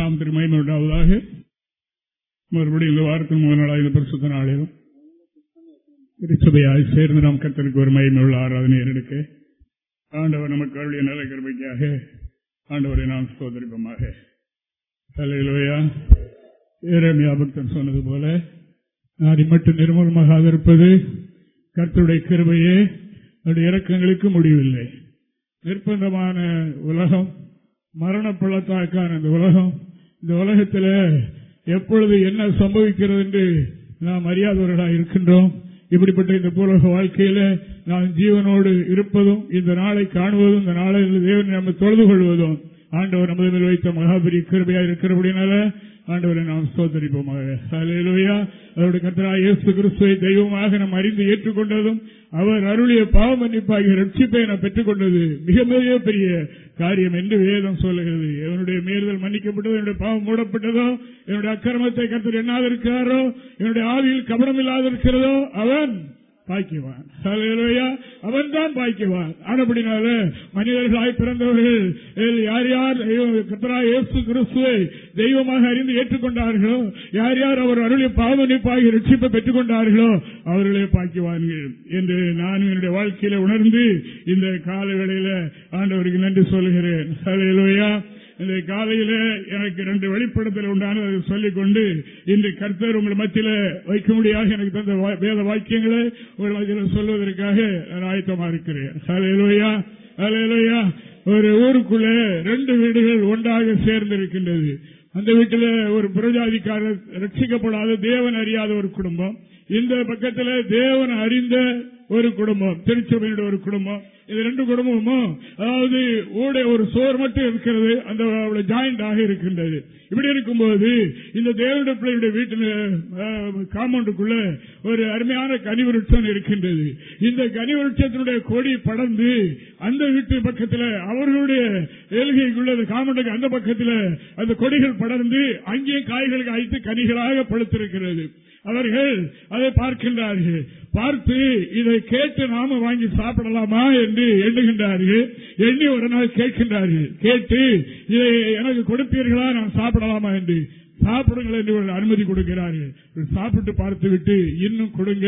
கதோடைய பரிசுநாமத்திற்கு உண்டாவதாக மறுபடியும் இந்த வாரத்தின் முதல் நாளாக இந்த பரிசுத்த நாளிலும் திருச்சபையாய் சேர்ந்து நாம் கத்தருக்கு ஒரு மகிமை உள்ள ஆராதனை எடுக்க ஆண்டவர் நமக்கு அருளிய நல்ல கருமைக்காக ஆண்டவரை நாம் சோதரிப்போமாக தலையிலோயா ஏரமியா பக்தன் சொன்னது போல நாடி மட்டும் நிர்மூலமாக இருப்பது கர்த்தருடைய கிருமையே அவருடைய இறக்கங்களுக்கு முடிவில்லை. நிர்பந்தமான உலகம் மரண பள்ளத்தாக்கான இந்த உலகம் இந்த உலகத்தில் எப்பொழுது என்ன சம்பவிக்கிறது என்று நாம் அறியாதவர்களாக இருக்கின்றோம். இப்படிப்பட்ட இந்த பூலக வாழ்க்கையில நாம் ஜீவனோடு இருப்பதும் இந்த நாளை காணுவதும் இந்த நாளில் தேவனை நம்ம தொழுது கொள்வதும். ஆண்டவர் நமது மேல் வைத்த மகாபெரிய கிருபையா இருக்கிறபடினால ஆண்டவரை நாம் சோதரிப்போமாக அவருடைய கத்தரா இயேசு கிறிஸ்துவை தெய்வமாக நாம் அறிந்து ஏற்றுக்கொண்டதும் அவர் அருளிய பாவ மன்னிப்பாகிய ரட்சிப்பை நான் பெற்றுக் கொண்டது மிக மிக பெரிய காரியம் என்று வேதம் சொல்லுகிறது. என்னுடைய மீறுதல் மன்னிக்கப்பட்டதோ என்னுடைய பாவம் மூடப்பட்டதோ என்னுடைய அக்கிரமத்தை கத்தர் என்னாதிருக்கிறாரோ இருக்கிறாரோ என்னுடைய ஆவியில் கவனம் இல்லாதிருக்கிறதோ அவன் பாய்க்குவான். அவன் தான் பாய்க்குவான். ஆனப்படினால மனிதர்களாய் பிறந்தவர்கள் யார் யார் கத்தரா இயேசு கிறிஸ்துவை தெய்வமாக அறிந்து ஏற்றுக்கொண்டார்களோ யார் யார் அவர் அருளை பாவனிப்பாகி ரட்சிப்பை பெற்றுக் கொண்டார்களோ அவர்களே பாய்க்குவார்கள். என்று நான் என்னுடைய வாழ்க்கையில உணர்ந்து இந்த காலவேளையில ஆண்டவருக்கு நன்றி சொல்கிறேன் இன்றைய காலையில எனக்கு ரெண்டு வெளிப்படத்தில் உண்டான சொல்லிக்கொண்டு இன்று கர்த்தர் உங்கள் மத்தியில வைக்க முடியாது எனக்கு தந்த வேத வாக்கியங்களை உங்கள் மத்தியில் சொல்வதற்காக நான் ஆயத்தமா இருக்கிறேன். அலையலோயா அலையலோயா ஒரு ஊருக்குள்ள ரெண்டு வீடுகள் ஒன்றாக சேர்ந்து இருக்கின்றது அந்த வீட்டில ஒரு புரஜாதிக்காரர் ரட்சிக்கப்படாத தேவன் அறியாத ஒரு குடும்பம். இந்த பக்கத்தில் தேவன் அறிந்த ஒரு குடும்பம் திருச்சபையோட ஒரு குடும்பம். இது ரெண்டு குடும்பமும்? அதாவது ஊட ஒரு சோர் மட்டும் இருக்கிறது அந்த ஜாயிண்ட் ஆக இருக்கின்றது. இப்படி இருக்கும்போது இந்த தேவனுடைய பிள்ளையுடைய வீட்டில் காம்பவுண்டுக்குள்ள ஒரு அருமையான கனி விருட்சம் இருக்கின்றது. இந்த கனி விருட்சத்தினுடைய கொடி படர்ந்து அந்த வீட்டு பக்கத்தில் அவர்களுடைய ஏழ்கைக்குள்ள காம்பவுண்டுக்கு அந்த பக்கத்தில் அந்த கொடிகள் படர்ந்து அங்கே காய்களுக்கு அழைத்து கனிகளாக பழுத்திருக்கிறது அவர்கள் அதை பார்க்கின்றார்கள். பார்த்து இதை கேட்டு நாம வாங்கி சாப்பிடலாமா? என்று எண்ணுகின்றார்கள். எண்ணி ஒரு நாள் கேட்கின்றார்கள். கேட்டு இதை எனக்கு கொடுப்பீர்களா? நான் சாப்பிடலாமா? என்று. சாப்பிடுங்கள் என்று அனுமதி கொடுக்கிறார்கள். சாப்பிட்டு பார்த்து விட்டு இன்னும் கொடுங்க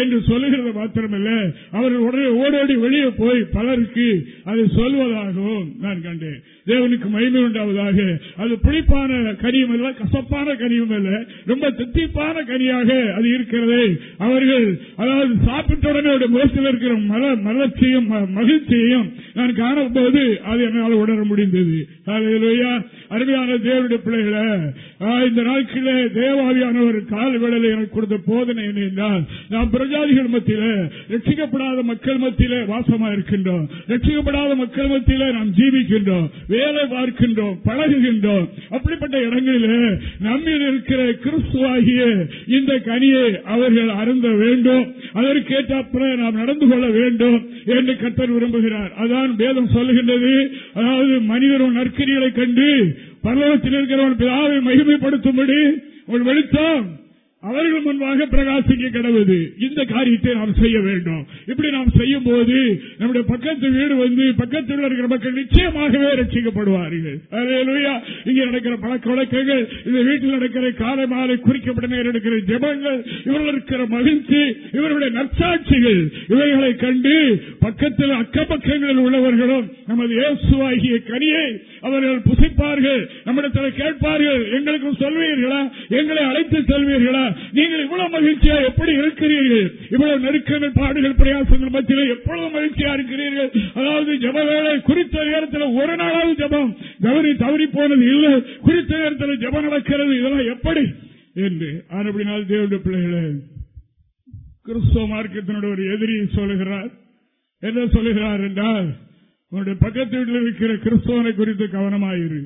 என்று சொல்லுகிறது மாத்திரமல்ல. அவர்கள் உடனே ஓடோடி வெளியே போய் பலருக்கு அதை சொல்வதாகவும் நான் கண்டேன். தேவனுக்கு மகிமை உண்டாவதாக. அது புளிப்பான கனியும் அல்ல கசப்பான கனியும் அல்ல. ரொம்ப தித்திப்பான கனியாக அது இருக்கிறது அவர்கள் அதாவது சாப்பிட்ட உடனே முகத்தில் இருக்கிற மல மலர்ச்சியும் மகிழ்ச்சியையும் நான் காணும்போது அது என்னால் உணர முடிந்தது. அருமையான தேவனுடைய பிள்ளைகளை இந்த நாட்களே தேவாவியானவர் கால வேளையில் எனக்கு கொடுத்த போதனை என்ன என்றால் நாம் பிரஜாதிகள் மத்தியில ரட்சிக்கப்படாத மக்கள் மத்தியில வாசமா இருக்கின்றோம். ரட்சிக்கப்படாத மக்கள் மத்தியில நாம் ஜீவிக்கின்றோம். வேலை பார்க்கின்றோம் பழகுகின்றோம். அப்படிப்பட்ட இடங்களில் நம்மில் இருக்கிற கிறிஸ்துவாகிய இந்த கனியை அவர்கள் அருந்த வேண்டும். அதற்கேற்ற நாம் நடந்து கொள்ள வேண்டும் என்று கத்தர் விரும்புகிறார். அதான் வேதம் சொல்லுகின்றது. அதாவது மனிதரும் நற்கரிகளை கண்டு பரலோகத்தில் இருக்கிறவன் பிதாவை மகிமைப்படுத்தும்படி உன் வெளிச்சம் அவர்கள் முன்பாக பிரகாசிக்க கிடவது இந்த காரியத்தை நாம் செய்ய வேண்டும். இப்படி நாம் செய்யும் போது நம்முடைய பக்கத்து வீடு வந்து பக்கத்தில் இருக்கிற மக்கள் நிச்சயமாகவே ரட்சிக்கப்படுவார்கள். இங்கே நடக்கிற பழக்க வழக்கங்கள் இந்த வீட்டில் நடக்கிற காலை மாலை குறிக்கப்பட்ட நேரம் நடக்கிற ஜபங்கள் இவர்கள் இருக்கிற மகிழ்ச்சி இவர்களுடைய நற்சாட்சிகள் இவைகளை கண்டு பக்கத்தில் அக்கப்பக்கங்களில் உள்ளவர்களும் நமது இயேசுவாகிய கனியை அவர்கள் புசிப்பார்கள் நம்மிடத்தில் கேட்பார்கள் எங்களுக்கும் சொல்வீர்களா? எங்களை அழைத்து செல்வீர்களா? நீங்கள் இவ்வளவு மகிழ்ச்சியா எப்படி இருக்கிறீர்கள்? இவ்வளவு நெருக்கங்கள் பாடுகள் பிரயாசங்கள் மத்தியில் எப்பொழுது மகிழ்ச்சியா இருக்கிறீர்கள்? அதாவது ஜப வேலை குறித்த நேரத்தில் ஒரு நாளாவது ஜபம். தவறி தவறி போனது இல்லை. குறித்த நேரத்தில் ஜபம் நடக்கிறது. இதெல்லாம் எப்படி? என்று ஆனப்படினால் தேவடைய பிள்ளைகளே கிறிஸ்தவ மார்க்கத்தினுடைய ஒரு எதிரி சொல்லுகிறார். என்ன சொல்லுகிறார் என்றால் உன்னுடைய பக்கத்து வீட்டில் இருக்கிற கிறிஸ்தவனை குறித்து கவனமாயிரு.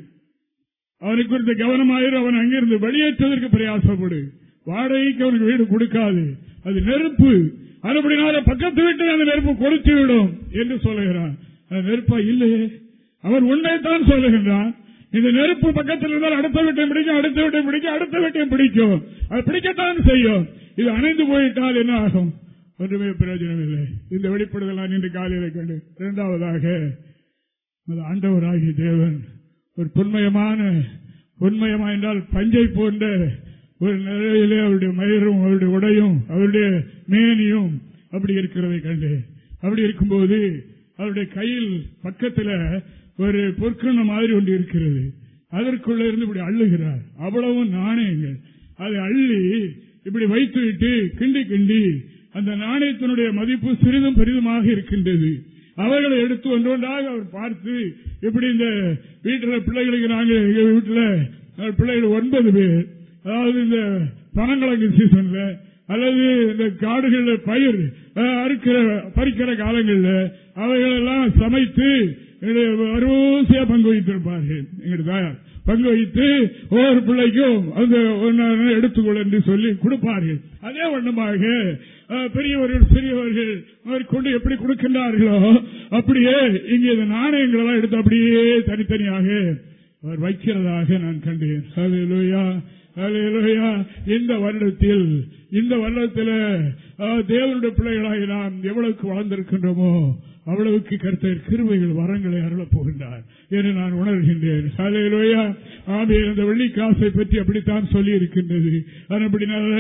அவனை குறித்து கவனமாயிரு. அவன் அங்கிருந்து வெளியேற்றுவதற்கு பிரயாசப்படு. வாடகைக்கு அவனுக்கு வீடு கொடுக்காது. அது நெருப்பு. அதுபடினால பக்கத்து வீட்டில் அந்த நெருப்பு கொடுத்து விடும் என்று சொல்லுகிறான். அது நெருப்பா இல்லையே. அவன் உண்மைத்தான் சொல்லுகின்றான். இந்த நெருப்பு பக்கத்தில் இருந்தால் அடுத்த வீட்டை பிடிக்கும் அடுத்த வீட்டை பிடிக்கும் அடுத்த வீட்டையும் பிடிக்கும். அது பிடிக்கத்தான் செய்யும். இது அணைந்து போயிட்டால் என்ன ஆகும்? ஒன்றுமே பிரயோஜனம் இல்லை. இந்த வெளிப்படுதல் நான் இன்று காலையில் கண்டு இரண்டாவதாக ஆண்டவராகிய தேவன் ஒரு பொன்மயமான பொன்மயமா என்றால் பஞ்சை போன்ற ஒரு நிலையிலே அவருடைய மயிரும் அவருடைய உடையும் அவருடைய மேனியும் அப்படி இருக்கிறதை கண்டு. அப்படி இருக்கும்போது அவருடைய கையில் பக்கத்தில் ஒரு பொற்கண்ண மாதிரி ஒன்று இருக்கிறது. அதற்குள்ள இருந்து இப்படி அள்ளுகிறார். அவ்வளவும் நாணயங்கள் அதை அள்ளி இப்படி வைத்துவிட்டு கிண்டி கிண்டி அந்த நாணயத்தினுடைய மதிப்பு சிறிதும் பெரிதுமாக இருக்கின்றது. அவர்களை எடுத்து ஒன்றொன்றாக அவர் பார்த்து இப்படி இந்த வீட்டில் பிள்ளைகளுக்கு நாங்கள் எங்கள் வீட்டில் பிள்ளைகள் ஒன்பது பேர் அதாவது இந்த பனங்கிழங்கு சீசன்ல அல்லது இந்த காடுகள்ல பயிர் அறுக்கிற பறிக்கிற காலங்களில் அவைகளெல்லாம் சமைத்து வரிசையா பங்கு வைத்திருப்பார்கள் எங்களுடைய தாயார் பங்கு வைத்து ஒவ்வொரு பிள்ளைக்கும் அந்த எடுத்துக்கொள் என்று சொல்லி கொடுப்பார்கள் அதே வண்ணமாக பெரியவர்கள் சிறியவர்கள் அவர் கொண்டு எப்படி கொடுக்கின்றார்களோ அப்படியே இங்கே இந்த நாணயங்களெல்லாம் எடுத்து அப்படியே தனித்தனியாக அவர் வைக்கிறதாக நான் கண்டேன் அது ஹalleluya இந்த வருடத்தில் இந்த வருடத்தில் தேவனுடைய பிள்ளைகளாகி நாம் எவ்வளவுக்கு வளர்ந்திருக்கின்றோமோ அவ்வளவுக்கு கருத்தர் கிருமைகள் வரங்களை அருளப் போகின்றார் என்று நான் உணர்கின்றேன். சாலையிலோயா ஆமென் அந்த வெள்ளிக்காசை பற்றி அப்படித்தான் சொல்லி இருக்கின்றது அப்படினால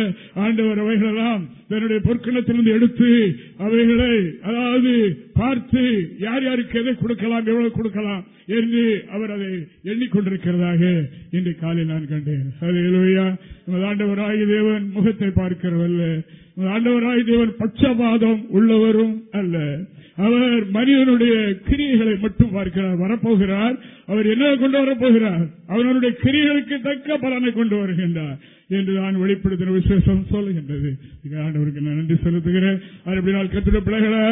ஆண்டவர் அவைகளெல்லாம் தன்னுடைய பொற்கணத்திலிருந்து எடுத்து அவைகளை அதாவது பார்த்து யார் யாருக்கு எதை கொடுக்கலாம் எவ்வளவு கொடுக்கலாம் என்று அவர் அதை எண்ணிக்கொண்டிருக்கிறதாக இன்று காலையில் நான் கண்டேன். சாலையிலோயா நமது ஆண்டவராகிய தேவன் முகத்தை பார்க்கிறவல்ல. நமது தேவன் பட்சபாதம் உள்ளவரும் அல்ல. அவர் மனிதனுடைய கிரியைகளை மட்டும் பார்க்கிறார் வரப்போகிறார். அவர் என்ன கொண்டு வரப்போகிறார்? அவனுடைய கிரியைகளுக்கு தக்க பலனை கொண்டு வருகின்றார். என்று நான் வெளிப்படுத்தின விசேஷம் சொல்லுகின்றது. இது ஆண்டவருக்கு நான் நன்றி செலுத்துகிறேன். அது எப்படி நான் கத்திர பிள்ளைகளை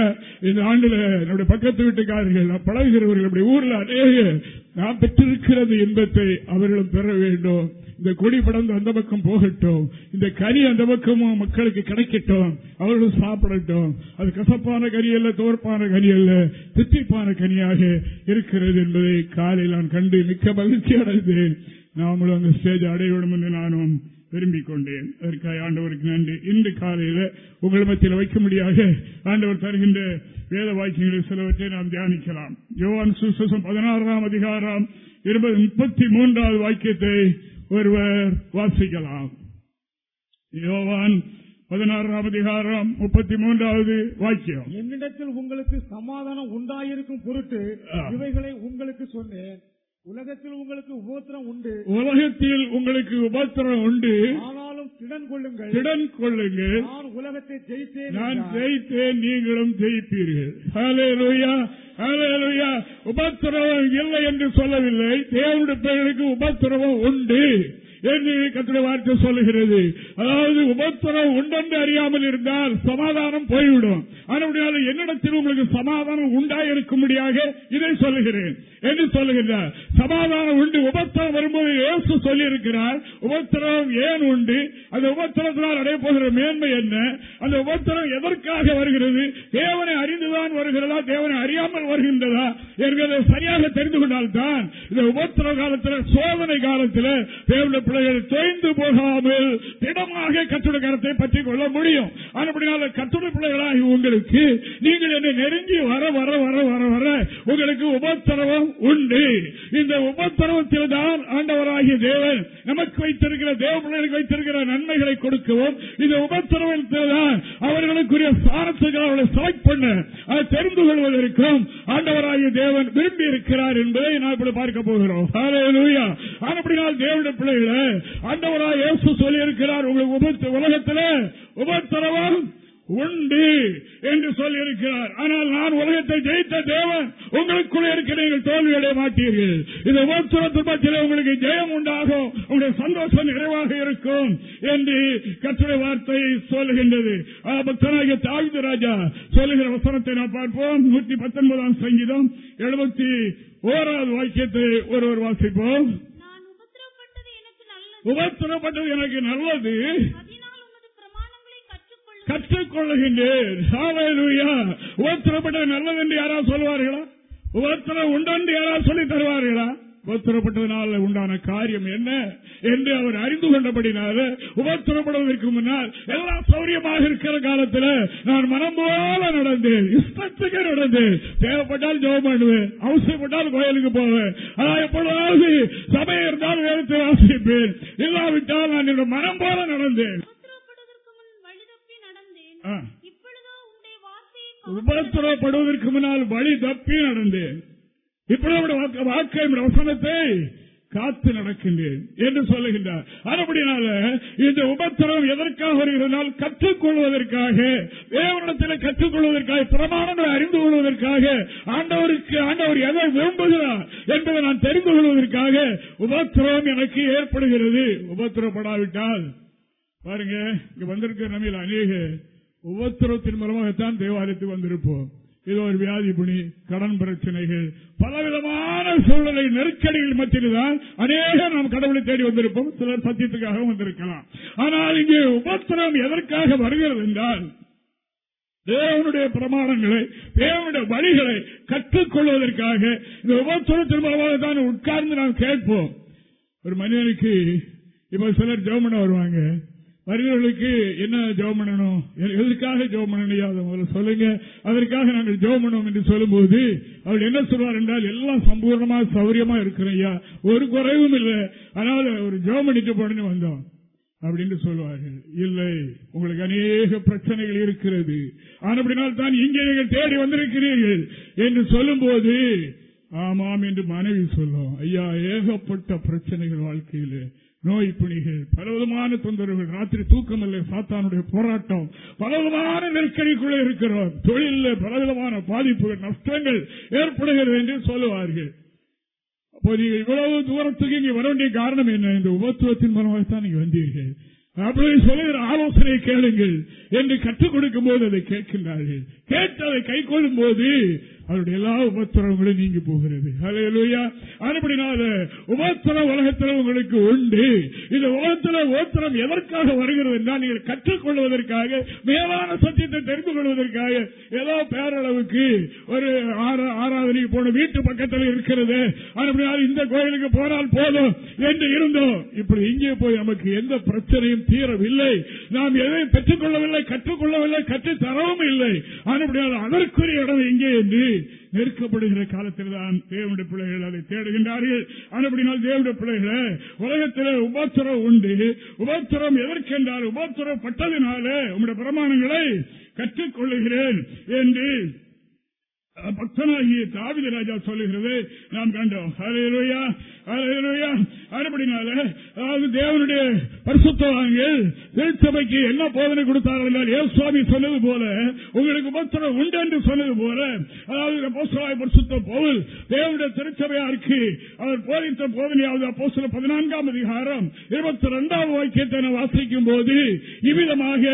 இந்த ஆண்டுல என்னுடைய பக்கத்து வீட்டுக்காரர்கள் நான் பழகுகிறவர்கள் அப்படி ஊர்ல அநேக நான் பெற்றிருக்கிறது இன்பத்தை அவர்களும் பெற வேண்டும். இந்த கொடி படந்து அந்த பக்கம் போகட்டும். இந்த கனி அந்த பக்கமும் மக்களுக்கு கிடைக்கட்டும். அவர்களும் சாப்பிடட்டும். அது கசப்பான கறி அல்ல தோற்பான கறி அல்ல தித்திப்பான கனியாக இருக்கிறது என்பதை காலையில் நான் கண்டு மிக்க மகிழ்ச்சி அடைந்தேன் நாமளும் அந்த ஸ்டேஜ் அடைய வேண்டும் என்று நானும் விரும்பிக் கொண்டேன். அதற்காக ஆண்டவருக்கு நன்றி. இன்று காலையில் உங்கள் மத்தியில் வைக்கும்படியாக ஆண்டவர் தருகின்ற வேத வாக்கியங்களில் சிலவற்றை நாம் தியானிக்கலாம். யோவான் சுசம் பதினாறாம் அதிகாரம் இருபது முப்பத்தி மூன்றாவது வாக்கியத்தை ஒருவர் வாசிக்கலாம். யோவான் பதினாறாம் அதிகாரம் முப்பத்தி மூன்றாவது வாக்கியம். என்னிடத்தில் உங்களுக்கு சமாதானம் உண்டாயிருக்கும் பொருட்டு. இவைகளை உங்களுக்கு சொன்னேன். உலகத்தில் உங்களுக்கு உபோத்திரம் உண்டு. உலகத்தில் உங்களுக்கு உபத்திரம் உண்டு. ஆனாலும் திடன் கொள்ளுங்கள். திடன் கொள்ளுங்கள். நான் உலகத்தை ஜெயித்தேன் நான். ஜெயித்தேன் நீங்களும் ஜெயிப்பீர்கள். ஹalleluya ஹalleluya. உபத்திரவம் இல்லை என்று சொல்லவில்லை. தேவனுடைய பிள்ளைகளுக்கு உபத்திரவம் உண்டு. என்று கத்திர வார்த்தை சொல்லுகிறது. அதாவது உபத்திரம் உண்டென்று அறியாமல் இருந்தால் சமாதானம் போய்விடும். ஆனால் என்னிடத்தில் உங்களுக்கு சமாதானம் உண்டா இருக்கும்படியாக இதை சொல்லுகிறேன். என்று சொல்லுகின்றார். சமாதானம் உண்டு. உபத்திரம் வரும்போது இயேசு சொல்லி இருக்கிறார் உபத்திரம் ஏன் உண்டு? அந்த உபத்திரத்தினால் அடைய போகிற மேன்மை என்ன? அந்த உபத்திரம் எதற்காக வருகிறது? தேவனை அறிந்துதான் வருகிறதா? தேவனை அறியாமல் வருகின்றதா? என்பதை சரியாக தெரிந்து கொண்டால்தான் இந்த உபத்திர காலத்தில் சோதனை காலத்தில் தேவனுடைய பிள்ளைகள் தேய்ந்து போகாமல் திடமாக கட்டுரை கரத்தை பற்றிக் கொள்ள முடியும். அப்படினால கட்டுரை பிள்ளைகளாகி உங்களுக்கு நீங்கள் என்னை நெருங்கி வர வர வர வர வர உங்களுக்கு உபத்திரவம் உண்டு. இந்த உபத்திரவத்தில் தான் ஆண்டவராகிய தேவன் நமக்கு வைத்திருக்கிற தேவ பிள்ளைகளுக்கு வைத்திருக்கிற நன்மைகளை கொடுக்கவும் இந்த உபத்திரவத்தில் தான் அவர்களுக்குரிய சாரத்துகளை அவர்களை செலக்ட் பண்ண அதை தெரிந்து கொள்வதற்கும் ஆண்டவராகிய தேவன் விரும்பி இருக்கிறார் என்பதை நான் இப்படி பார்க்க போகிறோம். தேவனுடைய பிள்ளைகளை ஆண்டவராய் இயேசு சொல்லி இருக்கிறார் உங்களுக்கு உலகத்தில் உபத்திரவம் உண்டு என்று சொல்லி இருக்கிறார் ஆனால் நான் உலகத்தை ஜெயித்த தேவன் உங்களுக்குள்ளே இருக்க நீங்கள் தோல்வியடைய மாட்டீர்கள். இந்த உபத்திரத்து பட்சத்தில் உங்களுக்கு ஜெயம் உண்டாகும். உங்களுடைய சந்தோஷம் நிறைவாக இருக்கும் என்று கற்றுரை வார்த்தை சொல்லுகின்றது. பக்தனாகிய தாவிது ராஜா சொல்லுகிற வசனத்தை நாம் பார்ப்போம். நூற்றி பத்தொன்பதாம் சங்கீதம் எழுபத்தி ஓராவது வாக்கியத்தை ஒருவர் வாசிப்போம் நான் உபத்திரவப்பட்டது எனக்கு நல்லது உபத்திரப்பட்டது எனக்கு நல்லது. கற்றுக்கொள்ளுகின்றேன். உபத்திரப்பட்டது நல்லது என்று யாராவது சொல்வார்களா உபத்திரம் உண்டு என்று யாராவது சொல்லி தருவார்களா? உபத்திரப்பட்டதனால் உண்டான காரியம் என்ன என்று அவர் அறிந்து கொண்டபடினால உபத்திரப்படுவதற்கு முன்னால் எல்லாம் சௌரியமாக இருக்கிற காலத்தில் நான் மனம் போல நடந்தேன். இஷ்டத்துக்கு நடந்தேன். தேவைப்பட்டால் ஜெபம் பண்ணுவேன். அவசியப்பட்டால் கோயிலுக்கு போவேன். ஆனால் எப்பொழுதாவது சபையை இருந்தால் வேதத்தை வாசிப்பேன். இல்லாவிட்டால் நான் என்னோட மனம் போல நடந்தேன். உபத்திரப்படுவதற்கு முன்னால் வழி தப்பி நடந்தேன். இப்படி நம்முடைய வாக்கை வசனத்தை காத்து நடக்கின்றேன் என்று சொல்லுகின்றார். அதுபடினால இந்த உபத்திரம் எதற்காக வருகிறதால் கற்றுக்கொள்வதற்காக தேவனிடத்தில் கற்றுக்கொள்வதற்காக பிரமாணங்களை அறிந்து கொள்வதற்காக ஆண்டவருக்கு ஆண்டவர் எதை விரும்புகிறார் என்பதை நான் தெரிந்து கொள்வதற்காக உபத்திரம் எனக்கு ஏற்படுகிறது. உபத்திரப்படாவிட்டால் பாருங்க இங்க வந்திருக்கிற நம்ம அநேக உபத்திரத்தின் மூலமாகத்தான் தேவாலயத்துக்கு வந்திருப்போம். இது ஒரு வியாதி புனி கடன் பிரச்சனைகள் பலவிதமான சூழ்நிலை நெருக்கடிகள் மத்தியில்தான் அநேகம் நாம் கடவுளை தேடி வந்திருப்போம். சிலர் சத்தியத்துக்காக வந்திருக்கலாம். ஆனால் இங்கே உபத்திரம் எதற்காக வருகிறது என்றால் தேவனுடைய பிரமாணங்களை தேவனுடைய வழிகளை கற்றுக்கொள்வதற்காக இந்த உபத்திரத்தின் மூலமாக தான் உட்கார்ந்து நாம் கேட்போம். ஒரு மனிதனுக்கு இப்ப சிலர் ஜெவமன வருவாங்க. வருகிறவர்களுக்கு என்ன ஜெபம் பண்ணணும்? எதற்காக ஜெபம் பண்ணணும்? அதை சொல்லுங்க. அதற்காக நாங்கள் ஜெபம் பண்ணோம் என்று சொல்லும்போது அவர் என்ன சொல்வார் என்றால் எல்லாம் சம்பூர்ணமா சௌரியமா இருக்கிறோம் ஐயா. ஒரு குறைவும் இல்லை. அதனால ஒரு ஜெபம் பண்ணிட்டு போனேன்னு வந்தோம். அப்படின்னு சொல்வார்கள். இல்லை உங்களுக்கு அநேக பிரச்சனைகள் இருக்கிறது. ஆனால் தான் இங்கே நீங்கள் தேடி வந்திருக்கிறீர்கள் என்று சொல்லும்போது ஆமாம் என்று மனைவி சொல்லும். ஐயா ஏகப்பட்ட பிரச்சனைகள் வாழ்க்கையில். நோய் பிணிகள் பலவிதமான தொந்தரவுகள். ராத்திரி தூக்கம் இல்லை சாத்தானுடைய போராட்டம். பலவிதமான நெருக்கடிக்குள்ளே இருக்கிறோம். தொழில பலவிதமான பாதிப்புகள் நஷ்டங்கள் ஏற்படுகிறது என்று சொல்லுவார்கள். அப்போ நீங்க இவ்வளவு தூரத்துக்கு இங்கே வர வேண்டிய காரணம் என்ன? இந்த உபத்துவத்தின் மூலமாகத்தான் நீங்க வந்தீர்கள். அப்படி சொல்லுகிற ஆலோசனை கேளுங்கள் என்று கற்றுக் கொடுக்கும் போது அதை கேட்கின்றார்கள். கேட்டு அதை கை கொள்ளும் போது அவருடைய எல்லா உபத்திரவங்களும் நீங்கி போகிறது. அதுபடினால உபத்திரம் உலகத்தில் உங்களுக்கு உண்டு. இந்த உலகத்தில் உபத்திரம் எதற்காக வருகிறது என்றால் நீங்கள் கற்றுக்கொள்வதற்காக மேலான சத்தியத்தை தெரிந்து கொள்வதற்காக ஏதோ பேரளவுக்கு ஒரு ஆரா- ஆராதனைக்கு போன வீட்டு பக்கத்தில் இருக்கிறது. அதுபடினால் இந்த கோயிலுக்கு போனால் போதும் என்று இருந்தோம். இப்படி இங்கே போய் நமக்கு எந்த பிரச்சனையும் தீரவில்லை. நாம் எதையும் பெற்றுக்கொள்ளவில்லை கற்றுக்கொள்ளவில்லை கற்றுத்தரவும் இல்லை. அதுபடியால் அதற்குரிய இடம் எங்கே என்று நெருக்கப்படுகிற காலத்தில் தான் தேவனுடைய பிள்ளைகள் அதை தேடுகின்றார்கள். அதுபடினால் தேவனுடைய பிள்ளைகளை உலகத்தில் உபத்திரம் உண்டு. உபத்திரம் எதற்கென்றால் உபத்திரம் பட்டதினால உங்களுடைய பிரமாணங்களை கற்றுக்கொள்ளுகிறேன் என்று பக்தனாகிய தாவித ராஜா சொல்லுகிறது. நாம் கண்டோம் ஹalleluya. அதாவது தேவனுடைய பரிசுத்தவான்கள் திருச்சபைக்கு என்ன போதனை கொடுத்தார்கள் ஏ சுவாமி சொன்னது போல உங்களுக்கு உபத்திரம் உண்டு என்று சொன்னது போல அதாவது அப்போஸ்தலனாகிய பரிசுத்த போல் தேவனுடைய திருச்சபையாருக்கு அவர் போதித்த போதனையாவது அப்போ சில பதினான்காம் அதிகாரம் இருபத்தி இரண்டாவது வாக்கியத்தை வாசிக்கும் போது இவ்விதமாக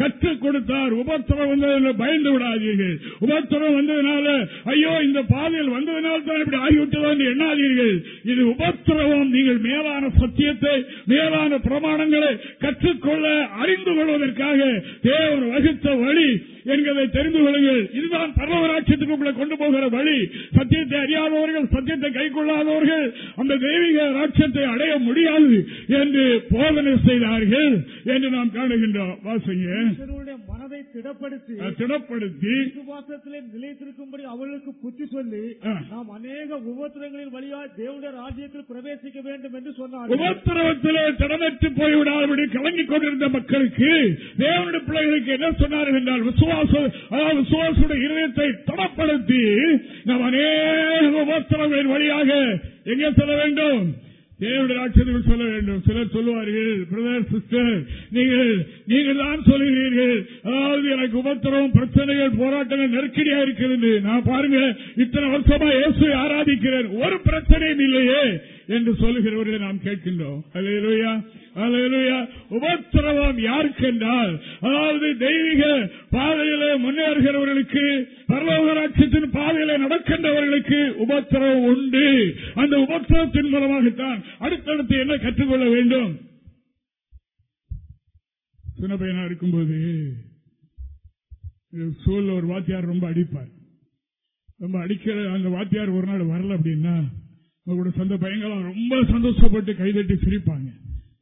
கற்றுக் கொடுத்தார். உபத்திரம் வந்ததில் பயந்து விடாதீர்கள். உபத்திரம் வந்ததுனால ஐயோ இந்த பாதையில் வந்ததனால் தான் இப்படி ஆகிவிட்டதோ என்று எண்ணாதீர்கள். இது உபத்திரவம் நீங்கள் மேலான சத்தியத்தை மேலான பிரமாணங்களை கற்றுக்கொள்ள அறிந்து கொள்வதற்காக தேவன் வகுத்த வழி என்கிறதை தெரிந்து கொள்ளுங்கள். இதுதான் பரவராட்சியத்துக்கு உங்களை கொண்டு போகிற வழி. சத்தியத்தை அறியாதவர்கள் சத்தியத்தை கை கொள்ளாதவர்கள் அந்த தெய்வீக ராட்சியத்தை அடைய முடியாது என்று போதனை செய்தார்கள் என்று நாம் காணுகின்றோம் வாசிங்க மனதை திடப்படுத்தி திடப்படுத்தி விசுவாசத்திலே நிலைத்திருக்கும்படி அவர்களுக்கு புத்தி சொல்லி. நாம் அநேக உபத்திரங்களின் வழியாய் தேவனுடைய ராஜ்யத்தில் பிரவேசிக்க வேண்டும் என்று சொன்னார்கள். உபத்திரவத்திலே திடமற்று போய்விடாதபடி கலங்கிக் கொண்டிருந்த மக்களுக்கு தேவனுடைய பிள்ளைகளுக்கு என்ன சொன்னார்கள் என்றால் விசுவாச அதாவது விசுவாசுடைய இருதயத்தை தடப்படுத்தி நாம் அநேக உபத்திரங்களின் வழியாக எங்கே செல்ல வேண்டும்? தேவனுடைய ராட்சத்துக்கு சொல்ல வேண்டும். சிலர் சொல்லுவார்கள் பிரதர் சிஸ்டர் நீங்கள் நீங்கள் தான் சொல்லுகிறீர்கள். அதாவது எனக்கு உபத்திரம் பிரச்சனைகள் போராட்டங்கள் நெருக்கடியா இருக்கிறது. நான் பாருங்க இத்தனை வருஷமா இயேசு ஆராதிக்கிறேன். ஒரு பிரச்சனையும் இல்லையே. என்று சொல்கிறவர்களை நாம் கேட்கின்றோம். அலையலுயா அலையலுயா உபத்திரவம் யாருக்கென்றால் அதாவது தெய்வீக பாதையிலே முன்னேறுகிறவர்களுக்கு பரலோகராட்சியத்தின் பாதையிலே நடக்கின்றவர்களுக்கு உபத்திரவம் உண்டு. அந்த உபத்திரவத்தின் மூலமாகத்தான் அடுத்தடுத்து என்ன கற்றுக்கொள்ள வேண்டும்? சின்ன பையனா இருக்கும்போது சூழல ஒரு வாத்தியார் ரொம்ப அடிப்பார். ரொம்ப அடிக்கிற அந்த வாத்தியார் ஒரு நாள் வரல அப்படின்னா உங்களுடைய சொந்த பையங்களாம் ரொம்ப சந்தோஷப்பட்டு கைதட்டி சிரிப்பாங்க.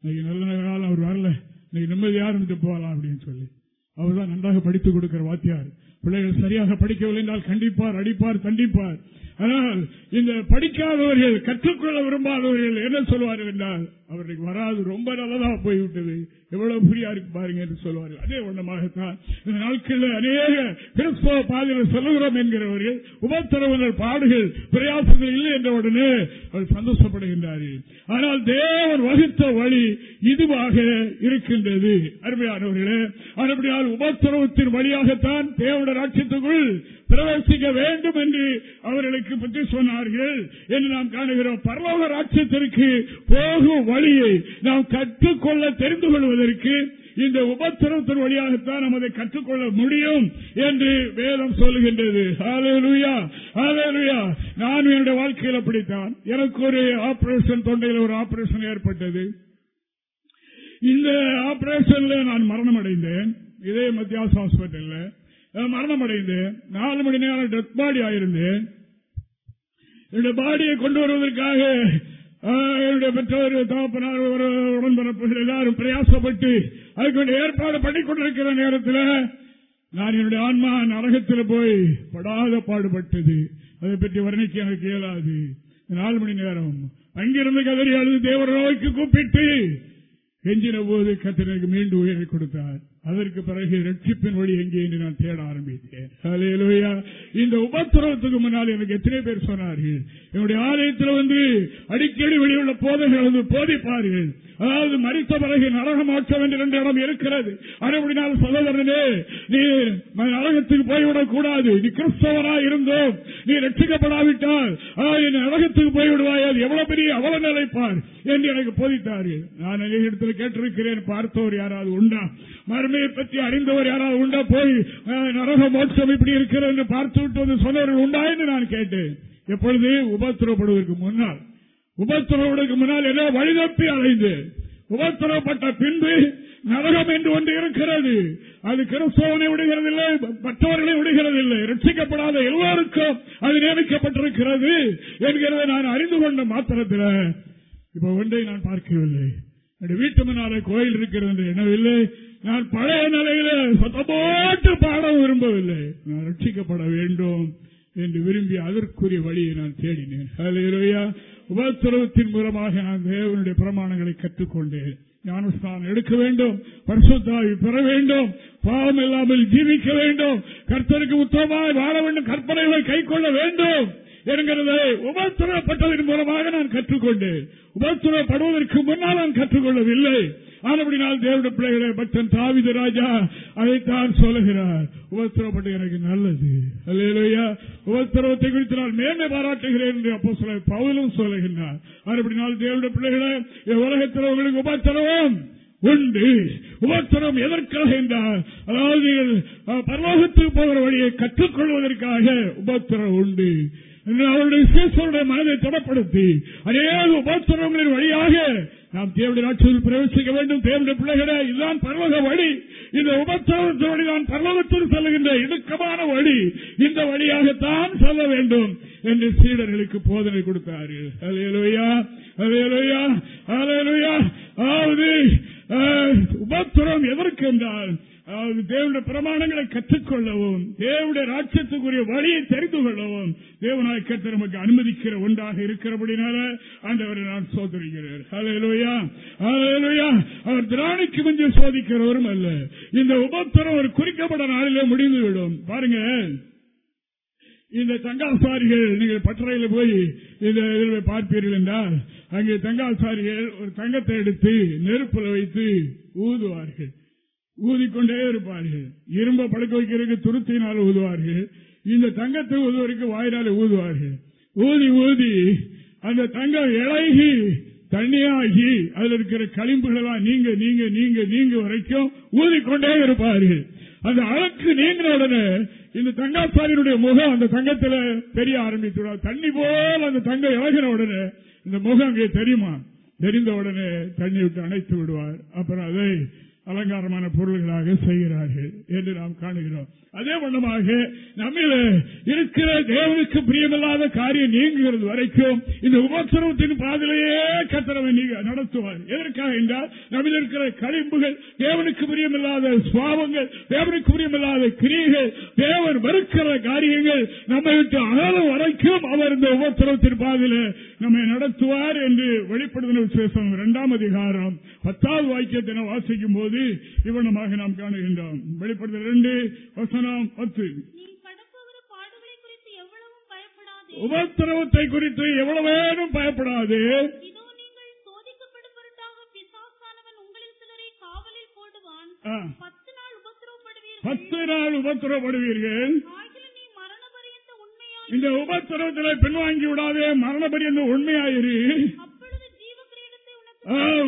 இன்னைக்கு நல்ல நாள் அவர் வரல. இன்னைக்கு நிம்மதியா இருந்துட்டு போகலாம் அப்படின்னு சொல்லி. அவர் தான் நன்றாக படித்துக் கொடுக்கிற வாத்தியார். பிள்ளைகள் சரியாக படிக்கவில்லை என்றால் கண்டிப்பார் அடிப்பார் தண்டிப்பார். ஆனால் இந்த படிக்காதவர்கள் கற்றுக்கொள்ள விரும்பாதவர்கள் என்ன சொல்வார்கள் என்றால் அவர்களுக்கு வராது. ரொம்ப நல்லதா போய்விட்டது. எவ்வளவு ஃப்ரீயா இருக்கு பாருங்க என்று சொல்வார்கள். அதே வண்ணமாகத்தான் இந்த நாட்களில் அநேக கிறிஸ்தவ பாதையில் சொல்லுகிறோம் என்கிறவர்கள் உபத்திரவங்கள் பாடுகள் பிரயாசங்கள் இல்லை என்ற உடனே அவர் சந்தோஷப்படுகின்றார்கள். ஆனால் தேவன் வகுத்த வழி இதுவாக இருக்கின்றது. அருமையானவர்களே அப்படியால் உபத்திரவத்தின் வழியாகத்தான் தேவனுடைய ராட்சியத்துக்குள் பிரவேசிக்க வேண்டும் என்று அவர்களுக்கு பற்றி சொன்னார்கள் என்று நாம் காணுகிறோம். பரலோக ராட்சியத்திற்கு போகும் வழியை நாம் கற்றுக்கொள்ள தெரிந்து கொள்வதற்கு இந்த உபத்திரத்தின் வழியாகத்தான் நாம் அதை கற்றுக்கொள்ள முடியும் என்று வேதம் சொல்லுகின்றது. நான் என்னுடைய வாழ்க்கையில் அப்படித்தான். எனக்கு ஒரு ஆபரேஷன் தொண்டையில் ஒரு ஆபரேஷன் ஏற்பட்டது. இந்த ஆபரேஷன்ல நான் மரணம் அடைந்தேன் இதே மத்திய ஹாஸ்பிட்டல்ல மரணம் அடைந்து நாலு மணி நேரம் டெத் பாடி ஆயிருந்து என்னுடைய பாடியை கொண்டு வருவதற்காக என்னுடைய பெற்றோர் தகப்பனார் உடன்பரப்புகள் எல்லாரும் பிரயாசப்பட்டு அதுக்கு வேண்டிய ஏற்பாடு பண்ணிக்கொண்டிருக்கிற நேரத்தில் நான் என்னுடைய ஆன்மா நரகத்தில் போய் படாத பாடுபட்டது. அதை பற்றி வர்ணிக்க எனக்கு இயலாது. நாலு மணி நேரம் அங்கிருந்து கதறி அழுது தேவர நோய்க்கு கூப்பிட்டு எஞ்சின போது கத்திரனுக்கு மீண்டும் உயிரை கொடுத்தார். அதற்கு பிறகு ரட்சிப்பின் வழி எங்கே என்று நான் தேட ஆரம்பித்தேன். இந்த உபத்திரவத்துக்கு முன்னால் எனக்கு எத்தனை பேர் சொன்னார்கள்? என்னுடைய ஆலயத்தில் வந்து அடிக்கடி வெளியுள்ள போதைகள் வந்து போதிப்பார்கள். அதாவது மறித்த பிறகு நரகமாற்றம் என்று இரண்டு இடம் இருக்கிறது. அதுபடினால் சகோதரனே நீ நரகத்துக்கு போய்விடக் கூடாது. நீ கிறிஸ்தவரா இருந்தோம். நீ ரட்சிக்கப்படாவிட்டால் நரகத்துக்கு போய்விடுவாய். அது எவ்வளவு பெரிய அவல நிலைப்பார் என்று எனக்கு போதித்தார்கள். நான் இடத்துல கேட்டிருக்கிறேன். பார்த்தவர் யாராவது உண்டா? மருமையை பற்றி அறிந்தவர் யாராவது உண்டா? போய் நரக மோட்சம் இப்படி இருக்கிறது என்று பார்த்து விட்டு வந்து சொன்னவர்கள் உண்டா என்று நான் கேட்டேன். எப்பொழுது? உபத்திரப்படுவதற்கு முன்னால். உபத்திரவுக்கு முன்னால் ஏதோ வழிதப்பி அலைந்து உபத்திரப்பட்ட பின்பு நரகம் என்று ஒன்று இருக்கிறது. அது கிறிஸ்தவனை விடுகிறதில்லை மற்றவர்களை விடுகிறதில்லை. ரட்சிக்கப்படாத எல்லோருக்கும் அது நியமிக்கப்பட்டிருக்கிறது என்கிறதை நான் அறிந்து கொண்ட மாத்திரத்தில் இப்ப ஒன்றை நான் பார்க்கவில்லை. என்னுடைய வீட்டு முன்னாலே கோயில் இருக்கிறது என்று எண்ணவில்லை. நான் பழைய நிலையில சத்தமோட்டு பாட விரும்பவில்லை. நான் ரட்சிக்கப்பட வேண்டும் என்று விரும்பி அதற்குரிய வழியை நான் தேடினேன். உபத்திரவத்தின் மூலமாக நான் தேவனுடைய பிரமாணங்களை கற்றுக்கொண்டேன். ஞானஸ்தானம் எடுக்க வேண்டும் பரிசுத்தாவி பெற வேண்டும் பாவம் இல்லாமல் ஜீவிக்க வேண்டும் கர்த்தருக்கு உத்தமமாய் வாழ வேண்டும் கற்பனைகளை கை கொள்ள வேண்டும் என்கிறதை உபத்திரப்பட்டதன் மூலமாக நான் கற்றுக்கொண்டேன். உபத்திரப்படுவதற்கு முன்னால் நான் கற்றுக்கொள்ளவில்லை. ஆனபடினால் தேவட பிள்ளைகளை பக்தன் தாவித ராஜா அதைத்தான் சொல்லுகிறார். உபத்திரப்பட்டு எனக்கு நல்லது. அல்லையா உபத்திரவத்தை குறித்து நான் மேன்மை பாராட்டுகிறேன் என்று அப்போ சொல்ல பவுலும் சொல்லுகின்றார். ஆனபடினால் தேவட பிள்ளைகளை உலகத்தில் உங்களுக்கு உபத்திரவம் உண்டு. உபத்திரம் எதற்காக என்றால் அதாவது பரலோகத்துக்கு போகிற வழியை கற்றுக்கொள்வதற்காக உபத்திரம் உண்டு. அவருடைய விசேஷருடைய மனதை தொடப்படுத்தி அநேக உபத்திரங்களின் வழியாக நாம் தேவடைய ஆட்சியில் பிரவேசிக்க வேண்டும். தேவடைய பிள்ளைகளே இதுதான் பரலோக வழி. இந்த உபத்திரவத்தின் வழி தான் பரலோகத்தில் செல்லுகின்ற இடுக்கமான வழி. இந்த வழியாகத்தான் செல்ல வேண்டும் என்று சீடர்களுக்கு போதனை கொடுத்தார்கள். அலையலுயா அலையலுயா அலையலுயா அதாவது உபத்திரம் எதற்கு என்றால் தேவனுடைய பிரமாணங்களை கற்றுக்கொள்ளவும் தேவனுடைய ராட்சத்துக்குரிய வழியை தெரிந்து கொள்ளவும் தேவனாய் நமக்கு அனுமதிக்கிற ஒன்றாக இருக்கிறபடினால ஆண்டவரை நான் சோதரிக்கிறேன் அவர் திராணிக்கு மிஞ்சி சோதிக்கிறவரும் அல்ல. இந்த உபத்திரம் ஒரு குறிக்கப்பட்ட நாளிலே முடிந்துவிடும். பாருங்க. இந்த தங்காசாரிகள் நீங்கள் பட்டறையில் போய் இந்த இதில் பார்ப்பீர்கள் என்றால் அங்கே தங்காசாரிகள் ஒரு தங்கத்தை எடுத்து நெருப்புல வைத்து ஊதுவார்கள். ஊதிக்கொண்டே இருப்பார்கள். இரும்ப படுக்க வைக்கிறதுக்கு துருத்தினால் ஊதுவார்கள். இந்த தங்கத்தை ஊதுவதற்கு வாயினால ஊதுவார்கள். ஊதி ஊதி அந்த தங்கம் இழகி தண்ணியாகி அதில் இருக்கிற களிம்புகளெல்லாம் நீங்க நீங்க நீங்க நீங்க வரைக்கும் ஊதிக்கொண்டே இருப்பார்கள். அந்த அழகு நீங்கிற உடனே இந்த தங்காசாரியனுடைய முகம் அந்த தங்கத்தில் தெரிய ஆரம்பித்து தண்ணி போல் அந்த தங்கம் இழகிற உடனே இந்த முகம் அங்கே தெரியுமா? தெரிந்த உடனே தண்ணி விட்டு அணைத்து விடுவார். அப்புறம் அதை அலங்காரமான பொருள்களாக செய்கிறார்கள் என்று நாம் காணுகிறோம். அதே வண்ணமாக நம்மில இருக்கிற தேவனுக்கு பிரியமில்லாத காரியம் நீங்குகிறது வரைக்கும் இந்த உபத்திரவத்தின் பாதிலேயே கத்தரவை நடத்துவார். எதற்காக என்றால் நம்மில் இருக்கிற கழிம்புகள் தேவனுக்கு பிரியமில்லாத சுவாபங்கள் தேவனுக்கு பிரியமில்லாத கிரியைகள் தேவன் மறுக்கிற காரியங்கள் நம்மை விட்டு அகலம் வரைக்கும் அவர் இந்த உபத்திரவத்தின் பாதையில நம்மை நடத்துவார் என்று வெளிப்படுத்தின விசேஷம் இரண்டாம் அதிகாரம் பத்தாவது வாக்கியத்தின வாசிக்கும் போது இவ்வளமாக நாம் காணுகின்றோம். வெளிப்படுத்த ரெண்டு வசனம் பத்து. குறித்து பயப்படாதே. உபத்திரவத்தை குறித்து பயப்படாது. காவலில் போடுவான். ஆ, பத்து நாள் உண்மையாய் இந்த உபத்திரவத்தில் பின்வாங்கி விடாதே மரணபடி என்று உண்மையாயிரு அப்பொழுது ஜீவ கிரீடத்தை உனக்கு ஆ,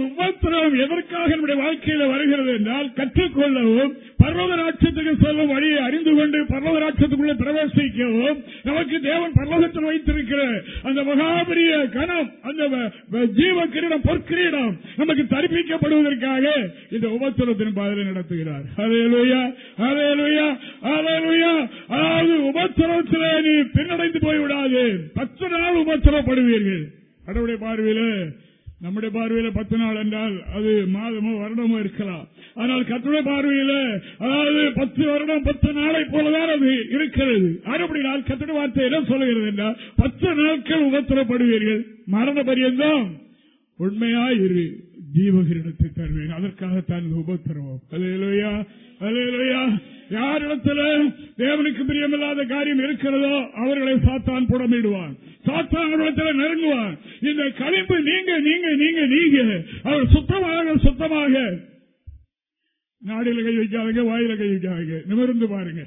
உபத்திரவம் எதற்காக நம்முடைய வாழ்க்கையில வருகிறது என்றால் கற்றுக்கொள்ளவும் பர்வத ராட்சத்துக்கு செல்லும் வழியை அறிந்து கொண்டு பர்வத ராட்சத்துக்குள்ளே பிரவேசிக்கவும் நமக்கு தேவன் பர்வகத்தில் வைத்திருக்கிற அந்த மகாபரிய கணம் அந்த ஜீவ கிரீடம் பொற்கிரீடம் நமக்கு தரிப்பிக்கப்படுவதற்காக இந்த உபத்திரத்தின் பாதையை நடத்துகிறார். அலையலுயா அலையலுயா அலையலுயா அதாவது உபத்திரத்திலே நீ பின்னடைந்து போய்விடாது. பத்து நாள் உபத்திரப்படுவீர்கள் கடவுளை பார்வையில. நம்முடைய பார்வையில பத்து நாள் என்றால் அது மாதமோ வருடமோ இருக்கலாம். ஆனால் கத்துடைய பார்வையில அதாவது பத்து வருடம் பத்து நாளை போலதான் அது இருக்கிறது. அப்படினால் கத்துடைய வார்த்தை என்ன சொல்லுகிறது என்றால் பத்து நாட்கள் உபத்திரப்படுவீர்கள். மரண பரியந்தம் உண்மையாயிரு ஜீவகிரிடத்தை தருவேன். அதற்காகத்தான் உபத்திரவம். அது இல்லையா யாரிடத்துல தேவனுக்கு பிரியமில்லாத காரியம் இருக்கிறதோ அவர்களை சாத்தான் புடமிடுவான் சாத்தான் நெருங்குவான் இந்த கழிப்பு நீங்க நீங்க நீங்க நீங்க. அவர் சுத்தமாக சுத்தமாக நாடில கை வைக்காதீங்க வாயில கை வைக்காதீங்க. நிமிர்ந்து பாருங்க.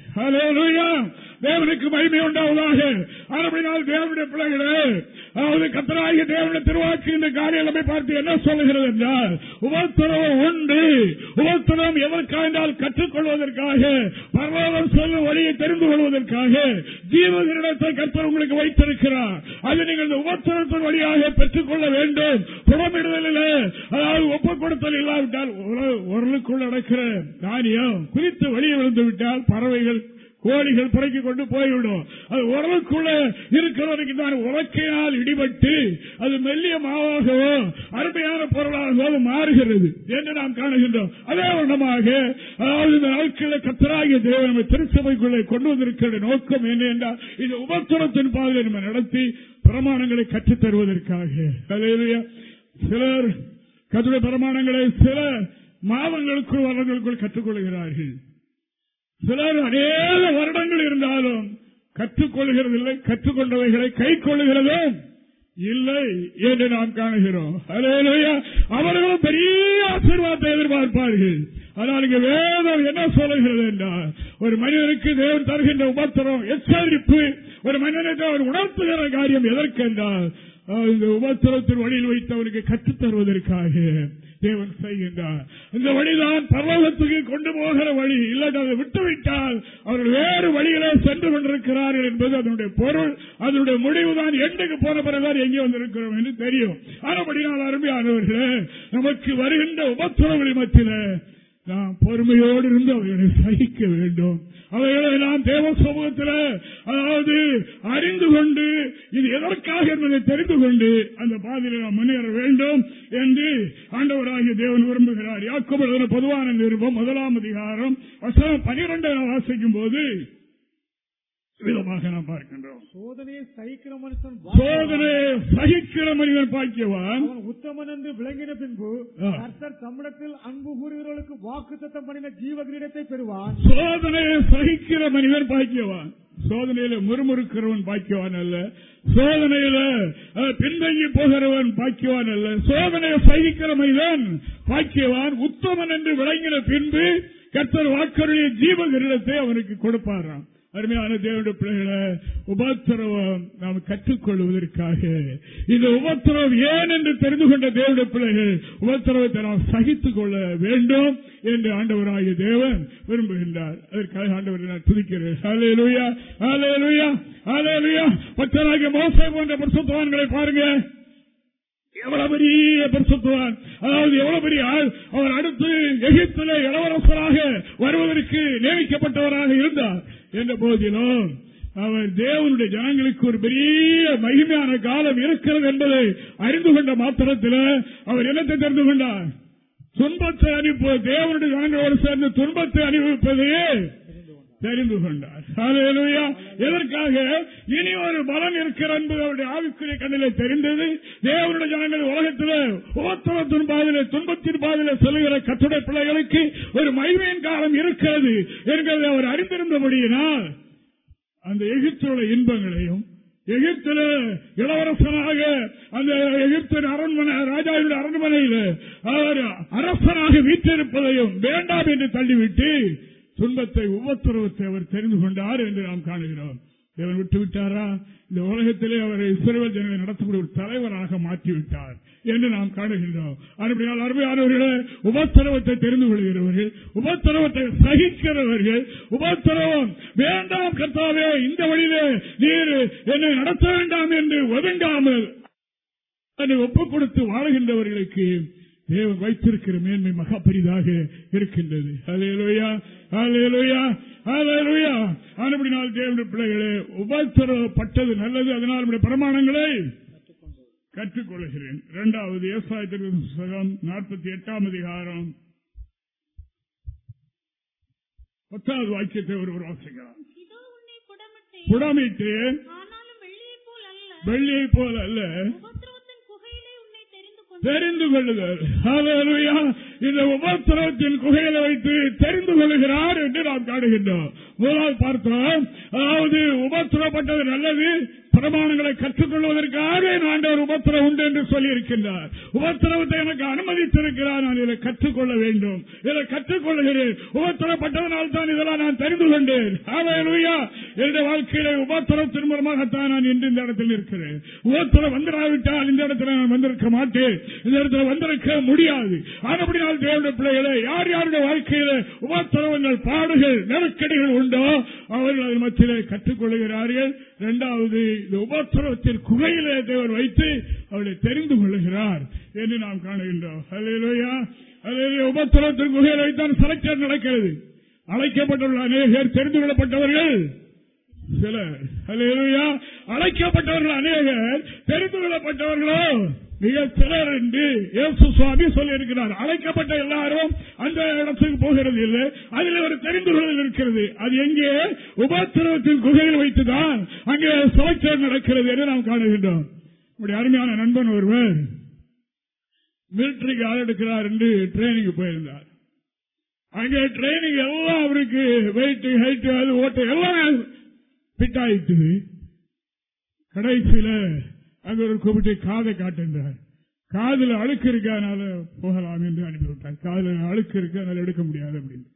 தேவனுக்கு மகிமை உண்டாவதாக. அப்படினால் தேவனுடைய பிள்ளைகளே அதாவது கத்தராகிய தேவனுடைய திருவாக்கு இந்த காரியங்களை பார்த்து என்ன சொல்லுகிறது என்றால் உபத்திரவம் உண்டு. உபத்திரவம் எவருக்காக என்றால் கற்றுக்கொள்வதற்காக பரவாயில்ல சொல்லும் வழியை தெரிந்து கொள்வதற்காக ஜீவனிடத்தை கத்தர் உங்களுக்கு வைத்திருக்கிறார். அது நீங்கள் இந்த உபத்திரத்தின் வழியாக பெற்றுக்கொள்ள வேண்டும். புறமிடுதலில் அதாவது ஒப்புக் கொடுத்தல் இல்லாவிட்டால் ஒரு- உரலுக்குள் நடக்கிற காரியம் குறித்து வெளியே விழுந்து விட்டால் பறவைகள் கோழிகள் புறக்கிக் கொண்டு போய்விடும். அது உறவுக்குள்ள இருக்கிறவனுக்கு தான் உறக்கையால் இடிபட்டு அது மெல்லிய மாவாகவோ அருமையான பொருளாகவோ மாறுகிறது என்று நாம் காணுகின்றோம். அதே வண்ணமாக அதாவது இந்த நாட்களில் கத்தராகிய தேவன் திருச்சபைக்குள்ளே கொண்டு வந்திருக்கிற நோக்கம் என்ன என்றால் இந்த உபத்திரத்தின் பாதையை நம்ம நடத்தி பிரமாணங்களை கற்றுத் தருவதற்காக சிலர் கத்துடைய பிரமாணங்களை சில மாதங்களுக்குள் வருடங்களுக்குள் கற்றுக்கொள்கிறார்கள். சிலர் அநேக வருடங்கள் இருந்தாலும் கற்றுக்கொள்கிறதில்லை கற்றுக்கொண்டவைகளை கை கொள்ளுகிறதும் இல்லை என்று நாம் காணுகிறோம். அவர்களும் பெரிய ஆசீர்வாதத்தை எதிர்பார்ப்பார்கள். ஆனால் இங்கு வேதம் என்ன சொல்லுகிறது என்றால் ஒரு மனிதனுக்கு தேவன் தருகின்ற உபத்திரம் எச்சரிப்பு ஒரு மனிதனுக்கு அவர் உணர்த்துகிற காரியம் எதற்கென்றால் இந்த உபத்திரத்தின் வழியில் வைத்து அவருக்கு கற்றுத்தருவதற்காக. தேவன் செய்கின்றார். இந்த வழிதான் பரலோகத்துக்கு கொண்டு போகிற வழி. இல்லாட்டி அதை விட்டுவிட்டால் அவர்கள் வேறு வழிகளே சென்று கொண்டிருக்கிறார்கள் என்பது அதனுடைய பொருள். அதனுடைய முடிவுதான் எண்டுக்கு போன பிறகுதான் எங்கே வந்திருக்கிறோம் என்று தெரியும். ஆனபடியால் அருமையானவர்களே நமக்கு வருகின்ற உபத்திரவழி மத்தியில நாம் பொறுமையோடு இருந்து அவைகளை சகிக்க வேண்டும். அவைகளை நாம் தேவ சமூகத்தில் அதாவது அறிந்து கொண்டு இது எதற்காக என்பதை தெரிந்து கொண்டு அந்த பாதையில் நாம் முன்னேற வேண்டும் என்று ஆண்டவராகிய தேவன் விரும்புகிறார். யாக்கோபு பொதுவான நிருபம் முதலாம் அதிகாரம் வசனம் பனிரெண்டாம் வாசிக்கும் போது விதமாக நாம் பார்க்கின்றோம். சோதனையை சகிக்கிற மனுஷன் சோதனை சகிக்கிற மனிதன் பாக்கியவான் உத்தமன் என்று விளங்கின பின்பு. கர்த்தர் தம்மிடத்தில் அன்பு கூறுகிறவர்களுக்கு வாக்கு தத்தம் பண்ணின ஜீவ கிரீடத்தை பெறுவான். சோதனையை சகிக்கிற மனிதன் பாக்கியவான் சோதனையில முறுமுறுக்கிறவன் பாக்கியவான் அல்ல. சோதனையில பின்தங்கி போகிறவன் பாக்கியவான் அல்ல. சோதனையை சகிக்கிற மனிதன் பாக்கியவான் உத்தமன் என்று விளங்கின பின்பு கர்த்தர் வாக்கருடைய ஜீவகிரீடத்தை அவனுக்கு கொடுப்பாராம். அருமையான தேவனுடைய பிள்ளைகளை உபத்திரவம் நாம் கற்றுக்கொள்வதற்காக. இந்த உபத்திரவம் ஏன் என்று தெரிந்து கொண்ட தேவனுடைய பிள்ளைகள் உபத்திரவத்தை நாம் சகித்துக் கொள்ள வேண்டும் என்று ஆண்டவராகிய தேவன் விரும்புகின்றார். அதற்காக ஆண்டவரை நான் துதிக்கிறேன். ஹalleluya ஹalleluya பக்தராகிய மோசே போன்ற பிரசுத்தவான்களை பாருங்க. எவ்வளவு பெரிய பரிசுத்துவான்? அதாவது எவ்வளவு பெரிய ஆள்? அவர் அடுத்து எகிப்தில இளவரசராக வருவதற்கு நியமிக்கப்பட்டவராக இருந்தார். என்ற போதிலும் அவர் தேவனுடைய ஜனங்களுக்கு ஒரு பெரிய மகிமையான காலம் இருக்கிறது என்பதை அறிந்து கொண்ட மாத்திரத்தில் அவர் என்னத்தை தெரிந்து கொண்டார்? துன்பத்தை அனுப்ப தேவனுடைய ஜனங்களோடு சேர்ந்து துன்பத்தை அனுபவிப்பதையே தெரிந்து கொண்டார். எதற்காக? இனி ஒரு பலம் இருக்கிற என்பது அவருடைய ஆவிக்குரிய கண்ணிலே தெரிந்தது. தேவனுடைய ஜனங்கள் உலகத்தில் ஓத்தவத்தின் பாதையில துன்பத்தின் பாதையில செல்கிற கத்துடைய பிள்ளைகளுக்கு ஒரு மகிமையின் காலம் இருக்கிறது என்கிறதை அவர் அறிந்திருந்தபடியினால் அந்த எகிப்துள்ள இன்பங்களையும் எகிப்தில இளவரசனாக அந்த எகிப்தின் அரண்மனை ராஜாவின் அரண்மனையில் அவர் அரசனாக வீற்றிருப்பதையும் வேண்டாம் என்று தள்ளிவிட்டு துன்பத்தை உபத்திரவத்தை அவர் தெரிந்து கொண்டார் என்று நாம் காணுகிறோம். தேவன் விட்டு விட்டாரா இந்த உலகத்திலே அவரை இஸ்ரேல் ஜனங்களை நடத்தக்கூடிய ஒரு தலைவராக மாற்றிவிட்டார் என்று நாம் காணுகின்றோம். அப்படியால் அருமையானவர்களே உபத்திரவத்தை தெரிந்து கொள்கிறவர்கள் உபத்திரவத்தை சகிக்கிறவர்கள் உபத்திரவம் வேண்டாம் கர்த்தாவே இந்த வழியிலே நீர் என்னை நடத்த வேண்டாம் என்று ஒதுங்காமல் அதை ஒப்புக் கொடுத்து வாழ்கின்றவர்களுக்கு தேவன் வைத்திருக்கிற மேன்மை மகா பெரிதாக இருக்கின்றது. அலையலுயா அலையலுயா அலையலுயா ஆனப்படினால் தேவனுடைய பிள்ளைகளே உபத்திரப்பட்டது நல்லது. அதனால் நம்முடைய பிரமாணங்களை கற்றுக்கொள்கிறேன். இரண்டாவது விவசாயத்திற்கு நாற்பத்தி எட்டாம் அதிகாரம். பத்தாவது வாக்கியத்தை ஒருவர் வாசிக்கிறார் புடமிட்டு வெள்ளியை போல அல்ல. தெரிந்து கொள்ளுதல் இந்த உபத்திரத்தின் குகையில வைத்து தெரிந்து கொள்கிறார் என்று நாம் காணுகின்றோம். முதலாவது பார்த்தோம் அதாவது உபத்திரப்பட்டது நல்லது பிரமாணங்களை கற்றுக்கொள்வதற்காக ஆண்டவர் உபத்திரம் உண்டு என்று சொல்லியிருக்கின்றார். உபத்திரவத்தை எனக்கு அனுமதித்திருக்கிறார். நான் இதை கற்றுக்கொள்ள வேண்டும். இதை கற்றுக்கொள்கிறேன். உபத்திரப்பட்டதனால் தான் இதெல்லாம் நான் தெரிந்து கொண்டேன். என்னுடைய வாழ்க்கையில உபத்திரத்தின் மூலமாகத்தான் நான் இன்று இந்த இடத்தில் இருக்கிறேன். உபத்திரம் வந்துடாவிட்டால் இந்த இடத்துல நான் வந்திருக்க மாட்டேன். இந்த இடத்துல வந்திருக்க முடியாது. ஆனப்படினால் தேவனுடைய பிள்ளைகளை யார் யாருடைய வாழ்க்கையில உபத்திரவங்கள் பாடுகள் நெருக்கடிகள் உண்டோ அவர்கள் அதன் மத்தியிலே கற்றுக்கொள்கிறார்கள். இரண்டாவது இந்த உபத்திரவத்தின் குகையிலே தேவர் வைத்து அவளை தெரிந்து கொள்ளுகிறார் என்று நாம் காணுகின்றோம். அல்லேலூயா அல்லேலூயா உபத்திரவத்தின் குகையில் வைத்தான் செலக்டர் நடக்கிறது. அழைக்கப்பட்டுள்ள அநேகர் தெரிந்து கொள்ளப்பட்டவர்கள் சிலர். அல்லேலூயா அழைக்கப்பட்டவர்கள் அநேகர் தெரிந்து கொள்ளப்பட்டவர்களோ? மிக சிலர் என்று இயேசு சுவாமி சொல்லியிருக்கிறார். அழைக்கப்பட்ட எல்லாரும் அந்த இடத்துக்கு போகிறது இல்லை. அதில் ஒரு தெரிந்து இருக்கிறது. அது எங்கே? உபத்திரவத்தின் குகையில் வைத்துதான் அங்கே சுழற்சல் நடக்கிறது என்று நாம் காணுகின்றோம். நம்முடைய அருமையான நண்பன் ஒருவர் மிலிட்டரிக்கு ஆள் எடுக்கிறார் என்று ட்ரைனிங் போயிருந்தார். அங்கே ட்ரைனிங் எல்லாம் அவருக்கு வெயிட் ஹைட் அது ஓட்டு எல்லாம் ஃபிட் ஆயிட்டுது கடைசியில் அங்க ஒரு கூப்பிட்டு காதை காட்டுன்றார். காதில் அழுக்கு இருக்கனால போகலாம் என்று அனுப்பிவிட்டார். காதில் அழுக்கு இருக்கு அதனால எடுக்க முடியாது அப்படின்னு.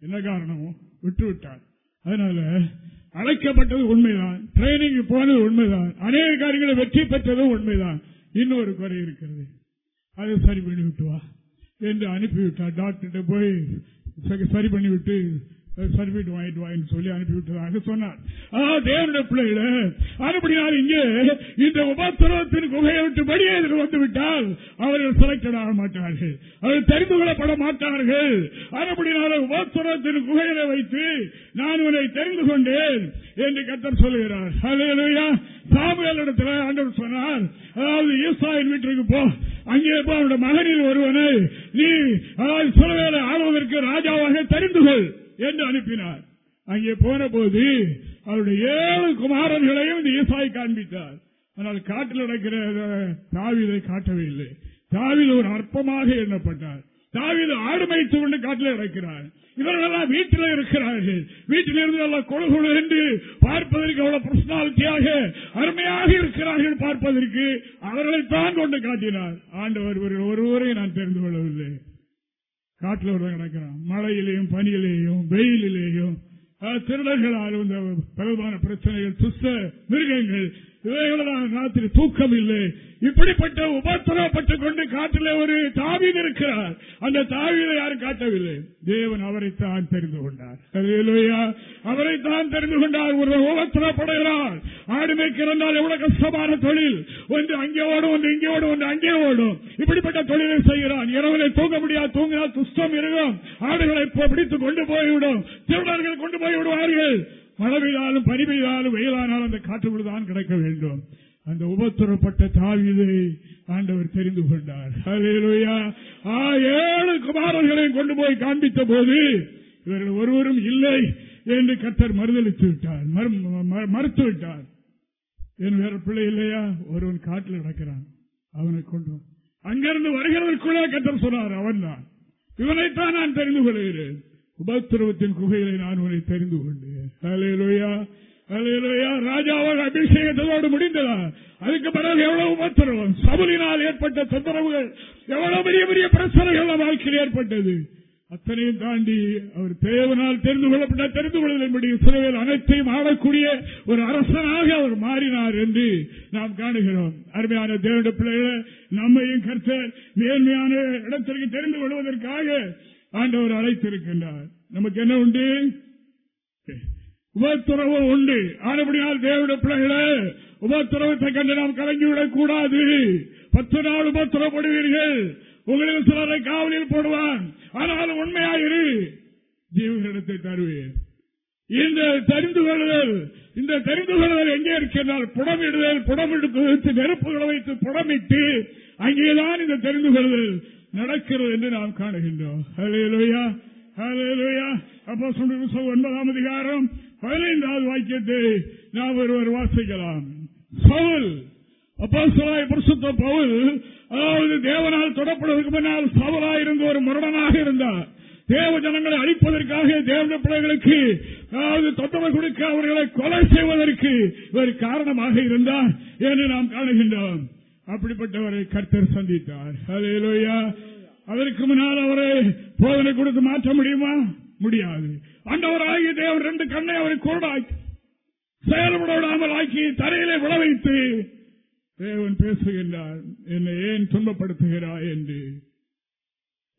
என்ன காரணமும் விட்டு விட்டார் அதனால அழைக்கப்பட்டது உண்மைதான். ட்ரைனிங் போனது உண்மைதான். அநேக காரியங்களை வெற்றி பெற்றதும் உண்மைதான். இன்னொரு குறை இருக்கிறது. அதை சரி பண்ணி விட்டு வா என்று அனுப்பிவிட்டார். டாக்டர்கிட்ட போய் சரி பண்ணிவிட்டு சர்டிபிகேட் வாங்கிட்டு வான்னு சொல்லி அனுப்பிவிட்டதாக சொன்னார். அதாவது தேவனுடைய பிள்ளைகள அதுபடியால் இங்கே இந்த உபத்திரவத்தின் குகையை விட்டு வெளியே வந்து விட்டால் அவர்கள் செலக்டட் ஆக மாட்டார்கள். அவர்கள் தெரிந்து கொள்ளப்பட மாட்டார்கள். அதுபடினால உபத்திரவத்தின் குகையில வைத்து நான் உன்னை தெரிந்து கொண்டேன் என்று கத்தர் சொல்லுகிறார். ஹalleluya சாமுவேல் இடத்துல ஆண்டவர் சொன்னார் அதாவது ஈசாயின் வீட்டிற்கு போ அங்கே போ அவனுடைய மகனில் ஒருவனை நீ அதாவது சிலவேளை ஆளுவதற்கு ராஜாவாக தெரிந்து கொள். என்று அனுப்பினார். அங்கே போன போது அவருடைய ஏழு குமாரர்களையும் இந்த ஈசாய் காண்பித்தார். ஆனால் காட்டில் நடக்கிற தாவிதை காட்டவே இல்லை. தாவில் ஒரு அற்பமாக எண்ணப்பட்டார். தாவில் ஆடு மேய்த்து கொண்டு காட்டில் நடக்கிறார் இவர்களெல்லாம் வீட்டில் இருக்கிறார்கள். வீட்டில் இருந்து நல்லா கொழு கொழு என்று பார்ப்பதற்கு அவ்வளவு பர்சனாலிட்டியாக அருமையாக இருக்கிறார்கள் பார்ப்பதற்கு அவர்களைத்தான் கொண்டு காட்டினார். ஆண்டவர் இவர்கள் ஒருவரை நான் தெரிந்து கொள்ளவில்லை. காட்டில் ஒருவன் கிடக்கிறான். மழையிலேயும் பனியிலேயும் வெயிலிலேயும் திருடர்களால் வந்த பலமான பிரச்சனைகள் துஷ்ட மிருகங்கள் இவைகளெல்லாம் ராத்திரி தூக்கம் இல்லை இப்படிப்பட்ட உபத்திரப்பட்டுக் கொண்டு காட்டிலே ஒரு தாவீது இருக்கிறார். அந்த தாவீதை யாரும் காட்டவில்லை. தேவன் அவரைத்தான் தெரிந்து கொண்டார். அவரைத்தான் அவரை தான் தெரிந்து கொண்டார். ஒரு உபத்திரப்படுகிறார் ஆடு மேய்க்கிறால் எவ்வளவு கஷ்டமான தொழில். ஒன்று அங்கே ஓடும் ஒன்று இங்கே ஓடும் ஒன்று அங்கே ஓடும். இப்படிப்பட்ட தொழிலை செய்கிறான். இரவுகளை தூங்க முடியாது. தூங்கினால் துஷ்டம் இருக்கும். ஆடுகளை பிடித்து கொண்டு போய்விடும். திருடர்கள் கொண்டு போய்விடுவார்கள். மழை பெய்தாலும் பனி பெய்தாலும் வெயிலானாலும் அந்த காற்றுக்குள் கிடைக்க வேண்டும். அந்த உபத்துறப்பட்ட தாவிதை ஆண்டவர் தெரிந்து கொண்டார். ஆ, ஏழு குமாரர்களையும் கொண்டு போய் காண்பித்த போது இவர்கள் ஒருவரும் இல்லை என்று கத்தர் மறுதளித்து விட்டார். மறு- ம- மறுத்து விட்டார். என் வேற பிள்ளை இல்லையா? ஒருவன் காட்டில் கிடக்கிறான். அவனை கொண்டு அங்கிருந்து வருகிறதற்குள்ளே கத்தர் சொன்னார் அவன்தான் இவனைத்தான் நான் தெரிந்து கொள்கிறேன். உபத்திரவத்தின் குகையிலே நான் உன்னை தெரிந்து கொண்டு ராஜாவாக அபிஷேகத்தோடு முடிந்ததா? அதுக்கு பிறகு எவ்வளவு உபத்திரவம்? சபலினால் ஏற்பட்ட தொந்தரவுகள் எவ்வளவு பெரிய பெரிய பிரச்சனைகள் வாழ்க்கையில் ஏற்பட்டது? அத்தனையும் தாண்டி அவர் தேவனால் தெரிந்து கொள்ளப்பட்ட தெரிந்து கொள்வதன்படி சிலவேல் அனைத்தையும் ஆளக்கூடிய ஒரு அரசனாக அவர் மாறினார் என்று நாம் காணுகிறோம். அருமையான தேவனுடைய பிள்ளைகளை நம்மையும் கர்த்தர் நேர்மையான இடத்திற்கு தெரிந்து கொள்வதற்காக ஆண்டவர் அழைத்திருக்கின்றார். நமக்கு என்ன உண்டு? உபத்துறவு உண்டு. ஆனபடியால் தேவனுடைய பிள்ளைகளே உபத்துறவத்தை கண்டு நாம் கலங்கிவிடக் கூடாது பத்து நாள் உபத்துறப்படுவீர்கள். உங்களில் சிலரை காவலில் போடுவான். ஆனாலும் உண்மையாயிரு. ஜீவனிடத்தை தருவேன். இந்த தெரிந்து கொள்ளுதல் இந்த தெரிந்து கொள்ளுதல் எங்கே இருக்கின்றால் புடமிடுதல் புடமிட்டு வைத்து நெருப்புகளை வைத்து புடமிட்டு அங்கேதான் இந்த தெரிந்து கொள்ளுதல் நடக்கிறது என்று நாம் காணுகின்றோம். ஹalleluya அப்போ சொல்ற ஒன்பதாம் அதிகாரம் பதினைந்தாவது வாக்கியத்தை நாம் ஒருவர் வாசிக்கலாம். பவுல் அப்போ பரிசுத்த பவுல் அதாவது தேவனால் தொடப்படுவதற்கு முன்னால் சவலாய் இருந்த ஒரு முரணனாக இருந்தார். தேவ ஜனங்களை அழிப்பதற்காக தேவ பிள்ளைகளுக்கு அதாவது தொந்தரவு கொடுக்க அவர்களை கொலை செய்வதற்கு ஒரு காரணமாக இருந்தார் என்று நாம் காணுகின்றோம். அப்படிப்பட்டவரை கர்த்தர் சந்தித்தார். ஹalleluya அதற்கு முன்னால் அவரை போதனை கொடுத்து மாற்ற முடியுமா? முடியாது. ஆண்டவராகிய தேவன் ரெண்டு கண்ணை அவரை குரடாக்கி செயல்பட விடாமல் ஆக்கி தரையிலே விழ வைத்து தேவன் பேசுகின்றார் என்னை ஏன் துன்பப்படுத்துகிறாய்? என்று.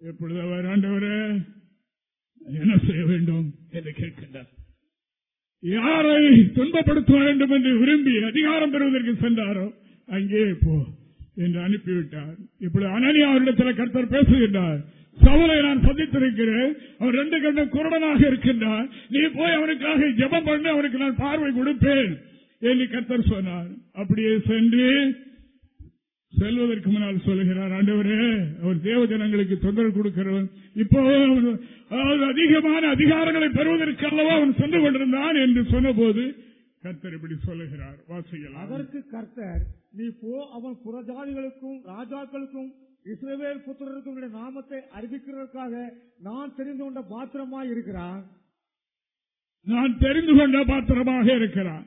எப்பொழுது அவர் ஆண்டவரே என்ன செய்ய வேண்டும்? என்று கேட்கின்றார். யாரை துன்பப்படுத்த வேண்டும் என்று விரும்பி அதிகாரம் பெறுவதற்கு சென்றாரோ அங்கே போ. என்று அனுப்பிவிட்டார். இப்படி அனனியா அவரிடத்தில் கர்த்தர் பேசுகின்றார். சவுலை நான் சந்தித்திருக்கிறேன். அவர் ரெண்டு கண்ட குரடனாக இருக்கின்றார். நீ போய் அவனுக்காக ஜெபம் பண்ணி அவனுக்கு நான் பார்வை கொடுப்பேன் என்று கர்த்தர் சொன்னார். அப்படியே சென்று செல்வதற்கு முன்னால் சொல்லுகிறார் ஆண்டவரே அவர் தேவ ஜனங்களுக்கு தொந்தரவு கொடுக்கிறவன். இப்போ அதிகமான அதிகாரங்களை பெறுவதற்கு அல்லவா அவன் சென்று கொண்டிருந்தான்? என்று சொன்னபோது கர்த்தர் இப்படி சொல்லுகிறார். வாசிக்கலாம் அதற்கு கர்த்தர் நீ போ அவன் புறஜாதிகளுக்கும் ராஜாக்களுக்கும் இஸ்ரவேல் புத்திரருக்கும் நாமத்தை அறிவிக்கிறதற்காக நான் தெரிந்து கொண்ட பாத்திரமாய் இருக்கிறான். நான் தெரிந்து கொண்ட பாத்திரமாக இருக்கிறான்.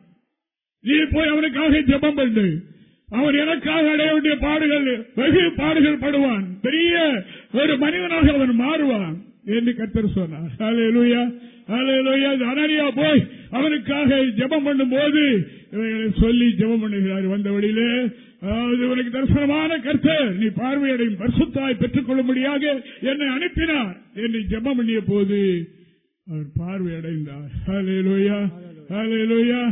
நீ போய் அவனுக்காக ஜெபம் பண்ணு. அவன் எனக்காக அடைய வேண்டிய பாடுகள் வெகு பாடுகள் படுவான். பெரிய ஒரு மனிதனாக அவன் மாறுவான். என்று கத்தர் சொன்னார். ஹalleluya ஹalleluya அனனியா போய் அவனுக்காக ஜெபம் பண்ணும் போது இவைகளை சொல்லி ஜெபம் பண்ணுகிறார். வந்த வழியிலே அதாவது உனக்கு தரிசனமான கர்த்தர் நீ பார்வையடையும் பரிசுத்தாய் பெற்றுக் கொள்ளும்படியாக என்னை அனுப்பினார். என்னை ஜெபம் பண்ணிய போது அவர் பார்வை அடைந்தார் ஹalleluya. லோயா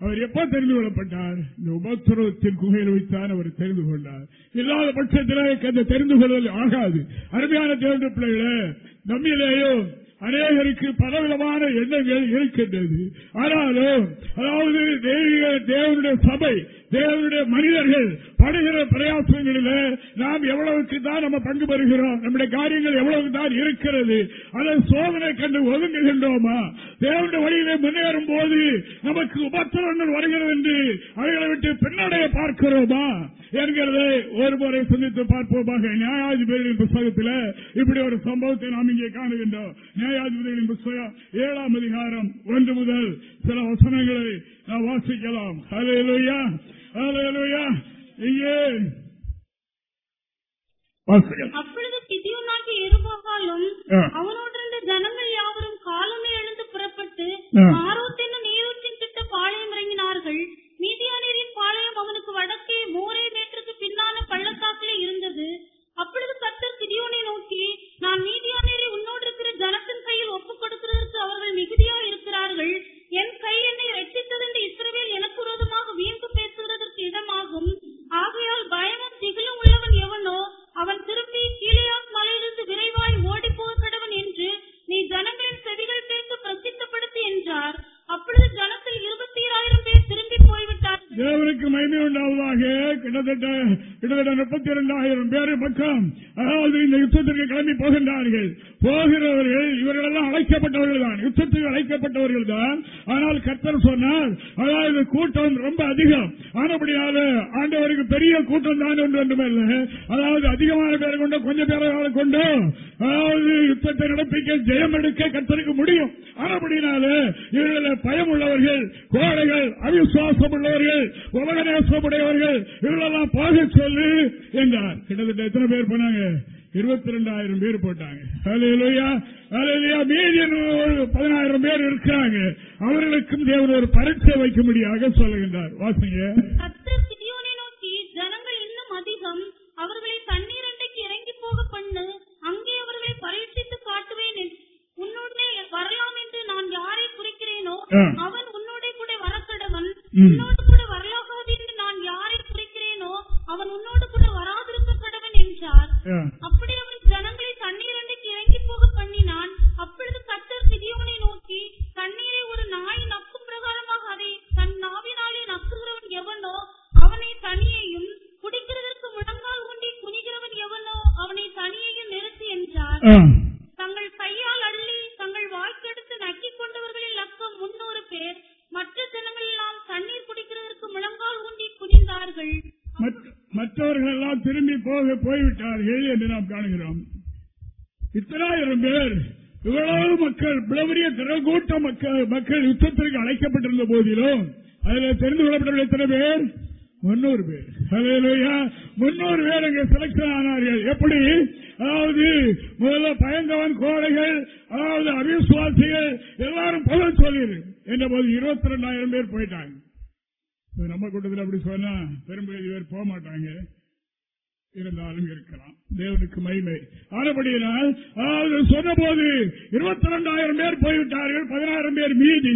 அவர் எப்ப தெரிந்து கொள்ளப்பட்டார்? இந்த உபத்திரவத்தின் குகையில் வைத்தான் அவர் தெரிந்து கொண்டார். இல்லாத பட்சத்தில் தெரிந்து கொள்ளல் ஆகாது. அருமையான தேர்ந்த பிள்ளைகளே நம்மிலேயோ அநேகருக்கு பலவிதமான எண்ணங்கள் இருக்கின்றது. ஆனாலும் அதாவது தேவனுடைய சபை தேவனுடைய மனிதர்கள் படுகிற பிரயாசங்களில் நாம் எவ்வளவுக்கு தான் நம்ம பங்கு பெறுகிறோம் நம்முடைய காரியங்கள் எவ்வளவு தான் இருக்கிறது அதை சோதனை கண்டு ஒதுங்குகின்றோமா? தேவனுடைய வழியிலே முன்னேறும் போது நமக்கு உபத்திரங்கள் வருகிறது என்று அவைகளை விட்டு பின்னடைய பார்க்கிறோமா? என்கிறதை ஒருமுறை சிந்தித்து பார்ப்போமாக. நியாயாதிபதிகளின் புத்தகத்தில் இப்படி ஒரு சம்பவத்தை நாம் இங்கே காணுகின்றோம். நியாயாதிபதிகளின் புஸ்தகம் ஏழாம் அதிகாரம் ஒன்று முதல் சில வசனங்களை நாம் வாசிக்கலாம். அலையலுயா அலையலுயா நீயே. அப்பொழுது கிதியோனாகி இருபாலும் அவனோடு ஜனங்கள் யாவரும் காலமே எழுந்து புறப்பட்டு ஆரோத்தின நீரூற்றின் திட்ட பாளையம் இறங்கினார்கள். மீதியானரின் பாளையம் அவனுக்கு வடக்கே மோரே மேற்றுக்கு பின்னான பள்ளத்தாக்கிலே இருந்தது. அப்பொழுது கத்தர் கிதியோனை நோக்கி நான் மீதியானரை உன்னோடு இருக்கிற ஜனத்தின் கையில் ஒப்புக் கொடுக்கிறதற்கு அவர்கள் மிகுதியா இருக்கிறார்கள். என் கை என்னை ரட்சித்தது என்று இஸ்ரவேல் எனக்கு விரோதமாக வீம்பு பேசுகிறதற்கு இடமாகும். ஆகையால் பயமும் திகிலும் உள்ளவன் எவனோ அவன் திரும்பி கீழே மலையிலிருந்து விரைவாய் ஓடிப் போகக்கடவன் என்று நீ ஜனங்களின் செவிகள் கேட்க பிரசித்தப்படுத்து என்றார். அப்பொழுது ஜனத்தில் கிட்டத்தட்ட கிட்டத்தட்ட முப்பத்தி இரண்டாயிரம் பேர் பக்கம் அதாவது இந்த யுத்தத்திற்கு கிளம்பி போகின்றார்கள். போகிறவர்கள் இவர்களெல்லாம் அழைக்கப்பட்டவர்கள் தான் யுத்தத்துக்கு அழைக்கப்பட்டவர்கள் தான் ஆனால் கத்தர் சொன்னார் அதாவது கூட்டம் ரொம்ப அதிகம். ஆனபடியால ஆண்டவருக்கு பெரிய கூட்டம் தான் ஒன்று ஒன்றுமல்ல. அதாவது அதிகமான பேர் கொண்டு கொஞ்சம் பேரை கொண்டு அதாவது யுத்தத்தை நடப்பிக்க ஜெயம் எடுக்க கத்தருக்கு முடியும். ஆனபடினால இவர்களை பயம் உள்ளவர்கள் கோடைகள் அவிசுவாசம் உள்ளவர்கள் உலகநேசம் உடையவர்கள் இவர்களெல்லாம் போக சொல்லு என்றார். கிட்டத்தட்ட எத்தனை பேர் போனாங்க? இருபத்தி ரெண்டாயிரம் பேர் போட்டாங்க. பதினாயிரம் பேர் இருக்கிறாங்க. அவர்களுக்கும் தேவன் ஒரு பரீட்சை வைக்கும்படியாக சொல்லுகின்றார். வாசிங்க. ஜனங்கள் இன்னும் அதிகம். அவர்களை தண்ணீர் அண்டைக்கு இறங்கி போக பண்ணு. அங்கே அவர்களை பரீட்சித்து காட்டுவேன். என்று- உன்னோடே வரலாம் என்று நான் யாரை குறிக்கிறேனோ ஆ. அவன் உன்னோட கூட வரக்கடவன் ம். உன்னோடு கூட வரலாகாது என்று நான் யாரை குறிக்கிறேனோ அவன் உன்னோடு கூட வராதிருக்க கடவன் என்றார். அப்படி அவன் ஜனங்களை தண்ணீர் அண்டைக்கு இறங்கி போக பண்ணினான். அப்பொழுது கர்த்தர் கிதியோனை நோக்கி தண்ணீரை ஒரு நாய் நக்கும் பிரகாரமாக அதை தன் நாவினாலே நக்குகிறவன் எவனோ அவனை தனியையும் குடிக்கிறதற்கு முழங்கால் ஊண்டி குனிகிறவன் எவனோ அவனை தனியையும் நிறுத்து என்றார். மற்றவர்கள் எல்லாம் திரும்பி போக போய்விட்டார்கள் என்று நாம் காணுகிறோம். இத்தனாயிரம் பேர் இவ்வளவு மக்கள் பிளவரிய திரகூட்ட மக்கள் மக்கள் யுத்தத்திற்கு அழைக்கப்பட்டிருந்த போதிலும் அதில் தெரிந்து கொள்ளப்பட்ட எத்தனை பேர்? முன்னூறு பேர். முன்னூறு பேர் அங்கே செலக்ஷன் ஆனார்கள். எப்படி? அதாவது முதல்ல பயந்தவன் கோடைகள் அதாவது அவிசுவாசிகள் எல்லாரும் போக சொல்லிடு என்ற போது இருபத்தி ரெண்டாயிரம் பேர் போயிட்டாங்க. நம்ம கூட்டத்தில் அப்படி சொன்னா பெரும்பகுதி பேர் போக மாட்டாங்க. இருந்தாலும் இருக்கலாம். தேவனுக்கு மகிமை. ஆனபடியினால் அதாவது சொன்னபோது இருபத்தி ரெண்டாயிரம் பேர் போய்விட்டார்கள். பதினாயிரம் பேர் மீதி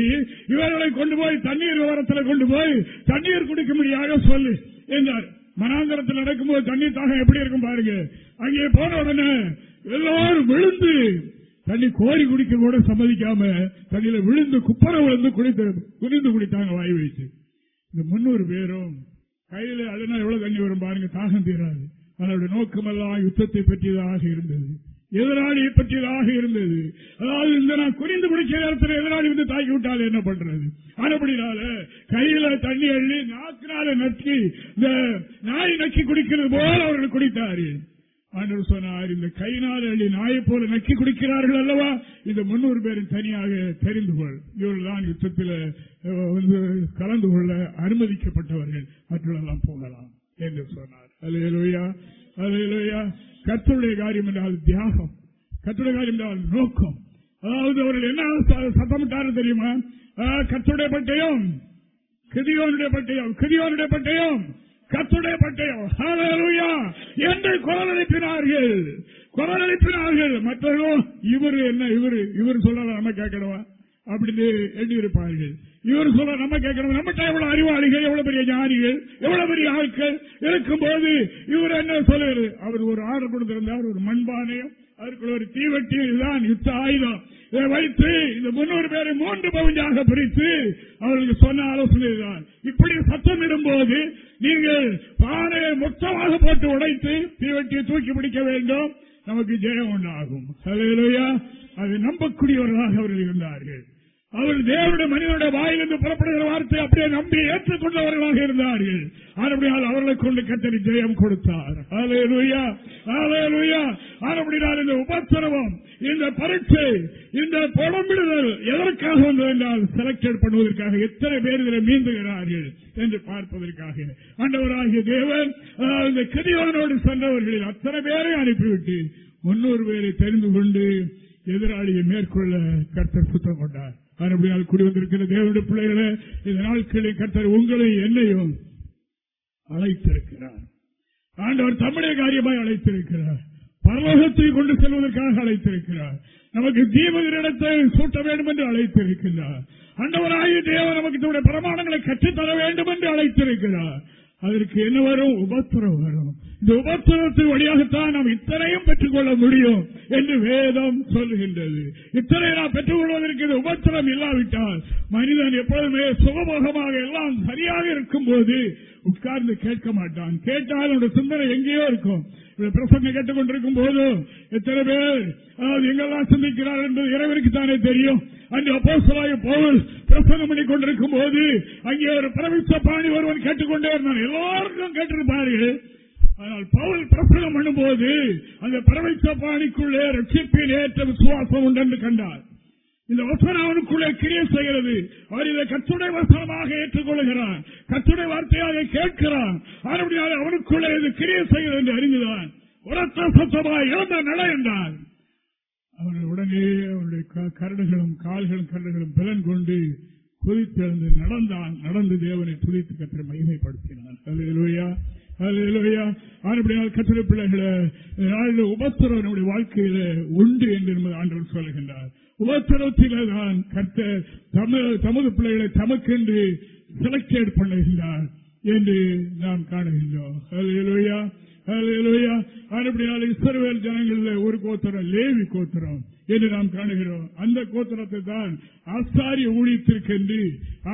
இவர்களை கொண்டு போய் தண்ணீர் விவரத்தில் கொண்டு போய் தண்ணீர் குடிக்கும்படியாக சொல்லு என்றார். மனாந்திரத்தில் நடக்கும்போது தண்ணீர் தாகம் எப்படி இருக்கும் பாருங்க. அங்கே போன உடனே எல்லாரும் விழுந்து தண்ணி கோரி குடிக்க கூட சம்மதிக்காம தண்ணியில விழுந்து குப்பரை விழுந்து குடித்து குனிந்து குடித்தாங்க வாய் வைத்து. இந்த முன்னூறு பேரும் கையில அதுனா எவ்வளவு தண்ணி வரும் பாருங்க தாகம் தீராது. அதனுடைய நோக்கமெல்லாம் யுத்தத்தை பற்றியதாக இருந்தது. எதிராளியை பற்றியதாக இருந்தது. அதாவது இந்த நான் குனிந்து முடிச்ச நேரத்தில் எதிராளி வந்து தாக்கி விட்டால் என்ன பண்றது? அதுபடினால கையில தண்ணி அள்ளி நாக்கினால நக்கி இந்த நாய் நக்கி குடிக்கிறது போல அவர்கள் குடித்தார்கள் ஆண்டவர் சொன்னார் இந்த கையினால் அள்ளி நாயை போல நக்கி குடிக்கிறார்கள் அல்லவா? இந்த முன்னூறு பேரும் தனியாக தெரிந்து கொள். இவர்கள் தான் யுத்தத்தில் கலந்து கொள்ள அனுமதிக்கப்பட்டவர்கள் மற்றவர்களெல்லாம் போகலாம் என்று சொன்னார். அலையலுயா அலையலுயா கத்தருடைய காரியம் என்றால் தியாகம். கத்துடைய காரியம் என்றால் நோக்கம். அதாவது அவர்கள் என்ன ச- சத்தமிட்டார்கள் தெரியுமா? கத்துடைய பட்டயம். கிதியோனுடைய பட்டயம் கிதியோனுடைய பட்டயம் கத்துடைய பட்டயம். என்று குரல் எழுப்பினார்கள் குரல் எழுப்பினார்கள் மற்றவர்களும் இவரு என்ன இவரு இவர் சொல்லலாம் நம்ம கேட்கணுமா? அப்படின்னு எண்ணியிருப்பார்கள். இவர் சொல்ல நம்ம கேட்கணும் நம்மகிட்ட எவ்வளவு அறிவாளிகள் எவ்வளவு பெரிய ஞானிகள் எவ்வளவு பெரிய ஆட்கள் இருக்கும்போது இவர் என்ன சொல்லுகிறது அவர் ஒரு ஆர்டர் கொடுத்திருந்தார் ஒரு மண்பானையும் அதற்குள்ள ஒரு தீவட்டி இதுதான் யுத்த ஆயுதம் இதை வைத்து இந்த முன்னூறு பேரை மூன்று பகுதியாக பிரித்து அவர்களுக்கு சொன்ன ஆலோசனை தான் இப்படி சத்தம் இடும்போது நீங்கள் பானையை மொத்தமாக போட்டு உடைத்து தீவட்டியை தூக்கி பிடிக்க வேண்டும். நமக்கு ஜெயம் உண்டாகும். ஹalleluya. அது நம்பக்கூடியவர்களாக அவர்கள் இருந்தார்கள். அவர் தேவனுடைய மனிதனுடைய வாயிலிருந்து புறப்படுகிற வார்த்தை அப்படியே நம்பி ஏற்றுக்கொண்டவர்களாக இருந்தார்கள். ஆனபடியால் அவர்களை கொண்டு கத்தரி ஜெயம் கொடுத்தார். ஹalleluya. இந்த உபத்திரவம் இந்த பரீட்சை இந்த புலம்பிடுதல் எதற்காக வந்தது என்றால் செலக்டட் பண்ணுவதற்காக எத்தனை பேர் இதில் மீந்துகிறார்கள் என்று பார்ப்பதற்காக. ஆண்டவராகிய தேவன் இந்த கிரியோனோடு சென்றவர்களில் அத்தனை பேரை அனுப்பிவிட்டு முன்னூறு பேரை தெரிந்து கொண்டு எதிராளியை மேற்கொள்ள கர்த்தர் சுத்தம் கொண்டார். மறுபடியால் குடி வந்திருக்கிற தேவனுடைய பிள்ளைகளே இந்த நாட்களில் கர்த்தர் உங்களை என்னையும் அழைத்திருக்கிறார். ஆண்டவர் தம்முடைய காரியமாய் அழைத்திருக்கிறார். பரலோகத்தை கொண்டு செல்வதற்காக அழைத்திருக்கிறார். நமக்கு தீபகிரிடத்தை சூட்ட வேண்டும் என்று அழைத்திருக்கிறார். அண்டவராய தேவன் நமக்கு தன்னுடைய பிரமாணங்களை கற்றுத்தர வேண்டும் என்று அழைத்திருக்கிறார். அதற்கு என்ன வரும்? உபத்திரம் வரும். இந்த உபத்திரத்தின் வழியாகத்தான் நாம் இத்தனையும் பெற்றுக் கொள்ள முடியும் என்று வேதம் சொல்லுகின்றது. இத்தனை நாம் பெற்றுக் கொள்வதற்கு உபத்திரம் இல்லாவிட்டால் மனிதன் எப்பொழுதுமே சுகமுகமாக எல்லாம் சரியாக இருக்கும் போது உட்கார்ந்து கேட்க மாட்டான். கேட்டால் அவனுடைய சிந்தனை எங்கேயோ இருக்கும். பிரசங்க கேட்டுக் கொண்டிருக்கும் போது எத்தனை பேர் அதாவது எங்கெல்லாம் சிந்திக்கிறார் என்பது இறைவனுக்கு தானே தெரியும். அன்று அப்போஸ்தலனாகிய பவுல் பிரசங்கம் பண்ணி கொண்டிருக்கும் போது அங்கே ஒரு பிரவிச்ச பாணி ஒருவன் கேட்டுக்கொண்டே இருந்தான். எல்லாருக்கும் கேட்டிருப்பார்கள். ஆனால் பவுல் பிரசங்கம் பண்ணும்போது அந்த பறவை பாணிக்குள்ளே ரட்சிப்பில் ஏற்ற விசுவாசம் உண்டு என்று கண்டார். இந்த வசனம் அவனுக்குள்ளே கிரியை செய்கிறது. அவர் இதை கத்துடைய வசனமாக ஏற்றுக்கொள்கிறான் கத்துடைய வார்த்தையாக கேட்கிறான் மறுபடியும் அவனுக்குள்ளே இது கிரியை செய்கிறது என்று அறிந்துதான் உரத்த சத்தமாக இழந்த நிலை என்றார். அவர்கள் உடனே அவருடைய க- கரடுகளும் கால்களும் கரடுகளும் பலன் கொண்டு குதித்தெழுந்து நடந்தான். நடந்து தேவனை துதித்து கத்திர மகிமைப்படுத்தினான் அல்லேலூயா கத்திர பிள்ளைகளை உபத்திரம் நம்முடைய வாழ்க்கையில உண்டு என்று ஆண்டவர் சொல்லுகின்றார். உபத்திரத்திலே தான் கத்த தமது பிள்ளைகளை தமக்கென்று செலக்டேட் பண்ணுகின்றார் என்று நாம் காணுகின்றோம். அப்படியால் இஸ்ரவேல் ஜனங்களில் ஒரு கோத்திரம் லேவி கோத்திரம் என்று நாம் காணுகிறோம். அந்த கோத்திரத்தை தான் ஆசாரிய ஊழியத்திற்கென்று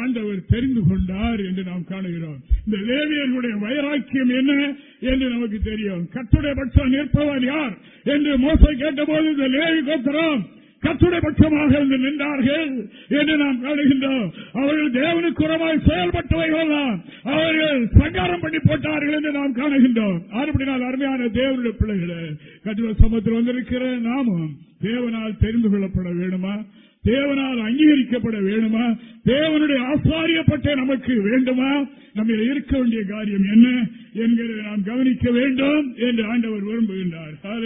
ஆண்டவர் தெரிந்து கொண்டார் என்று நாம் காணுகிறோம். இந்த லேவியர்களுடைய வைராக்கியம் என்ன என்று நமக்கு தெரியும். கட்டுடைய பட்சம் நிற்பவன் யார் என்று மோசம் கேட்டபோது இந்த லேவி கோத்திரம் கத்துடைய பட்சமாக இருந்து நின்றார்கள் என்று நாம் காணுகின்றோம். அவர்கள் தேவனுக்கு உரமாய் செயல்பட்டவைகள் தான் அவர்கள் சங்காரம் பண்ணி போட்டார்கள் என்று நாம் காணுகின்றோம். அப்படினால் அருமையான தேவனுடைய பிள்ளைகளே கட்டுரை சமத்தில் வந்திருக்கிற நாமும் தேவனால் தெரிந்து கொள்ளப்பட வேண்டுமா? தேவனால் அங்கீகரிக்கப்பட வேண்டுமா? தேவனுடைய ஆசாரியப்பட்ட நமக்கு வேண்டுமா? நம்ம இருக்க வேண்டிய காரியம் என்ன என்கிறதை நாம் கவனிக்க வேண்டும் என்று ஆண்டவர் விரும்புகின்றார்.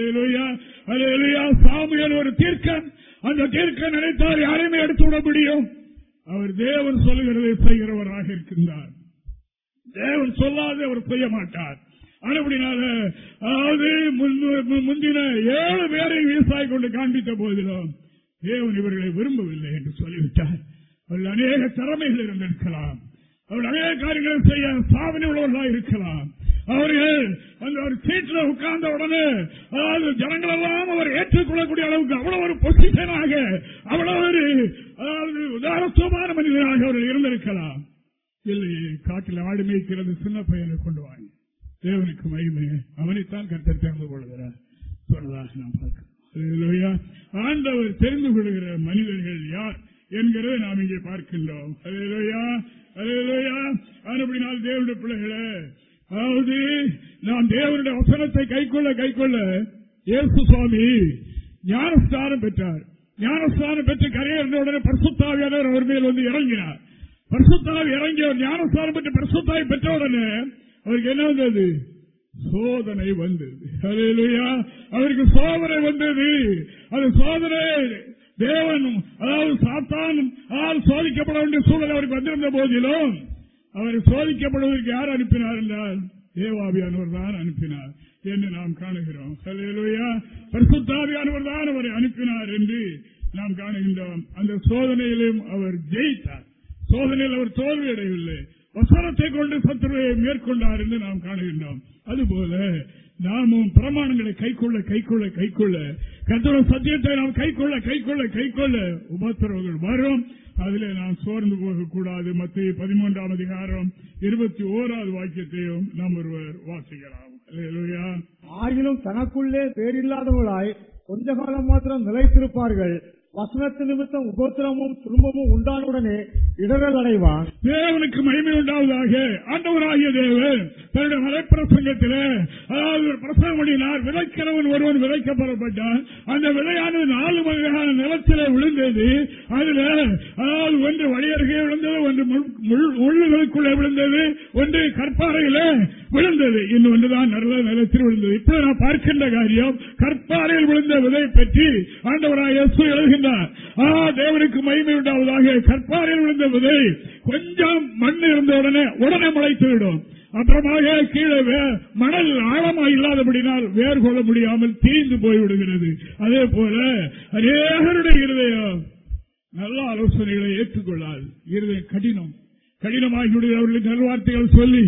அல்லேலூயா ஒரு தீர்க்கன். அந்த தீர்க்கன் நினைத்தால் யாரையுமே எடுத்து விட முடியும். அவர் தேவன் சொல்லுகிறதை செய்கிறவராக இருக்கின்றார். தேவன் சொல்லாத அவர் செய்ய மாட்டார். அப்படினால அதாவது முன்- முந்தின ஏழு பேரை விவசாயி கொண்டு காண்பித்த போதிலும் தேவன் இவர்களை விரும்பவில்லை என்று சொல்லிவிட்டார். அவர்கள் அநேக திறமைகள் இருந்திருக்கலாம். அவர்கள் அநேக காரியங்களை செய்ய சாதனை உள்ளவர்களாக இருக்கலாம். அவர்கள் அந்த ஒரு சீட்டில் உட்கார்ந்த உடனே அதாவது ஜனங்கள் எல்லாம் அவர் ஏற்றுக்கொள்ளக்கூடிய அளவுக்கு அவ்வளவு ஒரு பொசிஷனாக அவ்வளவு ஒரு அதாவது உதாரணத்துவமான மனிதனாக அவர்கள் இருந்திருக்கலாம். இல்லையே காட்டில் ஆடு மேய்க்கிறது சின்ன பையனை கொண்டு வாங்க. தேவனுக்கு மகிமை. அவனைத்தான் கருத்தை தேர்ந்து கொள்கிறார். சொன்னதாக நாம் பார்க்கிறோம். ஆண்டவர் தெரிந்து கொள்கிற மனிதர்கள் யார் என்கிறதை நாம் இங்கே பார்க்கின்றோம் அல்லேலூயா. அல்லேலூயா. ஆனபடினால் தேவனுடைய பிள்ளைகளே அதாவது நாம் தேவனுடைய வசனத்தை கைக்கொள்ள கைக்கொள்ள இயேசு சுவாமி ஞானஸ்தானம் பெற்றார் ஞானஸ்தானம் பெற்று கரையேறின உடனே பரிசுத்தாவியானவர் அவர் மேல் வந்து இறங்கினார் பரிசுத்தாவி இறங்கி அவர் ஞானஸ்தானம் பெற்று பரிசுத்தாவி பெற்ற உடனே அவருக்கு என்ன வந்தது சோதனை வந்தது அவருக்கு சோதனை வந்தது. அது சோதனை. தேவனும் அதாவது சாத்தானும் அதாவது சோதிக்கப்பட வேண்டிய சூழல் அவருக்கு வந்திருந்த போதிலும் அவர் சோதிக்கப்படுவதற்கு யார் அனுப்பினார் என்றால் தேவாபியானவர் தான் அனுப்பினார் என்று நாம் காணுகிறோம். அல்லேலூயா. பரிசுத்தாவியானவர் தான் அவரை அனுப்பினார் என்று நாம் காணுகின்றோம். அந்த சோதனையிலும் அவர் ஜெயித்தார். சோதனையில் அவர் தோல்வியடையவில்லை. வசனத்தை கொண்டு சத்துருவை மேற்கொண்டார் என்று நாம் காணுகின்றோம். அதுபோல நாமும் பிரமாணங்களை கைக்கொள்ள கைக்கொள்ள கைக்கொள்ள கத்தோட சத்தியத்தை நாம் கைக்கொள்ள கைக்கொள்ள கைக்கொள்ள உபத்திரவங்கள் வரும் அதுல நாம் சோர்ந்து போகக்கூடாது. மத்திய பதிமூன்றாம் அதிகாரம் இருபத்தி ஓராவது வாக்கியத்தையும் நாம் ஒருவர் வாசிக்கலாம். ஆயினும் தனக்குள்ளே பேரில்லாதவர்களாய் கொஞ்ச காலம் மாத்திரம் நிலைத்திருப்பார்கள். வசனத்து நிமித்தம் உபத்திரமும் துன்பமும் உண்டானவுடனே இடரல் அடைவான் தேவனுக்கு மகிமை உண்டாவதாக. ஆண்டவராகிய தேவன் தன்னுடைய மலைப்பிரசங்கத்தில் அதாவது ஒரு பிரசங்கம் பண்ணினார் விதைக்கிறவன் ஒருவன் விதைக்கப்படப்பட்டான். அந்த விதையானது நாலு வகையான நிலத்திலே விழுந்தது. அதுல அதாவது ஒன்று வழியருகே விழுந்தது ஒன்று முள்- முள்- முள்ளுகளுக்குள்ளே விழுந்தது ஒன்று கற்பாறையில விழுந்தது. இன்னும் ஒன்றுதான் நல்ல நிலத்தில் விழுந்தது இப்போது நான் பார்க்கின்ற காரியம் கற்பாறையில் விழுந்த விதை பற்றி ஆண்டவராக இயேசு எழுதுகின்றார். ஆ தேவனுக்கு மகிமை உண்டாவதாக. கற்பாறையில் விழுந்த விதை கொஞ்சம் மண் இருந்த உடனே உடனே முளைத்து விடும் அப்புறமாக கீழே மணல் ஆழமா இல்லாதபடினால் வேர் கொள்ள முடியாமல் தீர்ந்து போய்விடுகிறது. அதே போல அநேகருடைய இருதயம் நல்ல ஆலோசனைகளை ஏற்றுக்கொள்ளாது. இருதயம் கடினம். கடினமாகிவிடுகிற நல்வார்த்தைகள் சொல்லி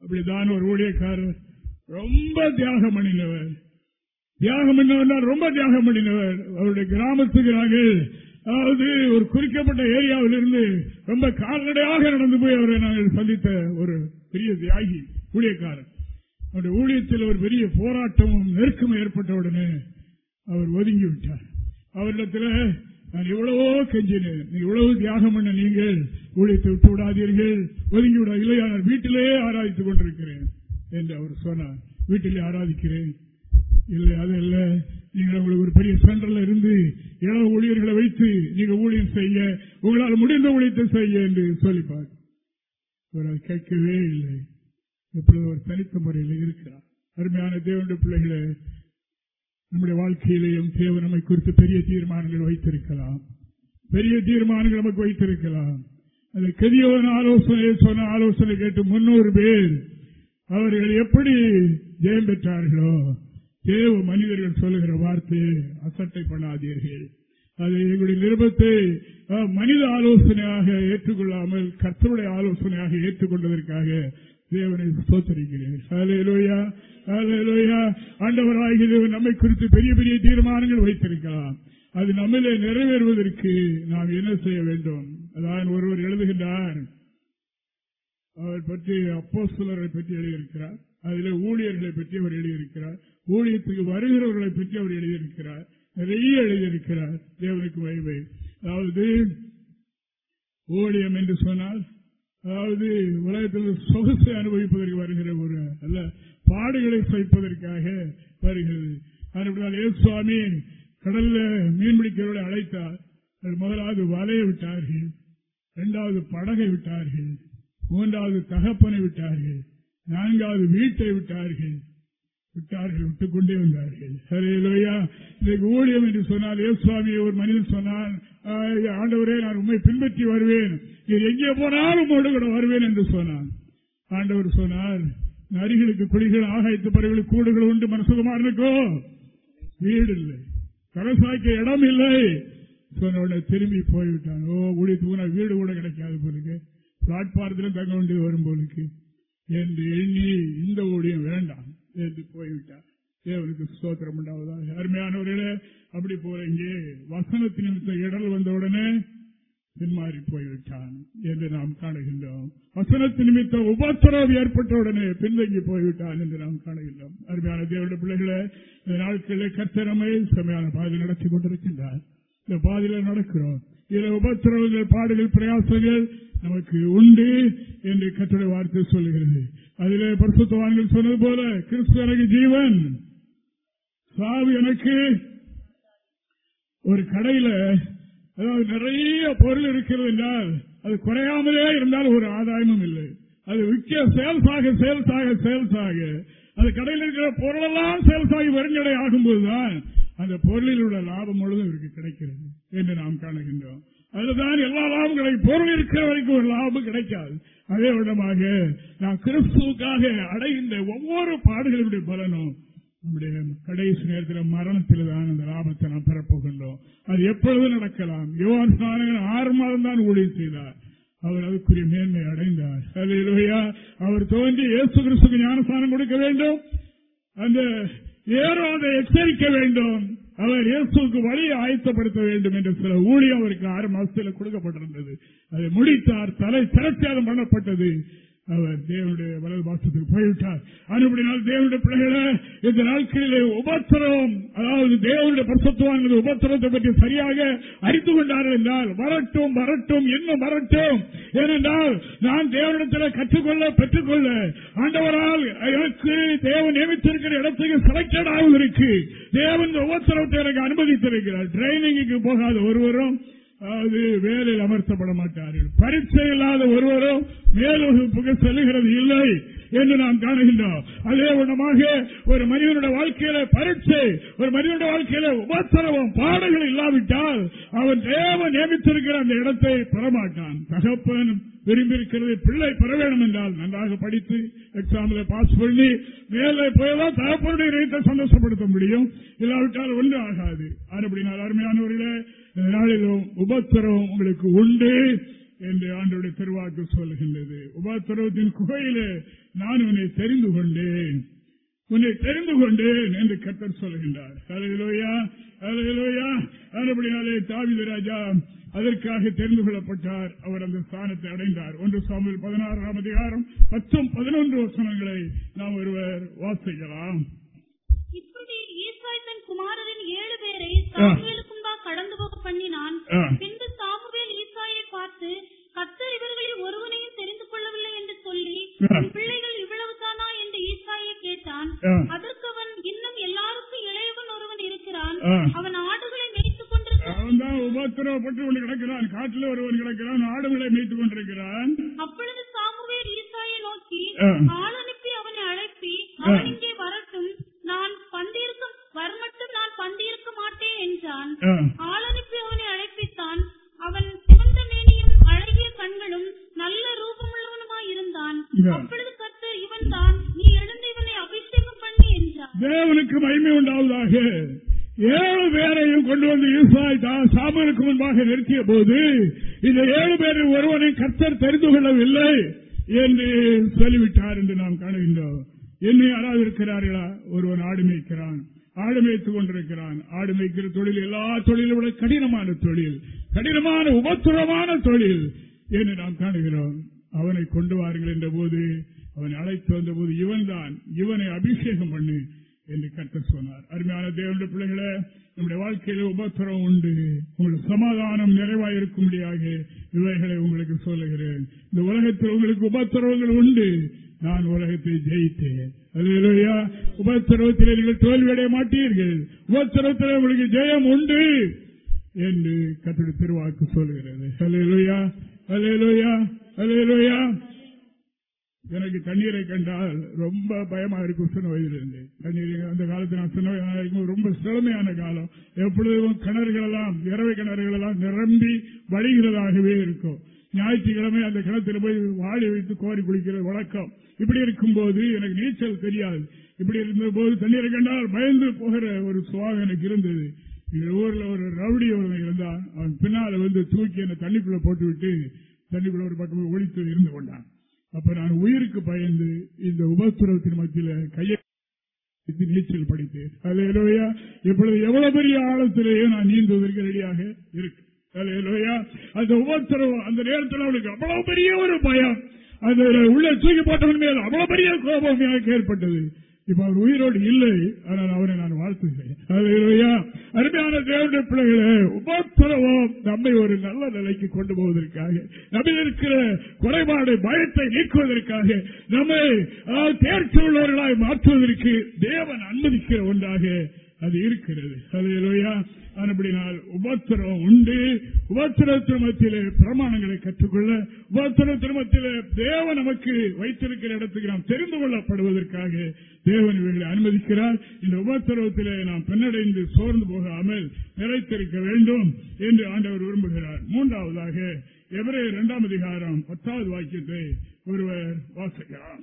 அப்படித்தான் ஒரு ஊழியக்காரர். ரொம்ப தியாகம் பண்ணினவர். தியாகம் பண்ணவர் ரொம்ப தியாகம் பண்ணினவர். அவருடைய கிராமத்துக்கு நாங்கள் அதாவது ஒரு குறிக்கப்பட்ட ஏரியாவில் இருந்து ரொம்ப கால்நடையாக நடந்து போய் அவரை நாங்கள் சந்தித்த ஒரு பெரிய தியாகி ஊழியக்காரர். அவருடைய ஊழியத்தில் ஒரு பெரிய போராட்டமும் நெருக்கமும் ஏற்பட்டவுடனே அவர் ஒதுங்கி விட்டார். அவரிடத்தில் நான் எவ்வளவோ கெஞ்சினேன். நீ இவ்வளவு தியாகம் பண்ண நீங்கள் ஊழியத்தை விட்டு விடாதீர்கள் ஒதுங்கி இல்லையா நான் வீட்டிலேயே ஆராதித்துக் கொண்டிருக்கிறேன் என்று அவர் சொன்னார். வீட்டிலே ஆராதிக்கிறேன். இல்லை அது இல்ல நீங்கள் உங்களுக்கு ஒரு பெரிய சென்டர்ல இருந்து இளவு ஊழியர்களை வைத்து நீங்க ஊழியம் செய்ய உங்களால் முடிந்த ஊழியத்தை செய்ய என்று சொல்லிப்பார் இவர் அதை கேட்கவே இல்லை. எப்பொழுது ஒரு தனித்த முறையில் இருக்கிறார். அருமையான தேவனுடைய பிள்ளைகளை நம்முடைய வாழ்க்கையிலேயும் தேவ நம்மை குறித்து பெரிய தீர்மானங்கள் வைத்திருக்கலாம். பெரிய தீர்மானங்கள் நமக்கு வைத்திருக்கலாம். அது கதியோன ஆலோசனை சொன்ன ஆலோசனை கேட்டு முன்னூறு பேர் அவர்கள் எப்படி ஜெயம் பெற்றார்களோ தேவ மனிதர்கள் சொல்லுகிற வார்த்தையை அசட்டை பண்ணாதீர்கள். அது எங்களுடைய நிருபத்தை மனித ஆலோசனையாக ஏற்றுக்கொள்ளாமல் கர்த்தருடைய ஆலோசனையாக ஏற்றுக்கொண்டதற்காக தேவனை சோத்தரிக்கிறேன் ஹalleluya தேவன் நம்மை குறித்து பெரிய பெரிய தீர்மானங்கள் வைத்திருக்கலாம். அது நம்மிலே நிறைவேறுவதற்கு நாம் என்ன செய்ய வேண்டும்? அதான் ஒருவர் எழுதுகின்றார். அவர் பற்றி அப்போ பற்றி எழுதியிருக்கிறார். அதில் ஊழியர்களை பற்றி அவர் எழுதியிருக்கிறார். ஊழியத்துக்கு வருகிறவர்களை பற்றி அவர் எழுதியிருக்கிறார். நிறைய எழுதியிருக்கிறார். தேவனுக்கு வயவை அதாவது ஊழியம் என்று சொன்னால் அதாவது உலகத்தில் சொகுசை அனுபவிப்பதற்கு வருகிற ஒரு அல்ல பாடுகளை சைப்பதற்காக வருகிறது. அதுபடினால் ஏ சுவாமி கடல்ல மீன்பிடிக்கிறவர்களை அழைத்தார். முதலாவது வலையை விட்டார்கள். இரண்டாவது படகை விட்டார்கள். மூன்றாவது தகப்பனை விட்டார்கள். நான்காவது வீட்டை விட்டார்கள். விட்டார்கள் விட்டுக் கொண்டே வந்தார்கள். சரி லோயா இன்றைக்கு ஊழியம் என்று சொன்னால் சுவாமி ஒரு மனிதன் சொன்னான் ஆண்டவரே நான் உண்மை பின்பற்றி வருவேன். நீர் எங்கே போனாலும் உங்களோடு கூட வருவேன் என்று சொன்னான். ஆண்டவர் சொன்னார் நரிகளுக்கு குழிகள் ஆகாயத்து பறவைகளுக்கு கூடுகள் உண்டு மனசுகுமாரனுக்கோ வீடு இல்லை. கரசாய்க்க இடம் இல்லை. சொன்ன உடனே திரும்பி போய்விட்டாங்க ஓ ஊழியத்துக்கு போனா வீடு கூட கிடைக்காது போலுக்கு. பிளாட்பாரத்தில் தங்க வேண்டியது வரும் போலுக்கு. என்று எண்ணி இந்த ஊழியம் வேண்டாம் என்று போய்விட்டார். தேவனுக்கு ஸ்தோத்திரம் உண்டாவதாக. அருமையானவர்களே அப்படி போல இங்கே வசனத்தின் நிமித்த இடல் வந்தவுடனே பின்மாறி போய்விட்டான் என்று நாம் காணுகின்றோம். வசனத்தின் நிமித்த உபத்திரவு ஏற்பட்டவுடனே பின்தங்கி போய்விட்டான் என்று நாம் காணுகின்றோம். அருமையான தேவனுடைய பிள்ளைகளை இந்த நாட்களில் கத்திரமை செம்மையான பாதை நடத்தி கொண்டிருக்கின்றார். இந்த பாதையில நடக்கிறோம். இதுல உபத்திரவங்கள் பாடுகள் பிரயாசங்கள் நமக்கு உண்டு என்று கட்டுரை வார்த்தை சொல்லுகிறது. அதிலே பரிசுத்தவான்கள் சொன்னது போல கிறிஸ்து எனக்கு ஜீவன். சாவு எனக்கு. ஒரு கடையில அதாவது நிறைய பொருள் இருக்கிறது என்றால் அது குறையாமலே இருந்தால் ஒரு ஆதாயமும் இல்லை. அது விற்க சேல்ஸ் ஆக சேல்ஸ் ஆக சேல்ஸ் ஆக. அது கடையில் இருக்கிற பொருளெல்லாம் சேல்ஸ் ஆகி வருங்கடை ஆகும்போதுதான் அந்த பொருளில் உள்ள லாபம் முழுவதும் இவருக்கு கிடைக்கிறது என்று நாம் காணுகின்றோம். அதுதான் எல்லா லாபம் கிடைக்கும் பொருள் இருக்கிற வரைக்கும் ஒரு லாபம் கிடைக்காது. அதே விடமாக நாம் கிறிஸ்துவுக்காக அடைகின்ற ஒவ்வொரு பாடுகளுடைய பலனும் நம்முடைய கடைசி நேரத்தில் மரணத்தில் தான் அந்த லாபத்தை நாம் பெறப்போகின்றோம். அது எப்பொழுது நடக்கலாம்? யோவான் ஸ்நானகன் ஆறு மாதம் தான் ஊழியர் செய்தார். அவர் அதுக்குரிய மேன்மை அடைந்தார். அல்லேலூயா. அவர் தோன்றி இயேசு கிறிஸ்துக்கு ஞானஸ்தானம் கொடுக்க வேண்டும். அந்த ஏரோதை எச்சரிக்க வேண்டும். அவர் இயேசுக்கு வழியை ஆயத்தப்படுத்த வேண்டும் என்ற சில ஊழியம் அவருக்கு ஆறு மாசத்தில் கொடுக்கப்பட்டிருந்தது. அதை முடித்தார். தலை திரட்சியாதம் பண்ணப்பட்டது. தேவனுடைய வலது பாசத்துக்கு போய்விட்டார். அதுபடினால் தேவனுடைய பிள்ளைகளை இந்த நாட்களிலே உபத்திரவம் அதாவது தேவனுடைய பரிசுத்தவான்கள் உபத்திரத்தை பற்றி சரியாக அறிந்து கொண்டார்கள் என்றால் வரட்டும் வரட்டும் இன்னும் வரட்டும்? ஏனென்றால் நான் தேவனிடத்தில் கற்றுக்கொள்ள பெற்றுக்கொள்ள ஆண்டவரால் எனக்கு தேவன் நியமித்திருக்கிற இடத்துக்கு செலக்டட் இருக்கு தேவன் உபத்திரத்தை எனக்கு அனுமதித்திருக்கிறார். ட்ரைனிங்குக்கு போகாத ஒருவரும் அது வேலையில் அமர்த்தப்பட மாட்டார்கள் பரீட்சை இல்லாத ஒருவரும் மேல்வகுப்புக்கு செல்லுகிறது இல்லை என்று நாம் காணுகின்றோம். அதே விதமாக ஒரு மனிதனுடைய வாழ்க்கையில பரீட்சை ஒரு மனிதனுடைய வாழ்க்கையில உபத்திரவம் பாடல்கள் இல்லாவிட்டால் அவன் தேவ நியமித்திருக்கிற அந்த இடத்தை பெறமாட்டான். தகப்பன் விரும்பியிருக்கிறது பிள்ளை பெற வேண்டும் என்றால் நன்றாக படித்து எக்ஸாம்ல பாஸ் பண்ணி மேலே போயதான் தகப்பனுடைய இதயத்தை சந்தோஷப்படுத்த முடியும். இல்லாவிட்டால் ஒன்று ஆகாது. அப்படினால் அருமையானவர்களே நாளிலும் உபத்திரவம் உங்களுக்கு உண்டு என்று ஆண்டோடைய திருவாக்கு சொல்கின்றது உபத்திரவத்தின் குகையிலே நான் உன்னை தெரிந்து கொண்டேன். உன்னை தெரிந்து கொண்டேன் என்று கர்த்தர் சொல்கின்றார் அலையிலோயா அலையிலோயா அதுபடியாலே தாவித ராஜா அதற்காக தெரிந்து கொள்ளப்பட்டார். அவர் அந்த ஸ்தானத்தை அடைந்தார். ஒன்று சாமியில் பதினாறாம் அதிகாரம் பத்தும் பதினொன்று வசனங்களை நாம் ஒருவர் வாசிக்கலாம். குமாரரின் ஏழு பேரை கடந்து பண்ணினான். பின்பு சாமுவேல் ஈசாயை பார்த்து கர்த்தர் இவர்களில் ஒருவனையும் தெரிந்து கொள்ளவில்லை என்று சொல்லி பிள்ளைகள் இவ்வளவுதானா என்று ஈசாயை கேட்டான். அதற்கு அவன் இன்னும் எல்லாருக்கும் இளையவன் ஒருவன் இருக்கிறான். அவன் ஆடுகளை மேய்த்துக் கொண்டிருக்கிறான். உபத்திரவப்பட்டு கொண்டு கிடக்கிறான். காட்டில் ஒருவன் கிடக்கிறான். ஆடுகளை மேய்த்துக் கொண்டிருக்கிறான். அப்பொழுது சாமுவேல் ஈசாயை நோக்கி. ஆள் அனுப்பி அவனை அழைப்பி. அவன் இங்கே வரட்டும். நான் பந்திருக்க வரமட்டும் நான் பந்திருக்க மாட்டேன் என்றான். தேவனுக்கு ஏழு பேரையும் கொண்டு வந்து ஈசாய் சாமனுக்கு முன்பாக நிறுத்திய போது இந்த ஏழு பேரில் ஒருவனை கர்த்தர் தெரிந்து கொள்ளவில்லை என்று சொல்லிவிட்டார் என்று நாம் காணுகின்றோம். என்ன யாராவது இருக்கிறார்களா ஒருவன் ஆடு மேய்க்கிறான் ஆடு மேய்த்துக் கொண்டிருக்கிறான். ஆடு மேய்க்கிற தொழில் எல்லா தொழிலும் விட கடினமான தொழில் கடினமான உபத்துவமான தொழில் என்று நாம் காணுகிறோம். அவனை கொண்டு வாருங்கள் என்ற போது அவனை அழைத்து வந்த போது இவன் தான் இவனை அபிஷேகம் பண்ணு என்று கற்று சொன்னார். அருமையான தேவனுடைய பிள்ளைகளே நம்முடைய வாழ்க்கையில உபத்திரம் உண்டு. உங்களுக்கு சமாதானம் நிறைவாயிருக்கும்படியாக இவைகளை உங்களுக்கு சொல்லுகிறேன். இந்த உலகத்தில் உங்களுக்கு உபத்திரவங்கள் உண்டு. நான் உலகத்தை ஜெயித்தேன். அல்லேலூயா. உபத்திரவத்தில் நீங்கள் தோல்வியடைய மாட்டீர்கள். உபத்திரவத்தில் உங்களுக்கு ஜெயம் உண்டு என்று கத்தோட திருவாக்கு சொல்லுகிறது. அலையலோயா அலையலோயா அலையலோயா எனக்கு தண்ணீரை கண்டால் ரொம்ப பயமா இருக்கும் சின்ன வயதிலிருந்து. தண்ணீர் அந்த காலத்தில் நான் சின்ன வயதாக ரொம்ப சிறமையான காலம். எப்பொழுதும் கிணறுகள் எல்லாம் இரவை கிணறுகள் எல்லாம் நிரம்பி வழிகிறதாகவே இருக்கும். ஞாயிற்றுக்கிழமை அந்த கிணத்துல போய் வாடி வைத்து கோரி குளிக்கிறது வழக்கம். இப்படி இருக்கும்போது எனக்கு நீச்சல் தெரியாது. இப்படி இருந்த போது தண்ணீரை கண்டால் பயந்து போகிற ஒரு சுவாகம் எனக்கு இருந்தது. ஊர்ல ஒரு ரவுடி ஒருவன் இருந்தான். அவன் பின்னால வந்து தூக்கி என்னை தண்ணிக்குள்ள போட்டு விட்டு தண்ணிக்குள்ள ஒரு பக்கம் ஒழித்து இருந்து கொண்டான். அப்ப நான் உயிருக்கு பயந்து இந்த உபத்திரவத்தின் மத்தியில கையை நீச்சல் படித்தேன். அல்லேலூயா. இப்பொழுது எவ்வளவு பெரிய ஆழத்திலேயே நான் நீந்துவதற்கு ரெடியாக இருக்கு. அல்லேலூயா. அந்த உபத்திரவம் அந்த நேரத்தில் அவனுக்கு அவ்வளவு பெரிய ஒரு பயம். அந்த உள்ள தூக்கி போட்டவன் மேல் அவ்வளவு பெரிய கோபம் எனக்கு ஏற்பட்டது. இப்ப அவர் உயிரோடு இல்லை ஆனால் அவரை நான் வாழ்த்துகிறேன். அருமையான தேவனுடைய பிள்ளைகளை உபத்திரவம் நம்மை ஒரு நல்ல நிலைக்கு கொண்டு போவதற்காக நம்ம இருக்கிற குறைபாடு பயத்தை நீக்குவதற்காக நம்மை அதாவது தேர்ச்சி உள்ளவர்களாய் மாற்றுவதற்கு தேவன் அனுமதிக்கிற ஒன்றாக அது இருக்கிறது. அல்லேலூயா அப்படினால் உபத்திரம் உண்டு. உபத்திர திருமத்திலே பிரமாணங்களை கற்றுக்கொள்ள உபத்திர திருமத்திலே தேவன் நமக்கு வைத்திருக்கிற இடத்துக்கு நாம் தெரிந்து கொள்ளப்படுவதற்காக தேவன் இவர்களை அனுமதிக்கிறார். இந்த உபத்திரவத்திலே நாம் பின்னடைந்து சோர்ந்து போகாமல் நிறைத்திருக்க வேண்டும் என்று ஆண்டவர் விரும்புகிறார். மூன்றாவதாக எவரே இரண்டாம் அதிகாரம் பத்தாவது வாக்கியத்தை ஒருவர் வாசிக்கிறார்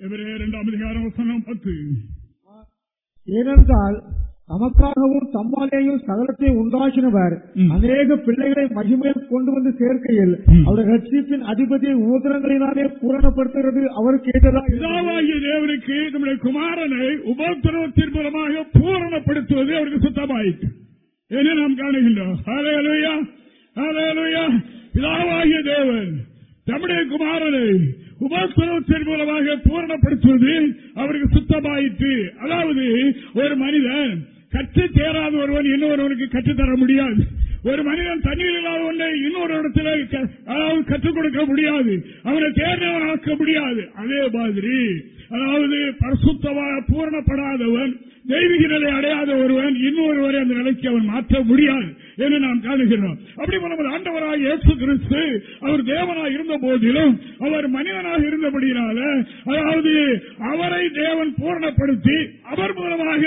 எவரே இரண்டாம் அதிகாரம் வசனம் பத்து. ஏனென்றால் நமக்காகவும் தம்மாலேயும் சகலத்தை உண்டாக்கினவர். அநேக பிள்ளைகளை மகிமையில் கொண்டு வந்து சேர்க்கையில். அவருடைய ரட்சிப்பின் அதிபதியை ஊதரங்களினாலே பூரணப்படுத்துகிறது அவருக்கு ஏற்றதாக இருக்கிறது. பிதாவாகிய தேவனுக்கு நம்முடைய குமாரனை உபத்திரவத்தின் மூலமாக பூரணப்படுத்துவது அவருக்கு சுத்தமாயிற்று என்று நாம் காணுகின்றோம். பிதாவாகிய தேவன் நம்முடைய குமாரனை உபத்திரவத்தின் மூலமாக பூரணப்படுத்துவது அவருக்கு சுத்தமாயிற்று அதாவது ஒரு மனிதன் கற்று தேராத ஒருவன் இன்னொருவனுக்கு கற்றுத்தர முடியாது. ஒரு மனிதன் தண்ணீர் இல்லாத ஒன்றை இன்னொரு இடத்துல அதாவது கற்றுக் கொடுக்க முடியாது. அவனை தேர்ந்தவன் ஆக்க முடியாது. அதே மாதிரி அதாவது பரிசுத்தவா பூரணப்படாதவன் தெய்வீக நிலை அடையாத ஒருவன் இன்னொருவரை அந்த நிலைக்கு அவன் மாற்ற முடியாது என்று நாம் காணுகிறோம் அப்படி நமது ஆண்டவராக இயேசு கிறிஸ்து அவர் தேவனாக இருந்த போதிலும் அவர் மனிதனாக இருந்தபடியினால அதாவது அவரை தேவன் பூரணப்படுத்தி அவர் மூலமாக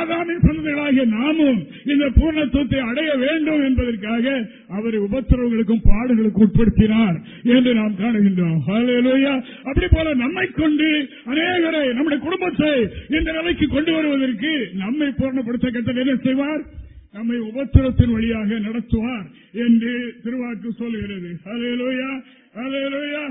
ஆதாமின் சந்ததிகளாகிய நாமும் இந்த பூர்ணத்துவத்தை அடைய வேண்டும் என்பதற்காக அவரை உபத்திரவங்களுக்கும் பாடுகளுக்கு உட்படுத்தினார் என்று நாம் காணுகின்றோம். அப்படி போல நம்மை கொண்டு அநேகரை நம்முடைய குடும்பத்தை இந்த நிலைக்கு கொண்டு வருவதற்கு நம்மை பூர்ணப்படுத்த கத்தர் என்ன செய்வார்? நம்மை உபத்திரத்தின் வழியாக நடத்துவார் என்று திருவாக்கு சொல்கிறது அலையலோயா அலையலோயா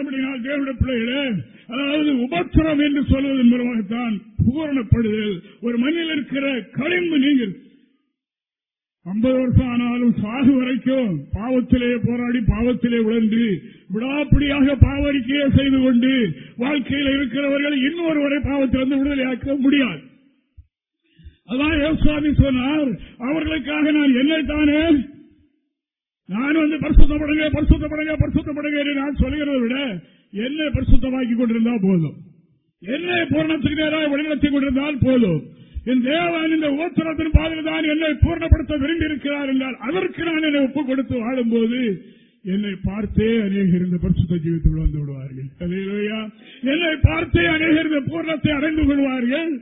அப்படினால் பிள்ளைகளே அதாவது உபத்திரம் என்று சொல்வதன் மூலமாகத்தான் பூரணப்படுதல். ஒரு மண்ணில் இருக்கிற களிம்பு நீங்கள் ஐம்பது வருஷம் ஆனாலும் சாகு வரைக்கும் பாவத்திலே போராடி பாவத்திலே உழந்து விடாப்பிடியாக பாவரிக்கையே செய்து கொண்டு வாழ்க்கையில் இருக்கிறவர்கள் இன்னொருவரை பாவத்திலிருந்து விடுதலையாக்க முடியாது. அதான் யோசுவாமி சொன்னார். அவர்களுக்காக நான் என்னை தானே நான் வந்து பரிசுத்தப்படுங்க பரிசுத்தப்படுங்க பரிசுத்தப்படுங்க என்று நான் சொல்கிறதை விட என்னை பரிசுத்தமாக்கி கொண்டிருந்தா போதும். என்னை பூரணத்துக்கு நேராக வழிநடத்தி கொண்டிருந்தால் போதும். என் தேவன் இந்த உபத்திரத்தின் பாதையில் தான் என்னை பூர்ணப்படுத்த விரும்பி இருக்கிறார் என்றால் அதற்கு நான் என்னை ஒப்புக் கொடுத்து வாழும்போது என்னை பார்த்தே அநேகர் இந்த பரிசுத்த ஜீவித்துக்குள் வந்து விடுவார்கள். என்னை பார்த்தே அநேகர் இந்த பூர்ணத்தை அடைந்து கொள்வார்கள்.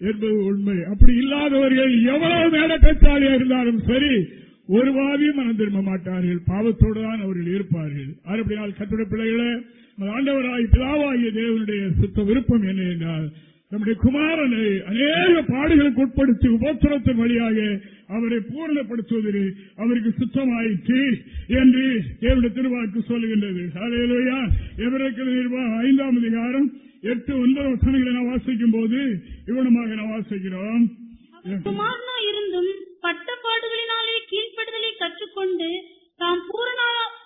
என்பது உண்மை. அப்படி இல்லாதவர்கள் எவ்வளவு மேல பேச்சாளியா இருந்தாலும் சரி ஒரு வாவியும் மனம் திரும்ப மாட்டார்கள். பாவத்தோடு தான் அவர்கள் இருப்பார்கள். அறுபடியால் கட்டுரை பிள்ளைகளே ஆண்டவராய் பிதாவாகிய தேவனுடைய சுத்த விருப்பம் என்ன என்றால் நம்முடைய குமாரனை அநேக பாடுகளுக்கு உட்படுத்தி உபத்திரத்தின் வழியாக அவரை பூரணப்படுத்துவதில் அவருக்கு சுத்தமாயிற்று என்று என்னுடைய திருவாக்கு சொல்லுகின்றது. அலையிலோயா எவருக்கு நிர்வாகம் ஐந்தாம் அதிகாரம் எட்டு ஒன்பது வசனங்களை நான் வாசிக்கும் போது இவனமாக நான் வாசிக்கிறோம். குமாரனா இருந்தும் பட்ட பாடுகளினாலே கீழ்ப்படுதலை கற்றுக்கொண்டு தாம்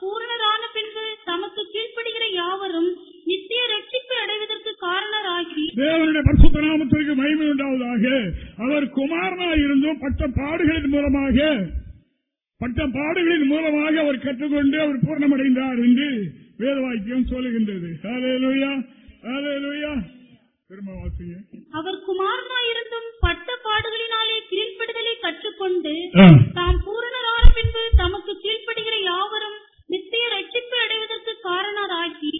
பூரணரான பின்பு தமக்கு கீழ்ப்படுகிற யாவரும் நித்திய ரட்சிப்பை அடைவதற்கு காரணராகி தேவனுடைய பரிசுத்த நாமத்திற்கு மகிமை உண்டாவதாக. அவர் குமாரனாய் இருந்தும் பட்ட பாடுகளின் மூலமாக பட்ட பாடுகளின் மூலமாக அவர் கற்றுக்கொண்டு அவர் பூர்ணமடைந்தார் என்று வேதவாக்கியம் சொல்லுகின்றது. அவர் குமாரனா இருந்தும் பட்ட பாடுகளினாலே கீழ்ப்படுதலை கற்றுக்கொண்டு. தாம் பூரணரான பின்பு தமக்கு கீழ்ப்படுகிற யாவரும் நித்திய ரட்சிப்பை அடைவதற்கு காரணராகி.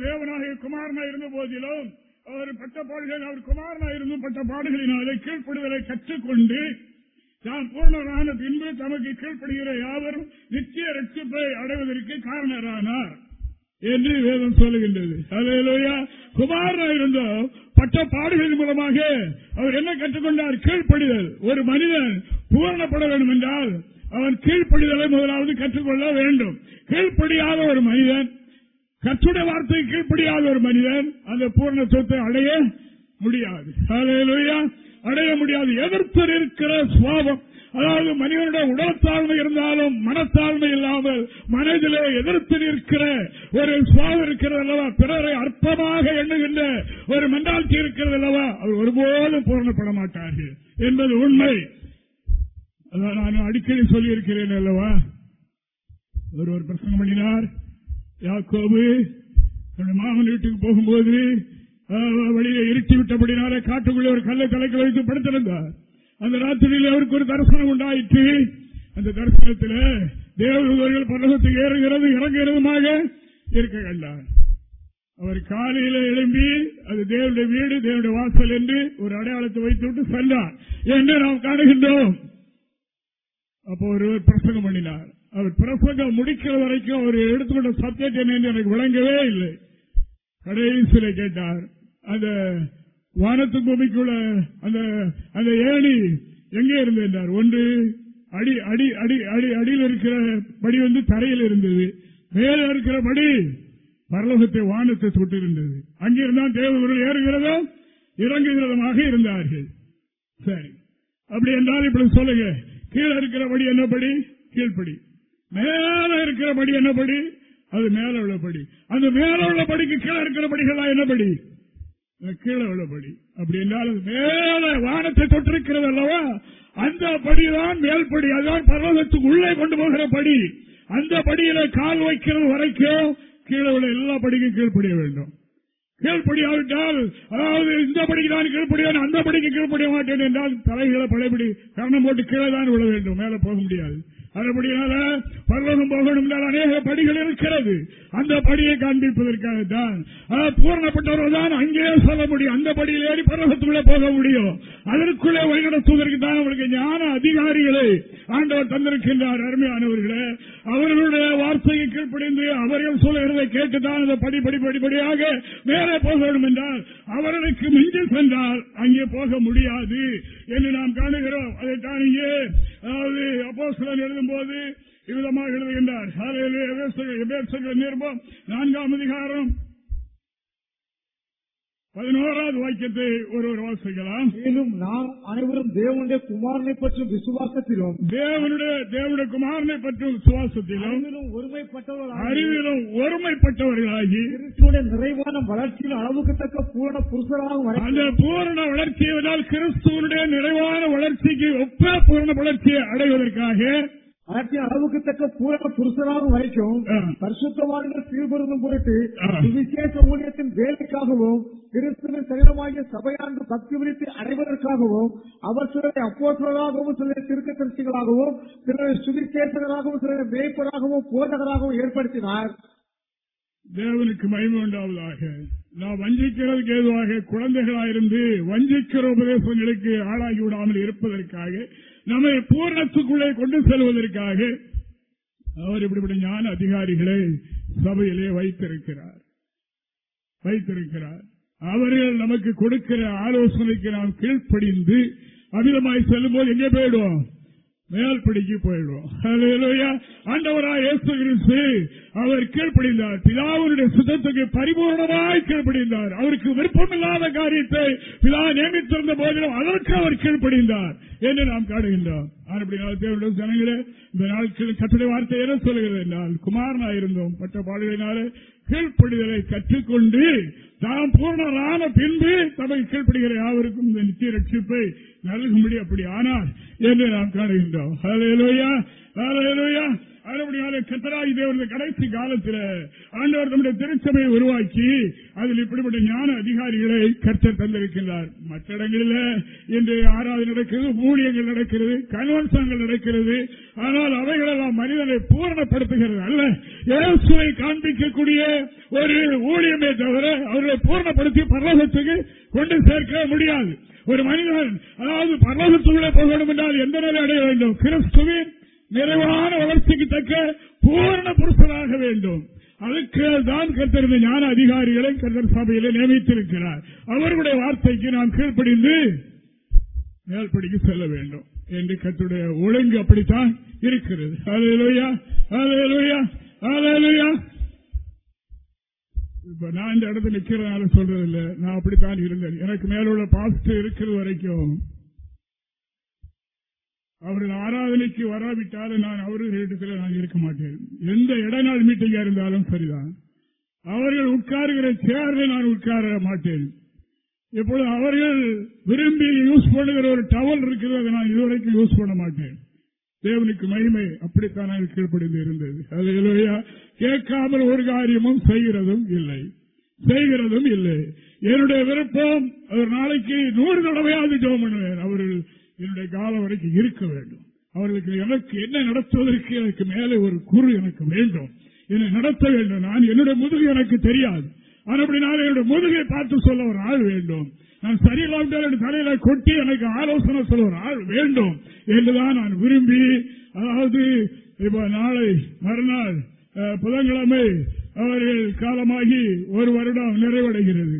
தேவனாகிய குமாரனாய் இருந்த போதிலும் அவர் பட்ட பாடுகள் அவர் குமாரனாய் இருந்தும் பட்ட பாடுகளினாலே கீழ்ப்படுதலை கற்றுக்கொண்டு தாம் பூர்ணரான பின்பு தமக்கு கீழ்ப்படுகிற யாவரும் நித்திய ரட்சிப்பை அடைவதற்கு காரணரானார். என்று வேதம் சொல்லுகின்றது. ஹalleluya. குமாரனாய் பட்ட பாடுகளின் மூலமாக அவர் என்ன கற்றுக்கொண்டார்? கீழ்ப்படிதல். ஒரு மனிதன் பூரணப்பட வேண்டும் என்றால் அவன் கீழ்ப்படிதலை முதலாவது கற்றுக்கொள்ள வேண்டும். கீழ்ப்படியாத ஒரு மனிதன் கற்றுடைய வார்த்தை கீழ்ப்படியாத ஒரு மனிதன் அந்த பூர்ணத்துவத்தை அடைய முடியாது. அடைய முடியாது. எதிர்த்து இருக்கிற சுவாபம் அதாவது மனிதனுடைய உடல்தாழ்மை இருந்தாலும் மனத்தாழ்மை இல்லாமல் மனதிலே எதிர்த்து நிற்கிற ஒரு சுவாமி இருக்கிறது அல்லவா? பிறரை அற்பமாக எண்ணுகின்ற ஒரு மென்டாலிட்டி இருக்கிறது அல்லவா? அவர் ஒருபோதும் பூரணப்பட மாட்டார்கள் என்பது உண்மை. அதான் நான் அடிக்கடி சொல்லியிருக்கிறேன் அல்லவா? ஒருவர் பிரசங்கம் பண்ணினார் யாக்கோபு மாமன் வீட்டுக்கு போகும்போது வழியை இருட்டி விட்டபடினாலே காட்டுக்குள்ளே ஒரு கல்லை தலைக்கு வைத்து படுத்திருந்தார். அந்த ராத்திரியில் அவருக்கு ஒரு தரிசனம் உண்டாயிற்று. அந்த தரிசனத்தில் தேவதூதர்கள் பரலோகத்துக்கு ஏறுகிறது இறங்குகிறதுமாக இருக்க கண்டார். அவர் காலையில எழும்பி அது தேவனுடைய வீடு தேவனுடைய வாசல் என்று ஒரு அடையாளத்தை வைத்துவிட்டு சென்றார். என்று நாம் காணுகின்றோம். அப்போ ஒருவர் பிரசங்கம் பண்ணினார். அவர் பிரசங்கம் முடிக்கிற வரைக்கும் அவர் எடுத்துக்கொண்ட சப்ஜெக்ட் என்ன என்று எனக்கு விளங்கவே இல்லை. கடைசியில கேட்டார் அந்த வானத்து பூமிக்குள்ள அந்த அந்த ஏணி எங்கே இருந்து என்றார். ஒன்று அடி அடி அடி அடி அடியில் இருக்கிற படி வந்து தரையில் இருந்தது. மேலே இருக்கிற படி பரலோகத்தை வானத்தை தொட்டு இருந்தது அங்கிருந்தான் தேவர்கள் ஏறுகிறதும் இறங்குகிறதுமாக இருந்தார்கள். சரி. அப்படி என்றால் இப்படி சொல்லுங்க. கீழே இருக்கிறபடி என்னபடி கீழ்ப்படி. மேல இருக்கிறபடி என்னபடி அது மேல உள்ளபடி அந்த மேல உள்ளபடிக்கு கீழே இருக்கிற படிகளா என்னபடி படி? கீழே உள்ளபடி. அப்படி என்றால் மேலே மேல வானத்தை தொட்டிருக்கிறது அல்லவா? அந்த படிதான் மேல்படி. அதுதான் பர்வதத்துக்கு உள்ளே கொண்டு போகிற படி. அந்த படியில கால் வைக்கிறது வரைக்கும் கீழே உள்ள எல்லா படிக்கும் கீழ்ப்படிய வேண்டும். கீழ்படியாவிட்டால் அதாவது இந்த படிக்கு தான் கீழ்ப்படியான் அந்த படிக்கு கீழ்படிய மாட்டேன் என்றால் தலைகளை பழையபடி கரணம் போட்டு கீழே தான் விழ வேண்டும். மேல போக முடியாது. அதுபடியால பரலோகம் போகணும் என்றால் அநேக படிகள் இருக்கிறது. அந்த படியை காண்பிப்பதற்காகத்தான். அஹ், பூரணப்பட்டவர்கள் தான் அங்கேயே சொல்ல முடியும். அந்த படியில் ஏறி பரலோகத்துக்குள்ளே போக முடியும். அதற்குள்ளே வழிநடத்துவதற்கு தான் அவர்களுக்கு ஞான அதிகாரிகளை ஆண்டவர் தந்திருக்கின்றார். அருமையானவர்களே அவர்களுடைய வார்த்தையை கீழ்ப்படைந்து அவர்கள் சொல்லுகிறதை கேட்டுதான் அந்த படி படி படிப்படியாக மேலே போக வேண்டும் என்றால் அவர்களுக்கு மிஞ்சி சென்றால் அங்கே போக முடியாது என்று நாம் காணுகிறோம். அதைத்தான் இங்கே அதாவது அப்போ சிலர் எழுதும் போது இவ்விதமாக எழுதுகின்றார். நிருபம் நான்காம் அதிகாரம். பதினோராவது வாக்கியத்தை ஒருவர் வாசிக்கலாம். மேலும் நாம் அனைவரும் தேவனுடைய குமாரனை பற்றும் விசுவாசத்திலும் தேவனுடைய தேவனுடைய குமாரனை பற்றும் சுவாசத்திலும் அறிவிலும் ஒருமைப்பட்டவர்களாக அறிவிலும் ஒருமைப்பட்டவர்களாகி கிறிஸ்துவுடைய நிறைவான வளர்ச்சியில் அளவுக்கு தக்க பூரண புருஷராக அந்த பூரண வளர்ச்சியினால் கிறிஸ்துவனுடைய நிறைவான வளர்ச்சிக்கு ஒப்ப பூரண வளர்ச்சியை அடைவதற்காக வளர்ச்சி அளவுக்கு தக்க பூரண புருஷராக வரைக்கும். பரிசுத்தவான்கள் சீர்பொருந்தும் பொருட்டு ஆ. சுவிசேஷ ஊழியத்தின் வேலைக்காகவும் கிறிஸ்துவின் சரீரமாகிய சபையாண்டு பக்தி விரித்து அடைவதற்காகவும் அவர் சிலரை அப்போசராகவும் சிலரை திருக்க தரிசிகளாகவும் சிலரை சுவிசேஷகராகவும் சிலரை மேய்ப்பராகவும் போதகராகவும் ஏற்படுத்தினார் தேவனுக்கு மகிமை உண்டாவதாக நாம் வஞ்சிக்கிறதுக்கு ஏதுவாக குழந்தைகளாயிருந்து வஞ்சிக்கிற உபதேசங்களுக்கு ஆளாகி விடாமல் இருப்பதற்காக நம்மை பூர்ணத்துக்குள்ளே கொண்டு செல்வதற்காக அவர் இப்படிப்பட்ட ஞான அதிகாரிகளை சபையிலே வைத்திருக்கிறார். வைத்திருக்கிறார். அவர்கள் நமக்கு கொடுக்கிற ஆலோசனைக்கு நாம் கீழ்ப்படிந்து அமிதமாய் செல்லும் போது எங்கே போயிடுவோம்? மேல்படிக்கு போயிடுவோம். ஆண்டவராய் இயேசு கிறிஸ்து அவர் கீழ்ப்படிந்தார். பிதாவுடைய சுத்தத்துக்கு பரிபூர்ணமாய் கீழ்ப்படிந்தார். அவருக்கு விருப்பம் இல்லாத காரியத்தை பிதா நியமித்திருந்த போதிலும் அதற்கு அவர் கீழ்ப்படிந்தார் என்று நாம் காடுகின்றோம் தேவனுடைய ஜனங்களே இந்த நாட்களில் கட்டுரை வார்த்தை என்ன சொல்லுகிறது என்றால் குமாரனாயிருந்தோம். பட்ட பாடுகளினாலே கீழ்ப்படிதலை கற்றுக்கொண்டு தாம் பூர்ணரான பின்பு தமக்கு கீழ்ப்படுகிற யாவருக்கும் இந்த நிச்சய ரட்சிப்பை நல்கும்படி அப்படி ஆனால் என்று நாம் காணுகின்றோம். ஹalleluya ஹalleluya அதுபடியாலே கடைசி காலத்தில் ஆண்டவர் நம்முடைய திருச்சபையை உருவாக்கி அதில் இப்படிப்பட்ட ஞான அதிகாரிகளை கர்த்தர் தந்திருக்கின்றார். மற்ற இடங்களில் இன்று ஆராதனை நடக்கிறது ஊழியங்கள் நடக்கிறது கன்வென்ஷன்கள் நடக்கிறது. ஆனால் அவைகளெல்லாம் மனிதனை பூரணப்படுத்துகிறது அல்ல. இயேசுவை காண்பிக்கக்கூடிய ஒரு ஊழியமே தவிர அவர்களை பூரணப்படுத்தி பரலோகத்துக்கு கொண்டு சேர்க்க முடியாது. ஒரு மனிதன் அதாவது பரலோகத்துக்குள்ளே போக வேண்டும் என்றால் எந்த நிலை அடைய வேண்டும்? கிறிஸ்துவின் நிறைவான வளர்ச்சிக்கு தக்க பூரண புருஷனாக வேண்டும். அதுக்கு தான் கத்திருந்த ஞான அதிகாரிகளை கர்த்தர் சபையிலே நியமித்திருக்கிறார். அவர்களுடைய வார்த்தைக்கு நாம் கீழ்ப்படிந்து மேல்படிக்கு செல்ல வேண்டும். என்று கத்துடைய ஒழுங்கு அப்படித்தான் இருக்கிறது. இப்ப நான் இந்த இடத்துல நிக்கிறதுனால சொல்றது இல்ல நான் அப்படித்தான் இருந்தேன். எனக்கு மேலுள்ள பாஸ்ட் இருக்கிறது வரைக்கும். அவர்கள் ஆராதனைக்கு வராவிட்டாலும் நான் அவர்களிடத்தில் நான் இருக்க மாட்டேன். எந்த இடநாள் மீட்டிங்கா இருந்தாலும் சரிதான். அவர்கள் உட்காருகிற சேர்ல நான் உட்கார மாட்டேன். இப்பொழுது அவர்கள் விரும்பி யூஸ் பண்ணுகிற ஒரு டவல் இருக்கிறது அதை நான் இதுவரைக்கும் யூஸ் பண்ண மாட்டேன். தேவனுக்கு மகிமை அப்படித்தான் நான் கீழ்ப்படிந்து இருந்தது. அது இல்லையா கேட்காமல் ஒரு காரியமும் செய்கிறதும் இல்லை. செய்கிறதும் இல்லை. என்னுடைய விருப்பம் ஒரு நாளைக்கு நூறு தடவையாவது ஜோம் பண்ணுவேன் அவர்கள் என்னுடைய காலம் வரைக்கும் இருக்க வேண்டும். அவர்களுக்கு எனக்கு என்ன நடத்துவதற்கு எனக்கு மேலே ஒரு குரு எனக்கு வேண்டும். என்னை நடத்த வேண்டும். நான் என்னுடைய முதுகு எனக்கு தெரியாது. ஆனால் நான் என்னுடைய முதுகை பார்த்து சொல்ல ஒரு ஆள் வேண்டும். நான் சரியில்லாவிட்டால் தலையில கொட்டி எனக்கு ஆலோசனை சொல்ல ஒரு ஆள் வேண்டும் என்றுதான் நான் விரும்பி அதாவது இப்ப நாளை மறுநாள் புதன்கிழமை அவர்கள் காலமாகி ஒரு வருடம் நிறைவடைகிறது.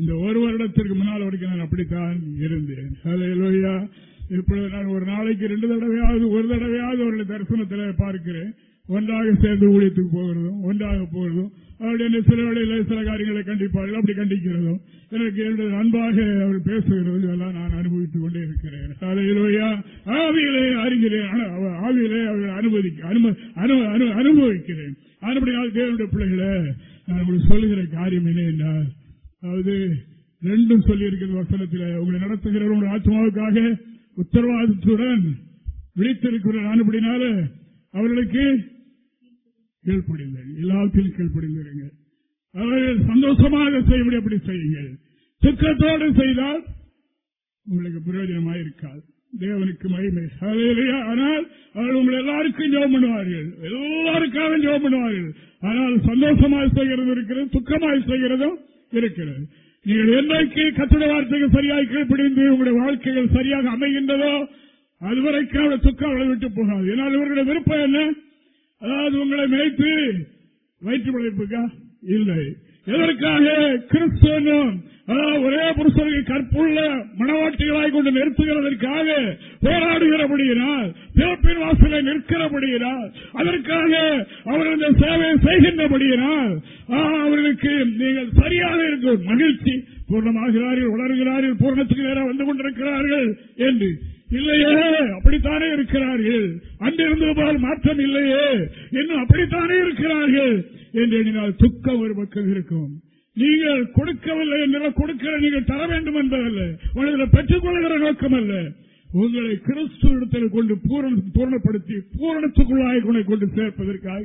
இந்த ஒரு வருடத்திற்கு முன்னால் வரைக்கும் நான் அப்படித்தான் இருந்தேன். ஹalleluya. இப்பொழுது நான் ஒரு நாளைக்கு ரெண்டு தடவையாவது ஒரு தடவையாவது அவருடைய தரிசனத்தில் பார்க்கிறேன். ஒன்றாக சேர்ந்து ஊழியத்துக்கு போகிறதும் ஒன்றாக போகிறதும். அவருடைய சில வேளையில் சில காரியங்களை கண்டிப்பார்கள் அப்படி கண்டிக்கிறதும். எனக்கு என்னுடைய அன்பாக அவர் பேசுகிறது இதெல்லாம் நான் அனுபவித்துக் கொண்டே இருக்கிறேன். அதையிலோயா ஆவியிலே அறிகிறேன். ஆனா, அவ- ஆவியிலே அவர்கள் அனுமதிக்க அனுமதி அனு- அனுபவிக்கிறேன். அப்படினால் தேவனுடைய பிள்ளைகளை நான் உங்களுக்கு சொல்லுகிற காரியம் என்ன என்றால் அது ரெண்டும் சொல்லியிருக்கிறது வசனத்தில். உங்களை நடத்துகிற உங்கள் ஆத்மாவுக்காக உத்தரவாதத்துடன் விழித்திருக்கிற நானுபடினால அவர்களுக்கு கீழ்ப்படிங்கள் எல்லாத்திலும் கீழ்ப்படிந்திருங்க அவர்கள் சந்தோஷமாக செய்யும்படி அப்படி செய்யுங்கள். துக்கத்தோடு செய்தால் உங்களுக்கு பிரயோஜனமாக இருக்காது. தேவனுக்கு மகிமை. ஆனால் அவர்கள் உங்கள் எல்லாருக்கும் ஜெபம் பண்ணுவார்கள். எல்லாருக்காக ஜெபம் பண்ணுவார்கள். ஆனால் சந்தோஷமாக செய்கிறது இருக்கிறது துக்கமாக செய்கிறதும் இருக்கிறது நீங்கள் என்றைக்கு கத்துட வார்த்தைகள் சரியாக கீழ்ப்படிந்து உங்களுடைய வாழ்க்கைகள் சரியாக அமைகின்றதோ அதுவரைக்கும் அவருடைய துக்கம் அவளை விட்டு போகாது. ஏன்னால் இவர்களுடைய விருப்பம் என்ன? அதாவது உங்களை மேய்த்து வயிற்று பிழைப்புக்கா? இல்லை. எதற்காக கிறிஸ்தவனும் ஒரே புருஷனுக்கு கற்புள்ள மனவாட்டிகளாய் கொண்டு நிறுத்துகிறதற்காக போராடுகிறபடியினால் பிறப்பின் வாசலை நிற்கிறபடியினால் அதற்காக அவர் இந்த சேவையை செய்கின்றபடியினால் அவர்களுக்கு நீங்கள் சரியாக இருக்கும். மகிழ்ச்சி பூர்ணமாகிறார்கள் வளர்கிறார்கள் பூர்ணத்துக்கு நேராக வந்து கொண்டிருக்கிறார்கள் என்று இல்லையே அப்படித்தானே இருக்கிறார்கள்? அன்றிருந்தது மாற்றம் இல்லையே இன்னும் அப்படித்தானே இருக்கிறார்கள்? என்று எண்ணினால் துக்கம் ஒரு பக்கம் இருக்கும். நீங்கள் கொடுக்கவில்லை என்ற கொடுக்கிற நீங்கள் தர வேண்டும் என்பதல்ல. உங்களை பெற்றுக் கொள்கிற நோக்கம் அல்ல உங்களை கிறிஸ்துவத்தில் கொண்டு பூரணப்படுத்தி பூரணத்துக்குள்ளாக கொண்டு சேர்ப்பதற்காக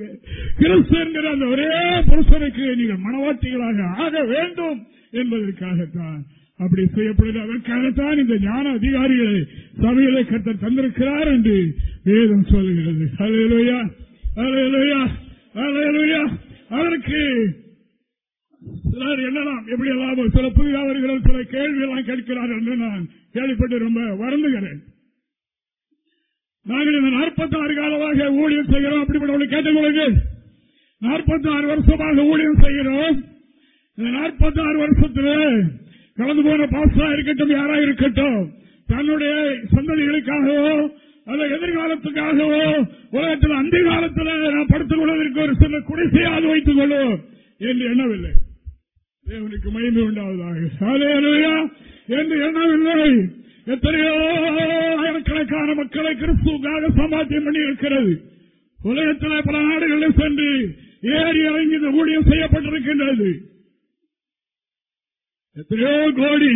கிறிஸ்து என்கிற அந்த ஒரே புருஷனுக்கு நீங்கள் மனவாட்டிகளாக ஆக வேண்டும் என்பதற்காகத்தான் அப்படி செய்யப்படுகிறது அதற்காகத்தான் இந்த ஞான அதிகாரிகளை சபைகளை கர்த்தர் தந்திருக்கிறார் என்று வேதம் சொல்லுகிறது ஹalleluya ஹalleluya ஹalleluya. அதற்கு சிலர் என்னலாம் எப்படி எல்லாம் சில புதியவர்கள் சில கேள்வி எல்லாம் கேட்கிறார் என்று நான் கேள்விப்பட்டு ரொம்ப வருந்துகிறேன். நாங்கள் இந்த நாற்பத்தி ஆறு காலமாக ஊழியம் செய்கிறோம். அப்படிப்பட்ட கேட்டுக்கொள்ளுங்கள் நாற்பத்தி ஆறு வருஷமாக ஊழியம் செய்கிறோம். இந்த நாற்பத்தி ஆறு வருஷத்தில் கலந்து போன பாஸ்டரா இருக்கட்டும் யாரா இருக்கட்டும் தன்னுடைய சந்ததிகளுக்காகவோ அல்ல எதிர்காலத்துக்காகவோ உலகத்தில் அந்த காலத்தில் நான் படுத்துக் கொள்வதற்கு ஒரு சில குடிசையாக வைத்துக் கொள்வோம் என்று எண்ணவில்லை. தேவனுக்கு மயந்து உண்டாவதாக. என்று எண்ணவில்லை. எத்தனையோ ஆயிரக்கணக்கான மக்களை கிறிஸ்துக்காக சம்பாத்தியம் பண்ணி இருக்கிறது. உலகத்தில் பல நாடுகளில் சென்று ஏறி இறங்கி இந்த ஊழியம் செய்யப்பட்டிருக்கின்றது. எத்தனையோ கோடி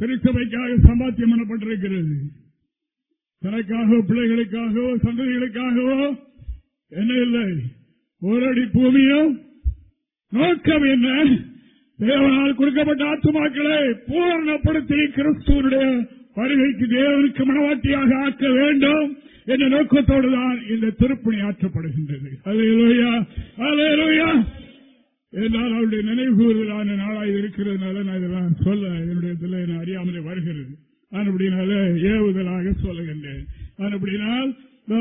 திருச்சபைக்காக சம்பாத்தியம் பண்ணப்பட்டிருக்கிறது. தனக்காக பிள்ளைகளுக்காகவோ சந்ததிகளுக்காகவோ என்ன இல்லை ஒரு அடி பூமியும் நோக்கம் என்ன? தேவனால் கொடுக்கப்பட்ட ஆத்துமாக்களை பூரணப்படுத்தி கிறிஸ்துவனுடைய வருகைக்கு தேவனுக்கு மனவாட்டியாக ஆக்க வேண்டும் என்ற நோக்கத்தோடு தான் இந்த திருப்பணி ஆற்றப்படுகின்றது. அலையலோயா அலையலோயா என்றால் அவருடைய நினைவு கூறுதலான நாளாக இருக்கிறதுனால நான் இதெல்லாம் சொல்ல என்னுடைய இதில் நான் அறியாமலே வருகிறது. அப்படினால ஏவுதலாக சொல்லுகின்றேன். அப்படினால்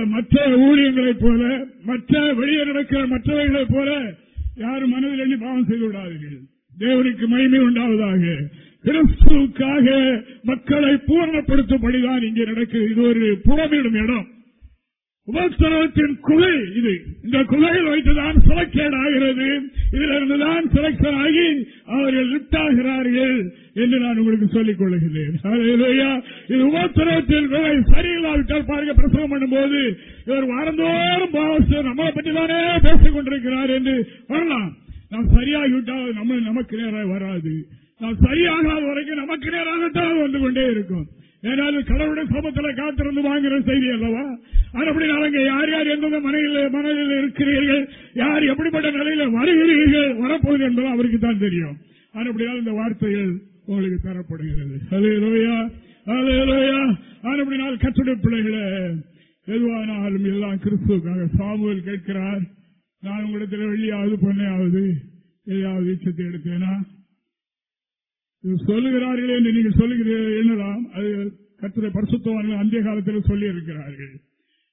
மற்ற ஊழியங்களைப் போல மற்ற வெளியே நடக்கிற மற்றவைகளைப் போல யாரும் மனதில் எண்ணி பாவம் செய்து விடாதீர்கள். தேவனுக்கு மகிமை உண்டாவதாக. கிறிஸ்துக்காக மக்களை பூரணப்படுத்தும்படிதான் இங்கே நடக்குது. இது ஒரு புறமிடும் இடம். உபஸ்தலத்தின் குகை இது. இந்த குகையில் வைத்துதான் செலக்ஷன் ஆகிறது. இதிலிருந்துதான் செலக்ஷன் ஆகி அவர்கள் லிப்ட் ஆகிறார்கள் என்று நான் உங்களுக்கு சொல்லிக் கொள்கிறேன். ஹalleluya. இது உபஸ்தலத்தின் குகை சரியில்லாவிட்டால் பாருங்க பிரசவம் பண்ணும்போது இவர் வாரந்தோறும் நம்மளை பற்றி தானே பேசிக் கொண்டிருக்கிறார் என்று வரலாம். நாம் சரியாகிவிட்டால் நம்ம நமக்கு நேராக வராது. நாம் சரியாகாத வரைக்கும் நமக்கு நேராகத்தான் வந்து கொண்டே இருக்கும். ஏனாலும் கடவுளுடைய சமத்தில் காத்திருந்து வாங்குற செய்தி அல்லவா? அப்படி நாளைங்க யார் யார் எந்தெந்த மனையில் மனதில் இருக்கிறீர்கள் யார் எப்படிப்பட்ட நிலையில வருகிறீர்கள் வரப்போகுது என்பது அவருக்கு தான் தெரியும். அதுபடியால் இந்த வார்த்தைகள் உங்களுக்கு தரப்படுகிறது. அதே லோயா அதே லோயா நாள் கற்றுடைய பிள்ளைகளை எதுவானாலும் எல்லாம் கிறிஸ்துவுக்காக சாமுவல் கேட்கிறார். நான் உங்களிடத்தில் வெள்ளியாவது பொண்ணையாவது எதையாவது இச்சத்தை எடுத்தேனா? சொல்லுகிறார்கள் என்று நீங்கள் சொல்லுகிறீர்கள் என்னதான் அது கத்திர பரிசுத்தவான்கள் அந்த காலத்தில் சொல்லி இருக்கிறார்கள்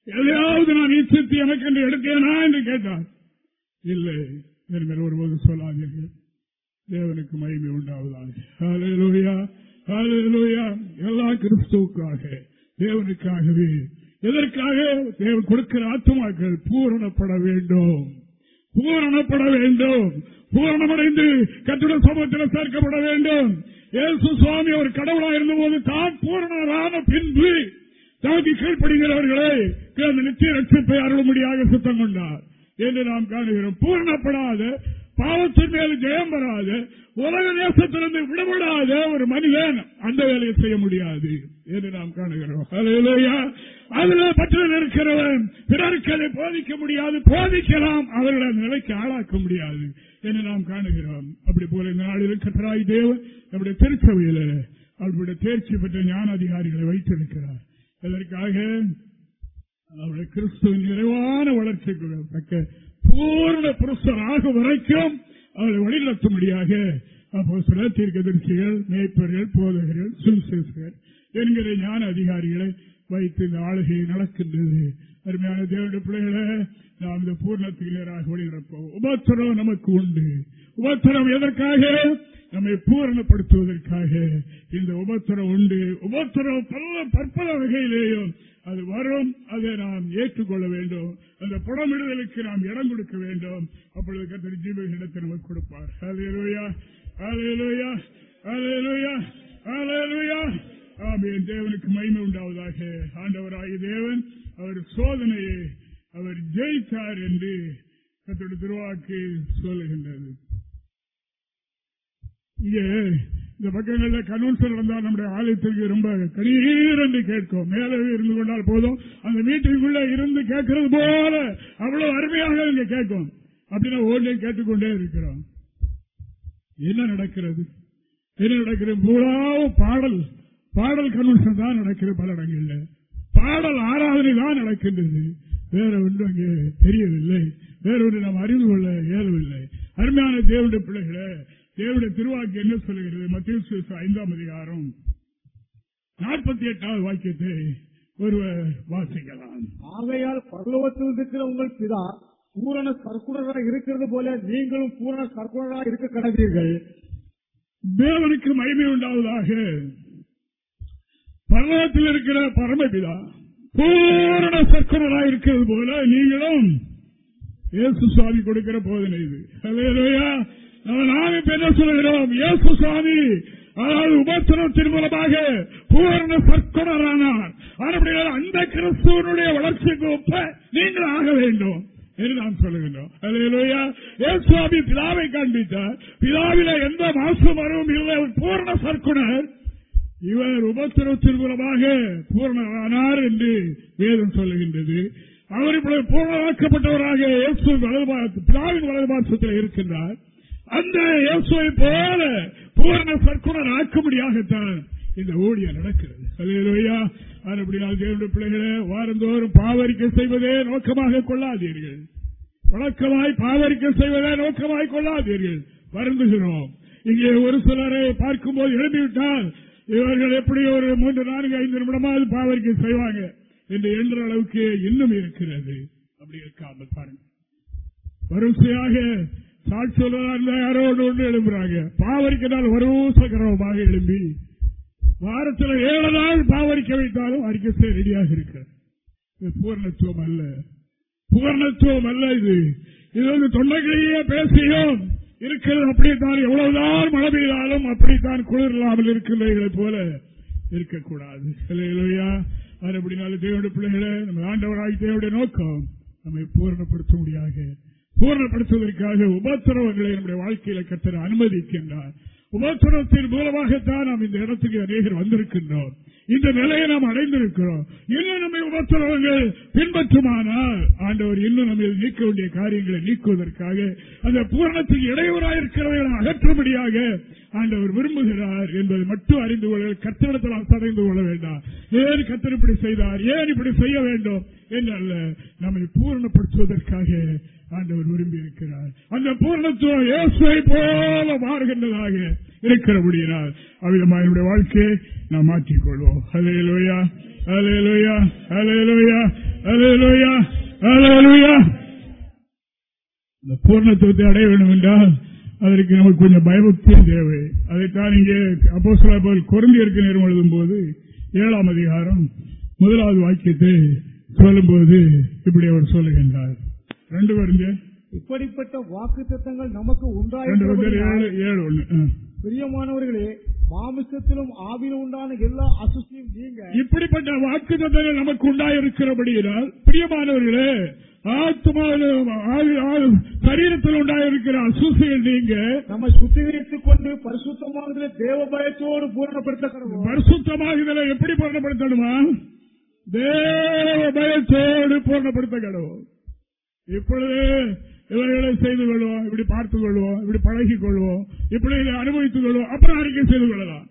எதையாவது நான் இச்சித்து எனக்கு என்று எடுத்தேனா என்று கேட்டார். இல்லை என்று ஒருபோது சொல்லாதீர்கள். தேவனுக்கு மகிமை உண்டாவதாக. எல்லா கிறிஸ்துவுக்காக தேவனுக்காகவே. எதற்காக? தேவன் கொடுக்கிற ஆத்துமாக்கள் பூரணப்பட வேண்டும். பூரணப்பட வேண்டும். பூரணமடைந்து கட்டுட சமூகத்தில் சேர்க்கப்பட வேண்டும். இயேசு சுவாமி ஒரு கடவுளாக இருந்தபோது தான் பூரணரான பின்பு தனக்கு கீழ்ப்படுகிறவர்களை அந்த நித்திய ரட்சிப்பை அருளும்படியாக சுத்தம் கொண்டார் என்று நாம் காணுகிறோம். பூரணப்படாத பாவத்தின் மேல் ஜெயம் வராது உலக தேசத்திலிருந்து விடுபடாத ஒரு மனிதன் அந்த வேலையை செய்ய முடியாது என்று நாம் காணுகிறோம். ஹalleluya. அதுல பற்றில் இருக்கிறவன் பிறருக்கு அதை போதிக்க முடியாது போதிக்கலாம். அவர்களை நிலைக்கு ஆளாக்க முடியாது என்று நாம் காணுகிறோம். அப்படி போல இந்த நாளில் கத்தராய் தேவன் நம்முடைய திருச்சபையில அவர்களுடைய தேர்ச்சி பெற்ற ஞான அதிகாரிகளை வைத்திருக்கிறார். இதற்காக அவருடைய கிறிஸ்துவின் நிறைவான வளர்ச்சிக்கு தக்க பூர்ண புருஷராக வரைக்கும் அவரை வழிநடத்தும்படியாக அப்போ சில தீர்க்கதரிசிகள் மேய்ப்பர்கள் போதகர்கள் சுவிசேஷகர் என்கிற ஞான அதிகாரிகளை வைத்து இந்த ஆளுகை நடக்கின்றது. அருமையான தேவனுடைய பிள்ளைகளை நாம் இந்த பூர்ணத்துக்கு வழிநடப்போம் உபத்திரம் நமக்கு உண்டு. உபத்திரம் எதற்காக? நம்மை பூரணப்படுத்துவதற்காக. இந்த உபத்திரம் உண்டு. உபத்திரம் பல பற்பல வகையிலேயும் அது வரும். அதை நாம் ஏற்றுக்கொள்ள வேண்டும். அந்த புடமிடுதலுக்கு நாம் இடம் கொடுக்க வேண்டும். அப்பொழுது கத்தரி இடத்தை நமக்கு கொடுப்பார். ஹalleluya ஹalleluya ஹalleluya ஹalleluya தேவனுக்கு மயிமை உண்டாவதாக. ஆண்டவராகிய தேவன் அவர் சோதனையை அவர் ஜெயித்தார் என்று கத்தோட திருவாக்கு சொல்லுகின்றது. இங்கே இந்த பக்கங்கள்ல கன்வென்ஷன் நடந்தால் நம்முடைய ஆலயத்திற்கு ரொம்ப கணீர் என்று கேட்கும். மேலே இருந்து கொண்டால் போதும். அந்த மீட்டிங்குள்ள இருந்து கேட்கறது போல அவ்வளவு அருமையாக இங்க கேட்கும். அப்படின்னா ஓடே கேட்டுக்கொண்டே இருக்கிறோம். என்ன நடக்கிறது? என்ன நடக்கிறது? பூராவும் பாடல். பாடல் கன்வென்ஷன் தான் நடக்கிறது பல இடங்கள்ல பாடல் ஆராதனை தான் நடக்கின்றது. வேற ஒன்று அங்கே தெரியவில்லை. வேற ஒன்று நாம் அறிந்து கொள்ள இயலவில்லை. அருமையான தேவனுடைய பிள்ளைகளை தேவனுடைய திருவாக்கு என்ன சொல்லுகிறது? மத்திய ஐந்தாம் அதிகாரம் நாற்பத்தி எட்டாவது வாக்கியத்தை ஒருவர் வாசிக்கலாம். ஆகையால் பரலோகத்தில் இருக்கிற உங்கள் பிதா பூரண சர்க்குணராக இருக்கிறது போல நீங்களும் பூரண சர்க்குணராக இருக்க கடவீர்கள். தேவனுக்கு மகிமை உண்டாவதாக. பரலோகத்தில் இருக்கிற பரமபிதா பூரண சர்க்குணராக இருக்கிறது போல நீங்களும் இயேசு சுவாமி கொடுக்கிற போதனை இது. அல்லேலூயா. நம்ம நாம் இப்ப என்ன சொல்லுகிறோம்? இயேசு சுவாமி அதாவது உபசனத்தின் மூலமாக பூரண சர்க்குணரானார் அப்படியால் அந்த கிறிஸ்துவனுடைய வளர்ச்சிக்கு ஒப்ப நீங்கள் ஆக வேண்டும் என்று நாம் சொல்லுகின்றோம். சுவாமி பிதாவை காண்பித்தார். பிதாவில எந்த மாசு மரமும் இல்லை. பூர்ண பூரண சர்க்குணர் இவர் உபத்திரத்தின் மூலமாக பூர்ணரானார் என்று வேதம் சொல்லுகின்றது. அவர் இப்பொழுது பூர்ணமாக்கப்பட்டவராக இயேசு வலதுபாச- பிதாவின் வலதுபாசத்தில் இருக்கின்றார். அந்த இயேசுவை போல பூர்ண சர்க்குணர் ஆக்கும்படியாகத்தான் இந்த ஊழியம் நடக்கிறது. அல்லேலூயா அப்படினால் தேவனுடைய பிள்ளைகளே வாரந்தோறும் பாவரிக்கை செய்வதே நோக்கமாக கொள்ளாதீர்கள். வழக்கமாய் பாவரிக்கை செய்வதே நோக்கமாய் கொள்ளாதீர்கள். வருந்துகிறோம். இங்கே ஒரு சிலரை பார்க்கும்போது எழுந்துவிட்டால் இவர்கள் எப்படி ஒரு மூன்று நான்கு ஐந்து நிமிடமாவது பாவரிக்கை செய்வாங்க. என்று என்ற அளவுக்கு இன்னும் இருக்கிறது. அப்படி இருக்காமல் பாருங்க வரிசையாக சாட்சி சொல்வதா இருந்தா ஒன்று எழும்புறாங்க பாவரிக்கனால் வருசகரமாக எழும்பி வாரத்தில் ஏழு நாள் பாவரிக்க வைத்தாலும் அறிக்கை செய்ய ரெடியாக இருக்கிறது. இது பூர்ணத்துவம் அல்ல. பூர்ணத்துவம் அல்ல இது. இது வந்து தொண்டைகளையே பேசியும் இருக்கிறது அப்படித்தான். எவ்வளவுதான் மழை பெய்தாலும் அப்படித்தான் குளிர் இல்லாமல் இருக்கின்றவர்களைப் போல இருக்கக்கூடாது. இல்லையா எப்படினாலும் தேவனுடைய பிள்ளைகளை நம்ம ஆண்டவராகி தேவனுடைய நோக்கம் நம்மை பூரணப்படுத்த முடியாது பூரணப்படுத்துவதற்காக உபத்திரவங்களை நம்முடைய வாழ்க்கையில கத்தர அனுமதிக்கின்றார். உபத்திரத்தின் மூலமாகத்தான் நாம் இந்த இடத்துக்கு அநேகர் வந்திருக்கின்றோம். இந்த நிலையை நாம் அடைந்திருக்கிறோம். இன்னும் நம்மை உபத்திரவங்கள் பின்பற்றுமானால் ஆண்டவர் இன்னும் நம்ம நீக்க வேண்டிய காரியங்களை நீக்குவதற்காக அந்த பூரணத்துக்கு இடையூறாயிருக்கிறவர்களை அகற்றும்படியாக ஆண்டவர் விரும்புகிறார் என்பதை மட்டும் அறிந்து கொள்ள கத்திரத்தில் நாம் சதைந்து கொள்ள வேண்டாம். ஏன் கத்திர இப்படி செய்தார்? ஏன் இப்படி செய்ய வேண்டும்? என்று அல்ல நம்மை பூரணப்படுத்துவதற்காக ஆண்டவர் விரும்பி இருக்கிறார் அந்த பூர்ணத்துவம் இயேசுவை போல மாறுகின்றதாக இருக்கிறபடியினால் அவ்விதமாக என்னுடைய வாழ்க்கையை நாம் மாற்றிக்கொள்வோம். அலே லோயா அலே லோயா அலே லோயா அலே லோயா அலே லோயா இந்த பூர்ணத்துவத்தை அடைய வேண்டும் என்றால் அதற்கு நமக்கு கொஞ்சம் பயபக்தியும் தேவை. அதைத்தான் இங்கே அப்போ போல் குறைந்திருக்கு நேரம் எழுதும் போது ஏழாம் அதிகாரம் முதலாவது வாக்கியத்தை சொல்லும்போது இப்படி அவர் சொல்லுகின்றார். ரெண்டு வருங்க இப்படிப்பட்ட வாக்கு தத்தங்கள் நமக்கு ஆ. பிரியமானவர்களே மாமிசத்திலும் ஆவிலும் உண்டான எல்லா அசுசியும் நீங்க. இப்படிப்பட்ட வாக்கு தந்தனை நமக்கு உண்டாயிருக்கிறபடியினால் பிரியமானவர்களே சரீரத்தில் உண்டாயிருக்கிற அசூசிகள் நீங்க நம்மை சுத்திகரித்துக் கொண்டு பரிசுத்தமானதிலே தேவ பயத்தோடு பூரணப்படுத்த பரிசுத்தமாகுதலை எப்படி பூர்ணப்படுத்தணுமா? தேவ பயத்தோடு பூர்ணப்படுத்த கடவும் இப்பொழுது இவைகளை செய்து கொள்வோம். இப்படி பார்த்துக் கொள்வோம். இப்படி பழகிக் கொள்வோம். இப்படி இதை அனுபவித்துக் கொள்வோம். அப்புறம் அறிக்கை செய்து கொள்ளலாம்.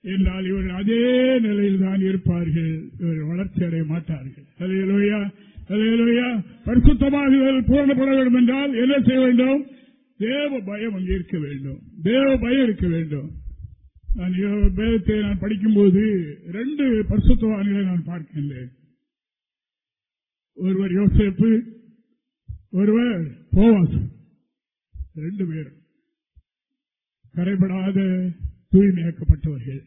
என்றால் இவர்கள் அதே நிலையில் தான் இருப்பார்கள். இவர்கள் வளர்ச்சி அடைய மாட்டார்கள். அலையலோயா அலையலோயா இவர்கள் பூரணப்பட வேண்டும் என்றால் என்ன செய்ய வேண்டும்? தேவ பயம் அங்கே இருக்க வேண்டும். தேவ பயம் இருக்க வேண்டும். நான் வேதத்தை நான் படிக்கும்போது ரெண்டு பரிசுத்தவான்களை நான் பார்க்கின்றேன். ஒருவர் யோசேப்பு ஒருவர் போவாஸ் ரெண்டு பேர். கரைபடாத தூய்மையாக்கப்பட்டவர்கள்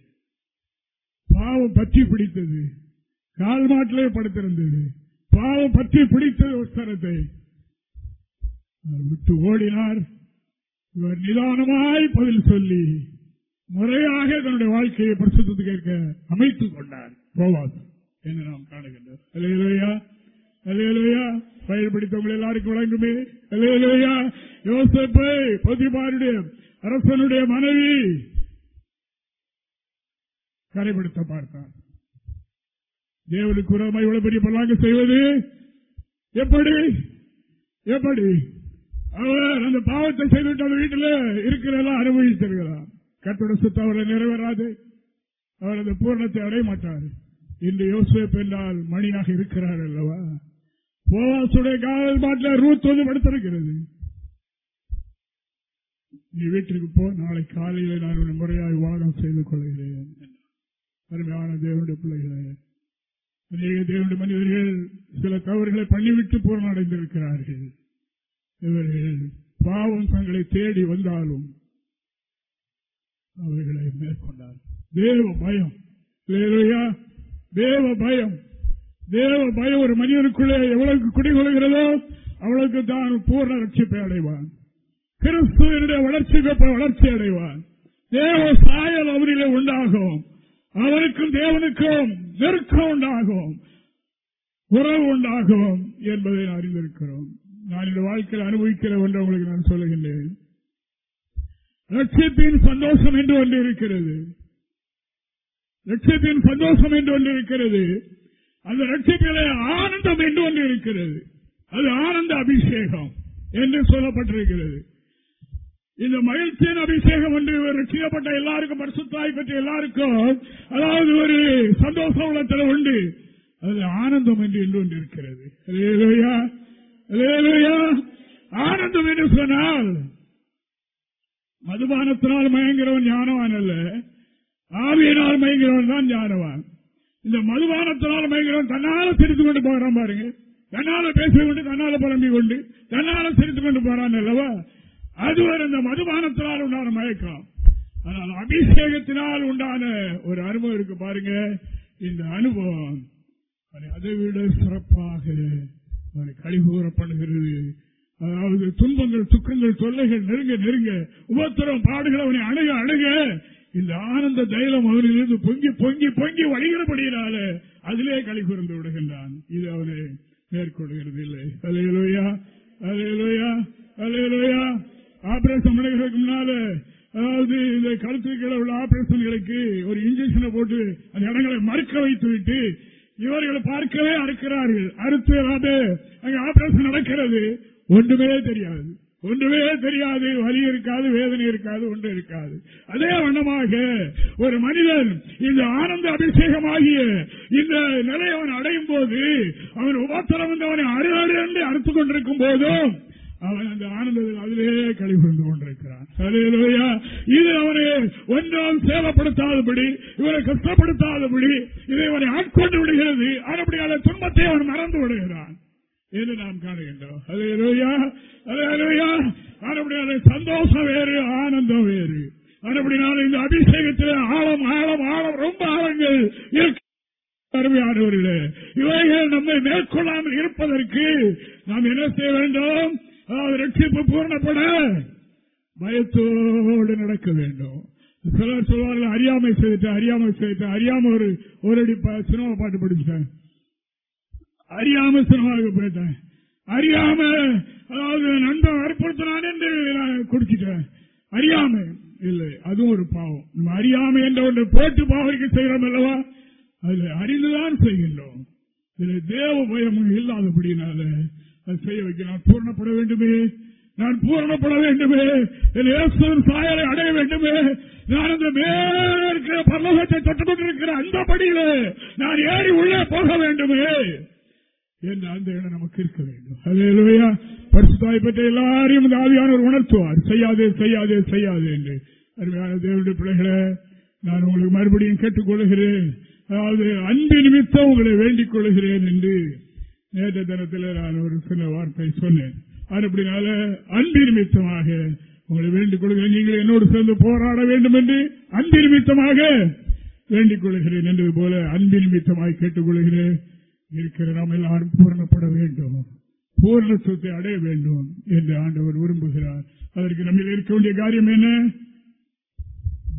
பாவம் பற்றி பிடித்தது. கால் மாட்டிலே படுத்திருந்தது பாவம் பற்றி பிடித்தது உத்தரத்தை விட்டு ஓடினார். இவர் நிதானமாய் பதில் சொல்லி முறையாக தன்னுடைய வாழ்க்கையை பரிசுத்தத்துக்கு ஏற்க அமைத்துக் கொண்டார். போவாஸ் என்று நாம் காணுகின்றோம். அலையலையா அலையலையா பயிர் பிடித்தவங்க எல்லாருக்கும் வழங்குமே. இல்லையா யோசிப்பை பொதிபாருடைய அரசனுடைய மனைவி கரைப்படுத்த பார்த்தார். தேவனுக்கு உரமா இவ்வளவு பெரிய பல்லாங்க செய்வது? எப்படி? எப்படி? அவர் அந்த பாவத்தை செய்துவிட்டு அந்த வீட்டில் இருக்கிறதெல்லாம் அனுபவித்திருக்கிறார் கட்டட சுத்த அவரை நிறைவேறாது. அவர் அந்த பூர்ணத்தை அடைய மாட்டார். இன்று யோசிப்பு என்றால் மணியாக இருக்கிறார் அல்லவா? போவாசுடைய காவல் மாட்டில் ரூத் வந்து படுத்திருக்கிறது. நீ வீட்டிற்கு போ நாளை காலையில் நான் ஒரு முறையாக விவாதம் செய்து கொள்கிறேன் அருமையான தேவனுடைய பிள்ளைகளே அநேக தேவனுடைய மனிதர்கள் சில தவறுகளை பண்ணிவிட்டு பூரணம் அடைந்திருக்கிறார்கள் இவர்கள் பாவம் தங்களை தேடி வந்தாலும் அவர்களை மேற்கொண்டார் தேவ பயம். தேவ பயம். தேவ பயம் ஒரு மனிதனுக்குள்ளே எவ்வளவுக்கு குடிகொள்கிறதோ அவளுக்கு தான் பூர்ண ரட்சிப்பை அடைவான். கிறிஸ்துவனுடைய வளர்ச்சி வளர்ச்சி அடைவான். தேவ சாயல் அவரிலே உண்டாகும். அவருக்கும் தேவனுக்கும் நெருக்கம் உண்டாகும். உறவு உண்டாகும் என்பதை நான் அறிந்திருக்கிறோம். நான் இந்த வாழ்க்கையில் அனுபவிக்கிற ஒன்று உங்களுக்கு நான் சொல்லுகின்றேன். லட்சியத்தின் சந்தோஷம் என்று ஒன்று இருக்கிறது. லட்சியத்தின் சந்தோஷம் என்று ஒன்று இருக்கிறது. அந்த ரட்சிப்பிலே ஆனந்தம் என்று ஒன்று இருக்கிறது. அது ஆனந்த அபிஷேகம் என்று சொல்லப்பட்டிருக்கிறது. இந்த மகிழ்ச்சியின் அபிஷேகம் என்று ரட்சிக்கப்பட்ட எல்லாருக்கும் பரிசுத்தாய் பெற்ற எல்லாருக்கும் அதாவது ஒரு சந்தோஷ உள்ளத்தில் உண்டு. அது ஆனந்தம் என்று என்று ஒன்று இருக்கிறது. ஆனந்தம் என்று சொன்னால் மதுபானத்தினால் மயங்கிறவன் ஞானவான் அல்ல. ஆவியினால் மயங்கிறவன் தான் ஞானவான். இந்த மதுபானத்தினால் மயங்கிறவன் தன்னால சிரித்துக் கொண்டு போகிறான் பாருங்க. தன்னால பேசிக் கொண்டு தன்னால புலம்பிக் கொண்டு தன்னால சிரித்துக் கொண்டு போறான் அல்லவா? அது ஒரு இந்த மதுபானத்தினால் உண்டான மயக்கம். ஆனால் அபிஷேகத்தினால் உண்டான ஒரு அனுபவம் இருக்கு பாருங்க. இந்த அனுபவம் அதை விட சிறப்பாக அவனை அதாவது துன்பங்கள் துக்கங்கள் தொல்லைகள் நெருங்க நெருங்க. உபத்திரம் பாடுகள் அவனை அணுக அணுக. இந்த ஆனந்த தைலம் அவனிலிருந்து பொங்கி பொங்கி பொங்கி வழிகிறபடியினால அதிலே களி கூர்ந்து விடுகின்றான். இது அவனை மேற்கொள்கிறது இல்லை அலையலோயா அலையலோயா அலையலோயா ஆபரேஷன் பண்ணுகிறதுக்கு முன்னால அதாவது இந்த கழுத்துக்களை உள்ள ஆபரேஷன்களுக்கு ஒரு இன்ஜெக்ஷனை போட்டு அந்த இடங்களை மறுக்க வைத்து விட்டு இவர்களை பார்க்கவே அறுக்கிறார்கள். அறுத்து அதாவது அங்க ஆபரேஷன் நடக்கிறது. ஒன்றுமே தெரியாது. ஒன்றுமே தெரியாது வலி இருக்காது வேதனை இருக்காது ஒன்று இருக்காது. அதே வண்ணமாக ஒரு மனிதன் இந்த ஆனந்த அபிஷேகமாகிய இந்த நிலையை அவன் அடையும் போது அவன் உபாத்திரம் வந்து அவனை அரு அரு என்று அறுத்துக் கொண்டிருக்கும் போதும் அவன் அந்த ஆனந்தத்தில் அதிலே கழிவுந்து கொண்டிருக்கிறான். இது அவனை ஒன்றால் சேவப்படுத்தாதபடி இவரை கஷ்டப்படுத்தாதபடி இதை அவனை ஆட்கொண்டு விடுகிறது. அப்படியான துன்பத்தை அவன் மறந்து விடுகிறான். என்று நாம் காணுகின்றோம். அலையலூயா அலையலூயா அதை சந்தோஷம் வேறு ஆனந்தம் வேறு. மறுபடியும் இந்த அபிஷேகத்தில் ஆழம் ஆழம் ஆழம் ரொம்ப ஆழங்கள் அருமையானவர்களே இவைகள் நம்மை மேற்கொள்ளாமல் இருப்பதற்கு நாம் என்ன செய்ய வேண்டும்? அதாவது ரட்சிப்பு பூர்ணப்பட பயத்தோடு நடக்க வேண்டும். சிலர் சொல்வார்கள் அறியாமை செய்துட்டேன் அறியாமை செய்துட்டேன் அறியாம ஒரு ஒரு அடி சினிமா பாட்டு படிச்சுட்டேன். அறியாம சினிமாவுக்கு போயிட்டேன். அறியாம அதாவது நண்பன் வற்புறுத்தினான் என்று நான் குடிச்சிட்டேன். அறியாம இல்லை அதுவும் ஒரு பாவம். நம்ம அறியாமை என்ற ஒன்று போட்டு பாவருக்கு செய்கிறோம் அல்லவா? அதுல அறிந்துதான் செய்கின்றோம். இதுல தேவ பயம் இல்லாதபடினால அது செய்ய வைக்க நான் பூர்ணப்பட வேண்டுமே. நான் பூரணப்பட வேண்டுமே. என் இயேசுவின் சாயலை அடைய வேண்டுமே. நான் அந்த மேல இருக்கிற பரலோகத்தை தொட்டுக் கொண்டிருக்கிற அந்த படியிலே நான் ஏறி உள்ளே போக வேண்டுமே. என்று அந்த இடம் நமக்கு இருக்க வேண்டும். அதேயா பரிசுத்தாய் பெற்ற எல்லாரையும் இந்த ஆவியானவர் உணர்த்துவார். செய்யாதே செய்யாதே செய்யாதே என்று. அருமையான தேவனுடைய பிள்ளைகளை நான் உங்களுக்கு மறுபடியும் கேட்டுக்கொள்கிறேன். அதாவது அன்பு நிமித்தம் உங்களை வேண்டிக் கொள்கிறேன் என்று நேற்று தினத்தில் நான் ஒரு சில வார்த்தை சொன்னேன். அப்படினால அன்பு நிமித்தமாக உங்களை வேண்டிக் கொள்கிறேன். நீங்கள் என்னோடு சேர்ந்து போராட வேண்டும் என்று அன்பு நிமித்தமாக வேண்டிக் கொள்கிறேன். என்பது போல அன்பு நிமித்தமாக கேட்டுக்கொள்கிறேன். இருக்கிற நாம் எல்லாரும் பூரணப்பட வேண்டும். பூர்ணத்துவத்தை அடைய வேண்டும் என்று ஆண்டவர் விரும்புகிறார். அதற்கு நம்ம இருக்க வேண்டிய காரியம் என்ன?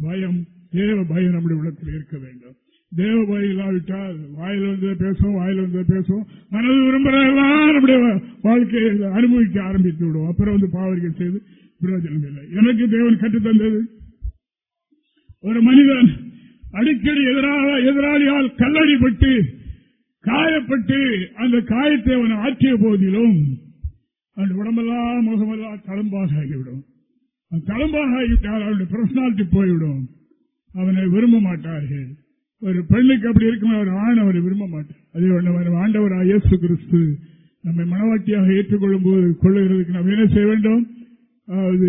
பயம். தேவ பயம் நம்முடைய உள்ளத்தில் இருக்க வேண்டும். தேவ பயம் இல்லாவிட்டால் வாயில் வந்து பேசுவோம் வாயில் வந்து பேசுவோம். மனது விரும்புறதெல்லாம் நம்முடைய வாழ்க்கையை அனுபவிக்க ஆரம்பித்து விடுவோம். அப்புறம் வந்து பாவரிகள் செய்து பிரயோஜனம் இல்லை. எனக்கு தேவன் கற்றுத்தந்தது ஒரு மனிதன் அடிக்கடி எதிராக எதிராளியால் கல்லடிப்பட்டு காயப்பட்டு அந்த காயத்தை அவன் ஆற்றிய போதிலும் அந்த உடம்பெல்லாம் முகமெல்லாம் தளம்பாக ஆகிவிடும் தளம்பாக ஆகிவிட்டால் அவனுடைய பர்சனாலிட்டி போய்விடும். அவனை விரும்ப மாட்டார்கள். ஒரு பெண்ணுக்கு அப்படி இருக்கும் ஒரு ஆண் அவரை விரும்ப மாட்டார். அதே ஆண்டவராக இயேசு கிறிஸ்து நம்மை மனவாட்டியாக ஏற்றுக்கொள்ளும் போது கொள்ளுகிறதுக்கு நாம் என்ன செய்ய வேண்டும்? அது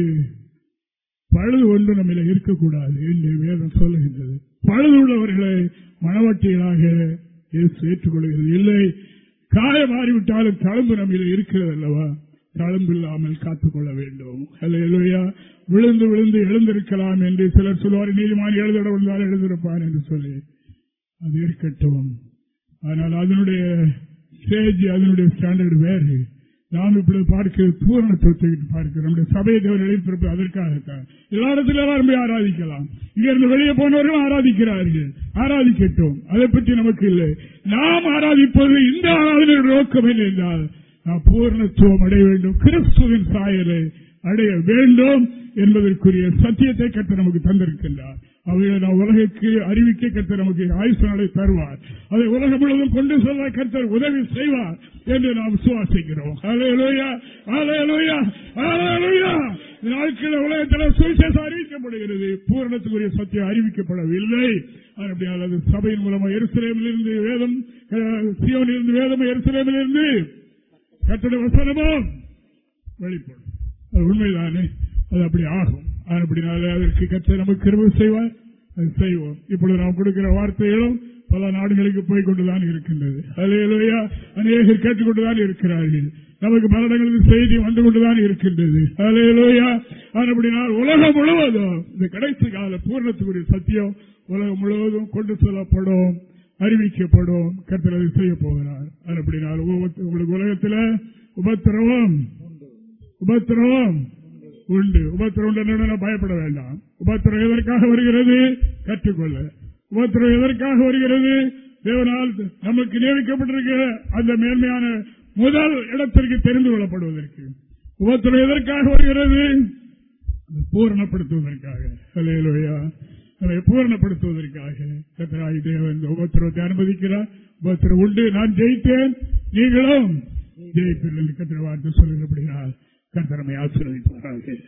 பழுது ஒன்று நம்மள இருக்கக்கூடாது என்று வேதம் சொல்லுகின்றது. பழுது உள்ளவர்களை மனவாட்டிகளாக ஏற்றுக்கொள்கிறது இல்லை. காயமாறிவிட்டாலும் மாறிவிட்டாலும் தளம்பு நம்மில் இருக்கிறது அல்லவா? தளம்பு இல்லாமல் காத்துக்கொள்ள வேண்டும். இல்லையா விழுந்து விழுந்து எழுந்திருக்கலாம் என்று சிலர் சொல்வார் நீதிமான் எழுதிட விழுந்தால் எழுந்திருப்பான் என்று சொல்லி. அது இருக்கட்டும். ஆனால் அதனுடைய ஸ்டேஜ் அதனுடைய ஸ்டாண்டர்ட் வேறு. நாம் இப்படி பார்க்க பூரணத்துவத்தை பார்க்கிறோம் நம்முடைய சபையை தேவன் எழுப்பிருப்பது அதற்காகத்தான் எல்லா இடத்துல எல்லாரும் ஆராதிக்கலாம். இங்க இருந்து வெளியே போனவர்கள் ஆராதிக்கிறார்கள். ஆராதிக்கட்டும். அதை பற்றி நமக்கு இல்லை. நாம் ஆராதிப்பது இந்த ஆராதனை நோக்கம் இல்லை என்றால் நாம் பூர்ணத்துவம் அடைய வேண்டும். கிறிஸ்துவின் சாயலை அடைய வேண்டும் என்பதற்குரிய சத்தியத்தை கற்று நமக்கு தந்திருக்கின்றார். அவைகளை நாம் உலகிற்கு அறிவிக்க கருத்து நமக்கு ஆயுச நாளை தருவார். அதை உலகம் முழுவதும் கொண்டு செல்ல கருத்தர் உதவி செய்வார் என்று நாம் விசுவாசிக்கிறோம் நாட்கள் உலகத்தில் சுவிசேஷம் அறிவிக்கப்படுகிறது. பூரணத்துக்குரிய சத்தியம் அறிவிக்கப்படவில்லை. அப்படியால் அது சபையின் மூலமாக எருசலேமில் இருந்து வேதம் சியோனில் இருந்து வேதம் எருசலேமில் இருந்து கட்டட வசனமும் வெளிப்படும். அது உண்மைதானே? அது அப்படி ஆகும். அப்படினாலே அதற்கு கற்று நமக்கு கிருமி செய்வார். அது செய்வோம். இப்பொழுது நாம் கொடுக்கிற வார்த்தைகளும் பல நாடுகளுக்கு போய் கொண்டுதான் இருக்கின்றது. அலையலையா அநேகர் கேட்டுக்கொண்டுதான் இருக்கிறார்கள். நமக்கு மரணங்களுக்கு செய்தி வந்து கொண்டுதான் இருக்கின்றது. அலையலோயா அப்படினால் உலகம் முழுவதும் இந்த கடைசி கால பூர்ணத்துக்குரிய சத்தியம் உலகம் முழுவதும் கொண்டு செல்லப்படும் அறிவிக்கப்படும். கருத்தில் செய்ய போகிறார். அப்படினால் உங்களுக்கு உலகத்தில் உபத்திரவம். உபத்திரவம். உண்டு. உபத்திரம் உண்டு பயப்பட வேண்டாம். உபத்திரம் எதற்காக வருகிறது? கற்றுக்கொள்ள. உபத்திரம் எதற்காக வருகிறது? தேவனால் நமக்கு நியமிக்கப்பட்டிருக்கிற அந்த மேன்மையான முதல் இடத்திற்கு தெரிந்து கொள்ளப்படுவதற்கு. உபத்திரம் எதற்காக வருகிறது? பூரணப்படுத்துவதற்காக. பூரணப்படுத்துவதற்காக. கத்தராய் தேவன் இந்த உபத்திரவத்தை அனுமதிக்கிறார். உபத்திரம் உண்டு. நான் ஜெயித்தேன். நீங்களும் ஜெயிப்பீர்கள் கத்திர வார்த்தை சொல்லுகிறபடியால். கர்த்தரமை ஆசீர்வதிப்பார்கள்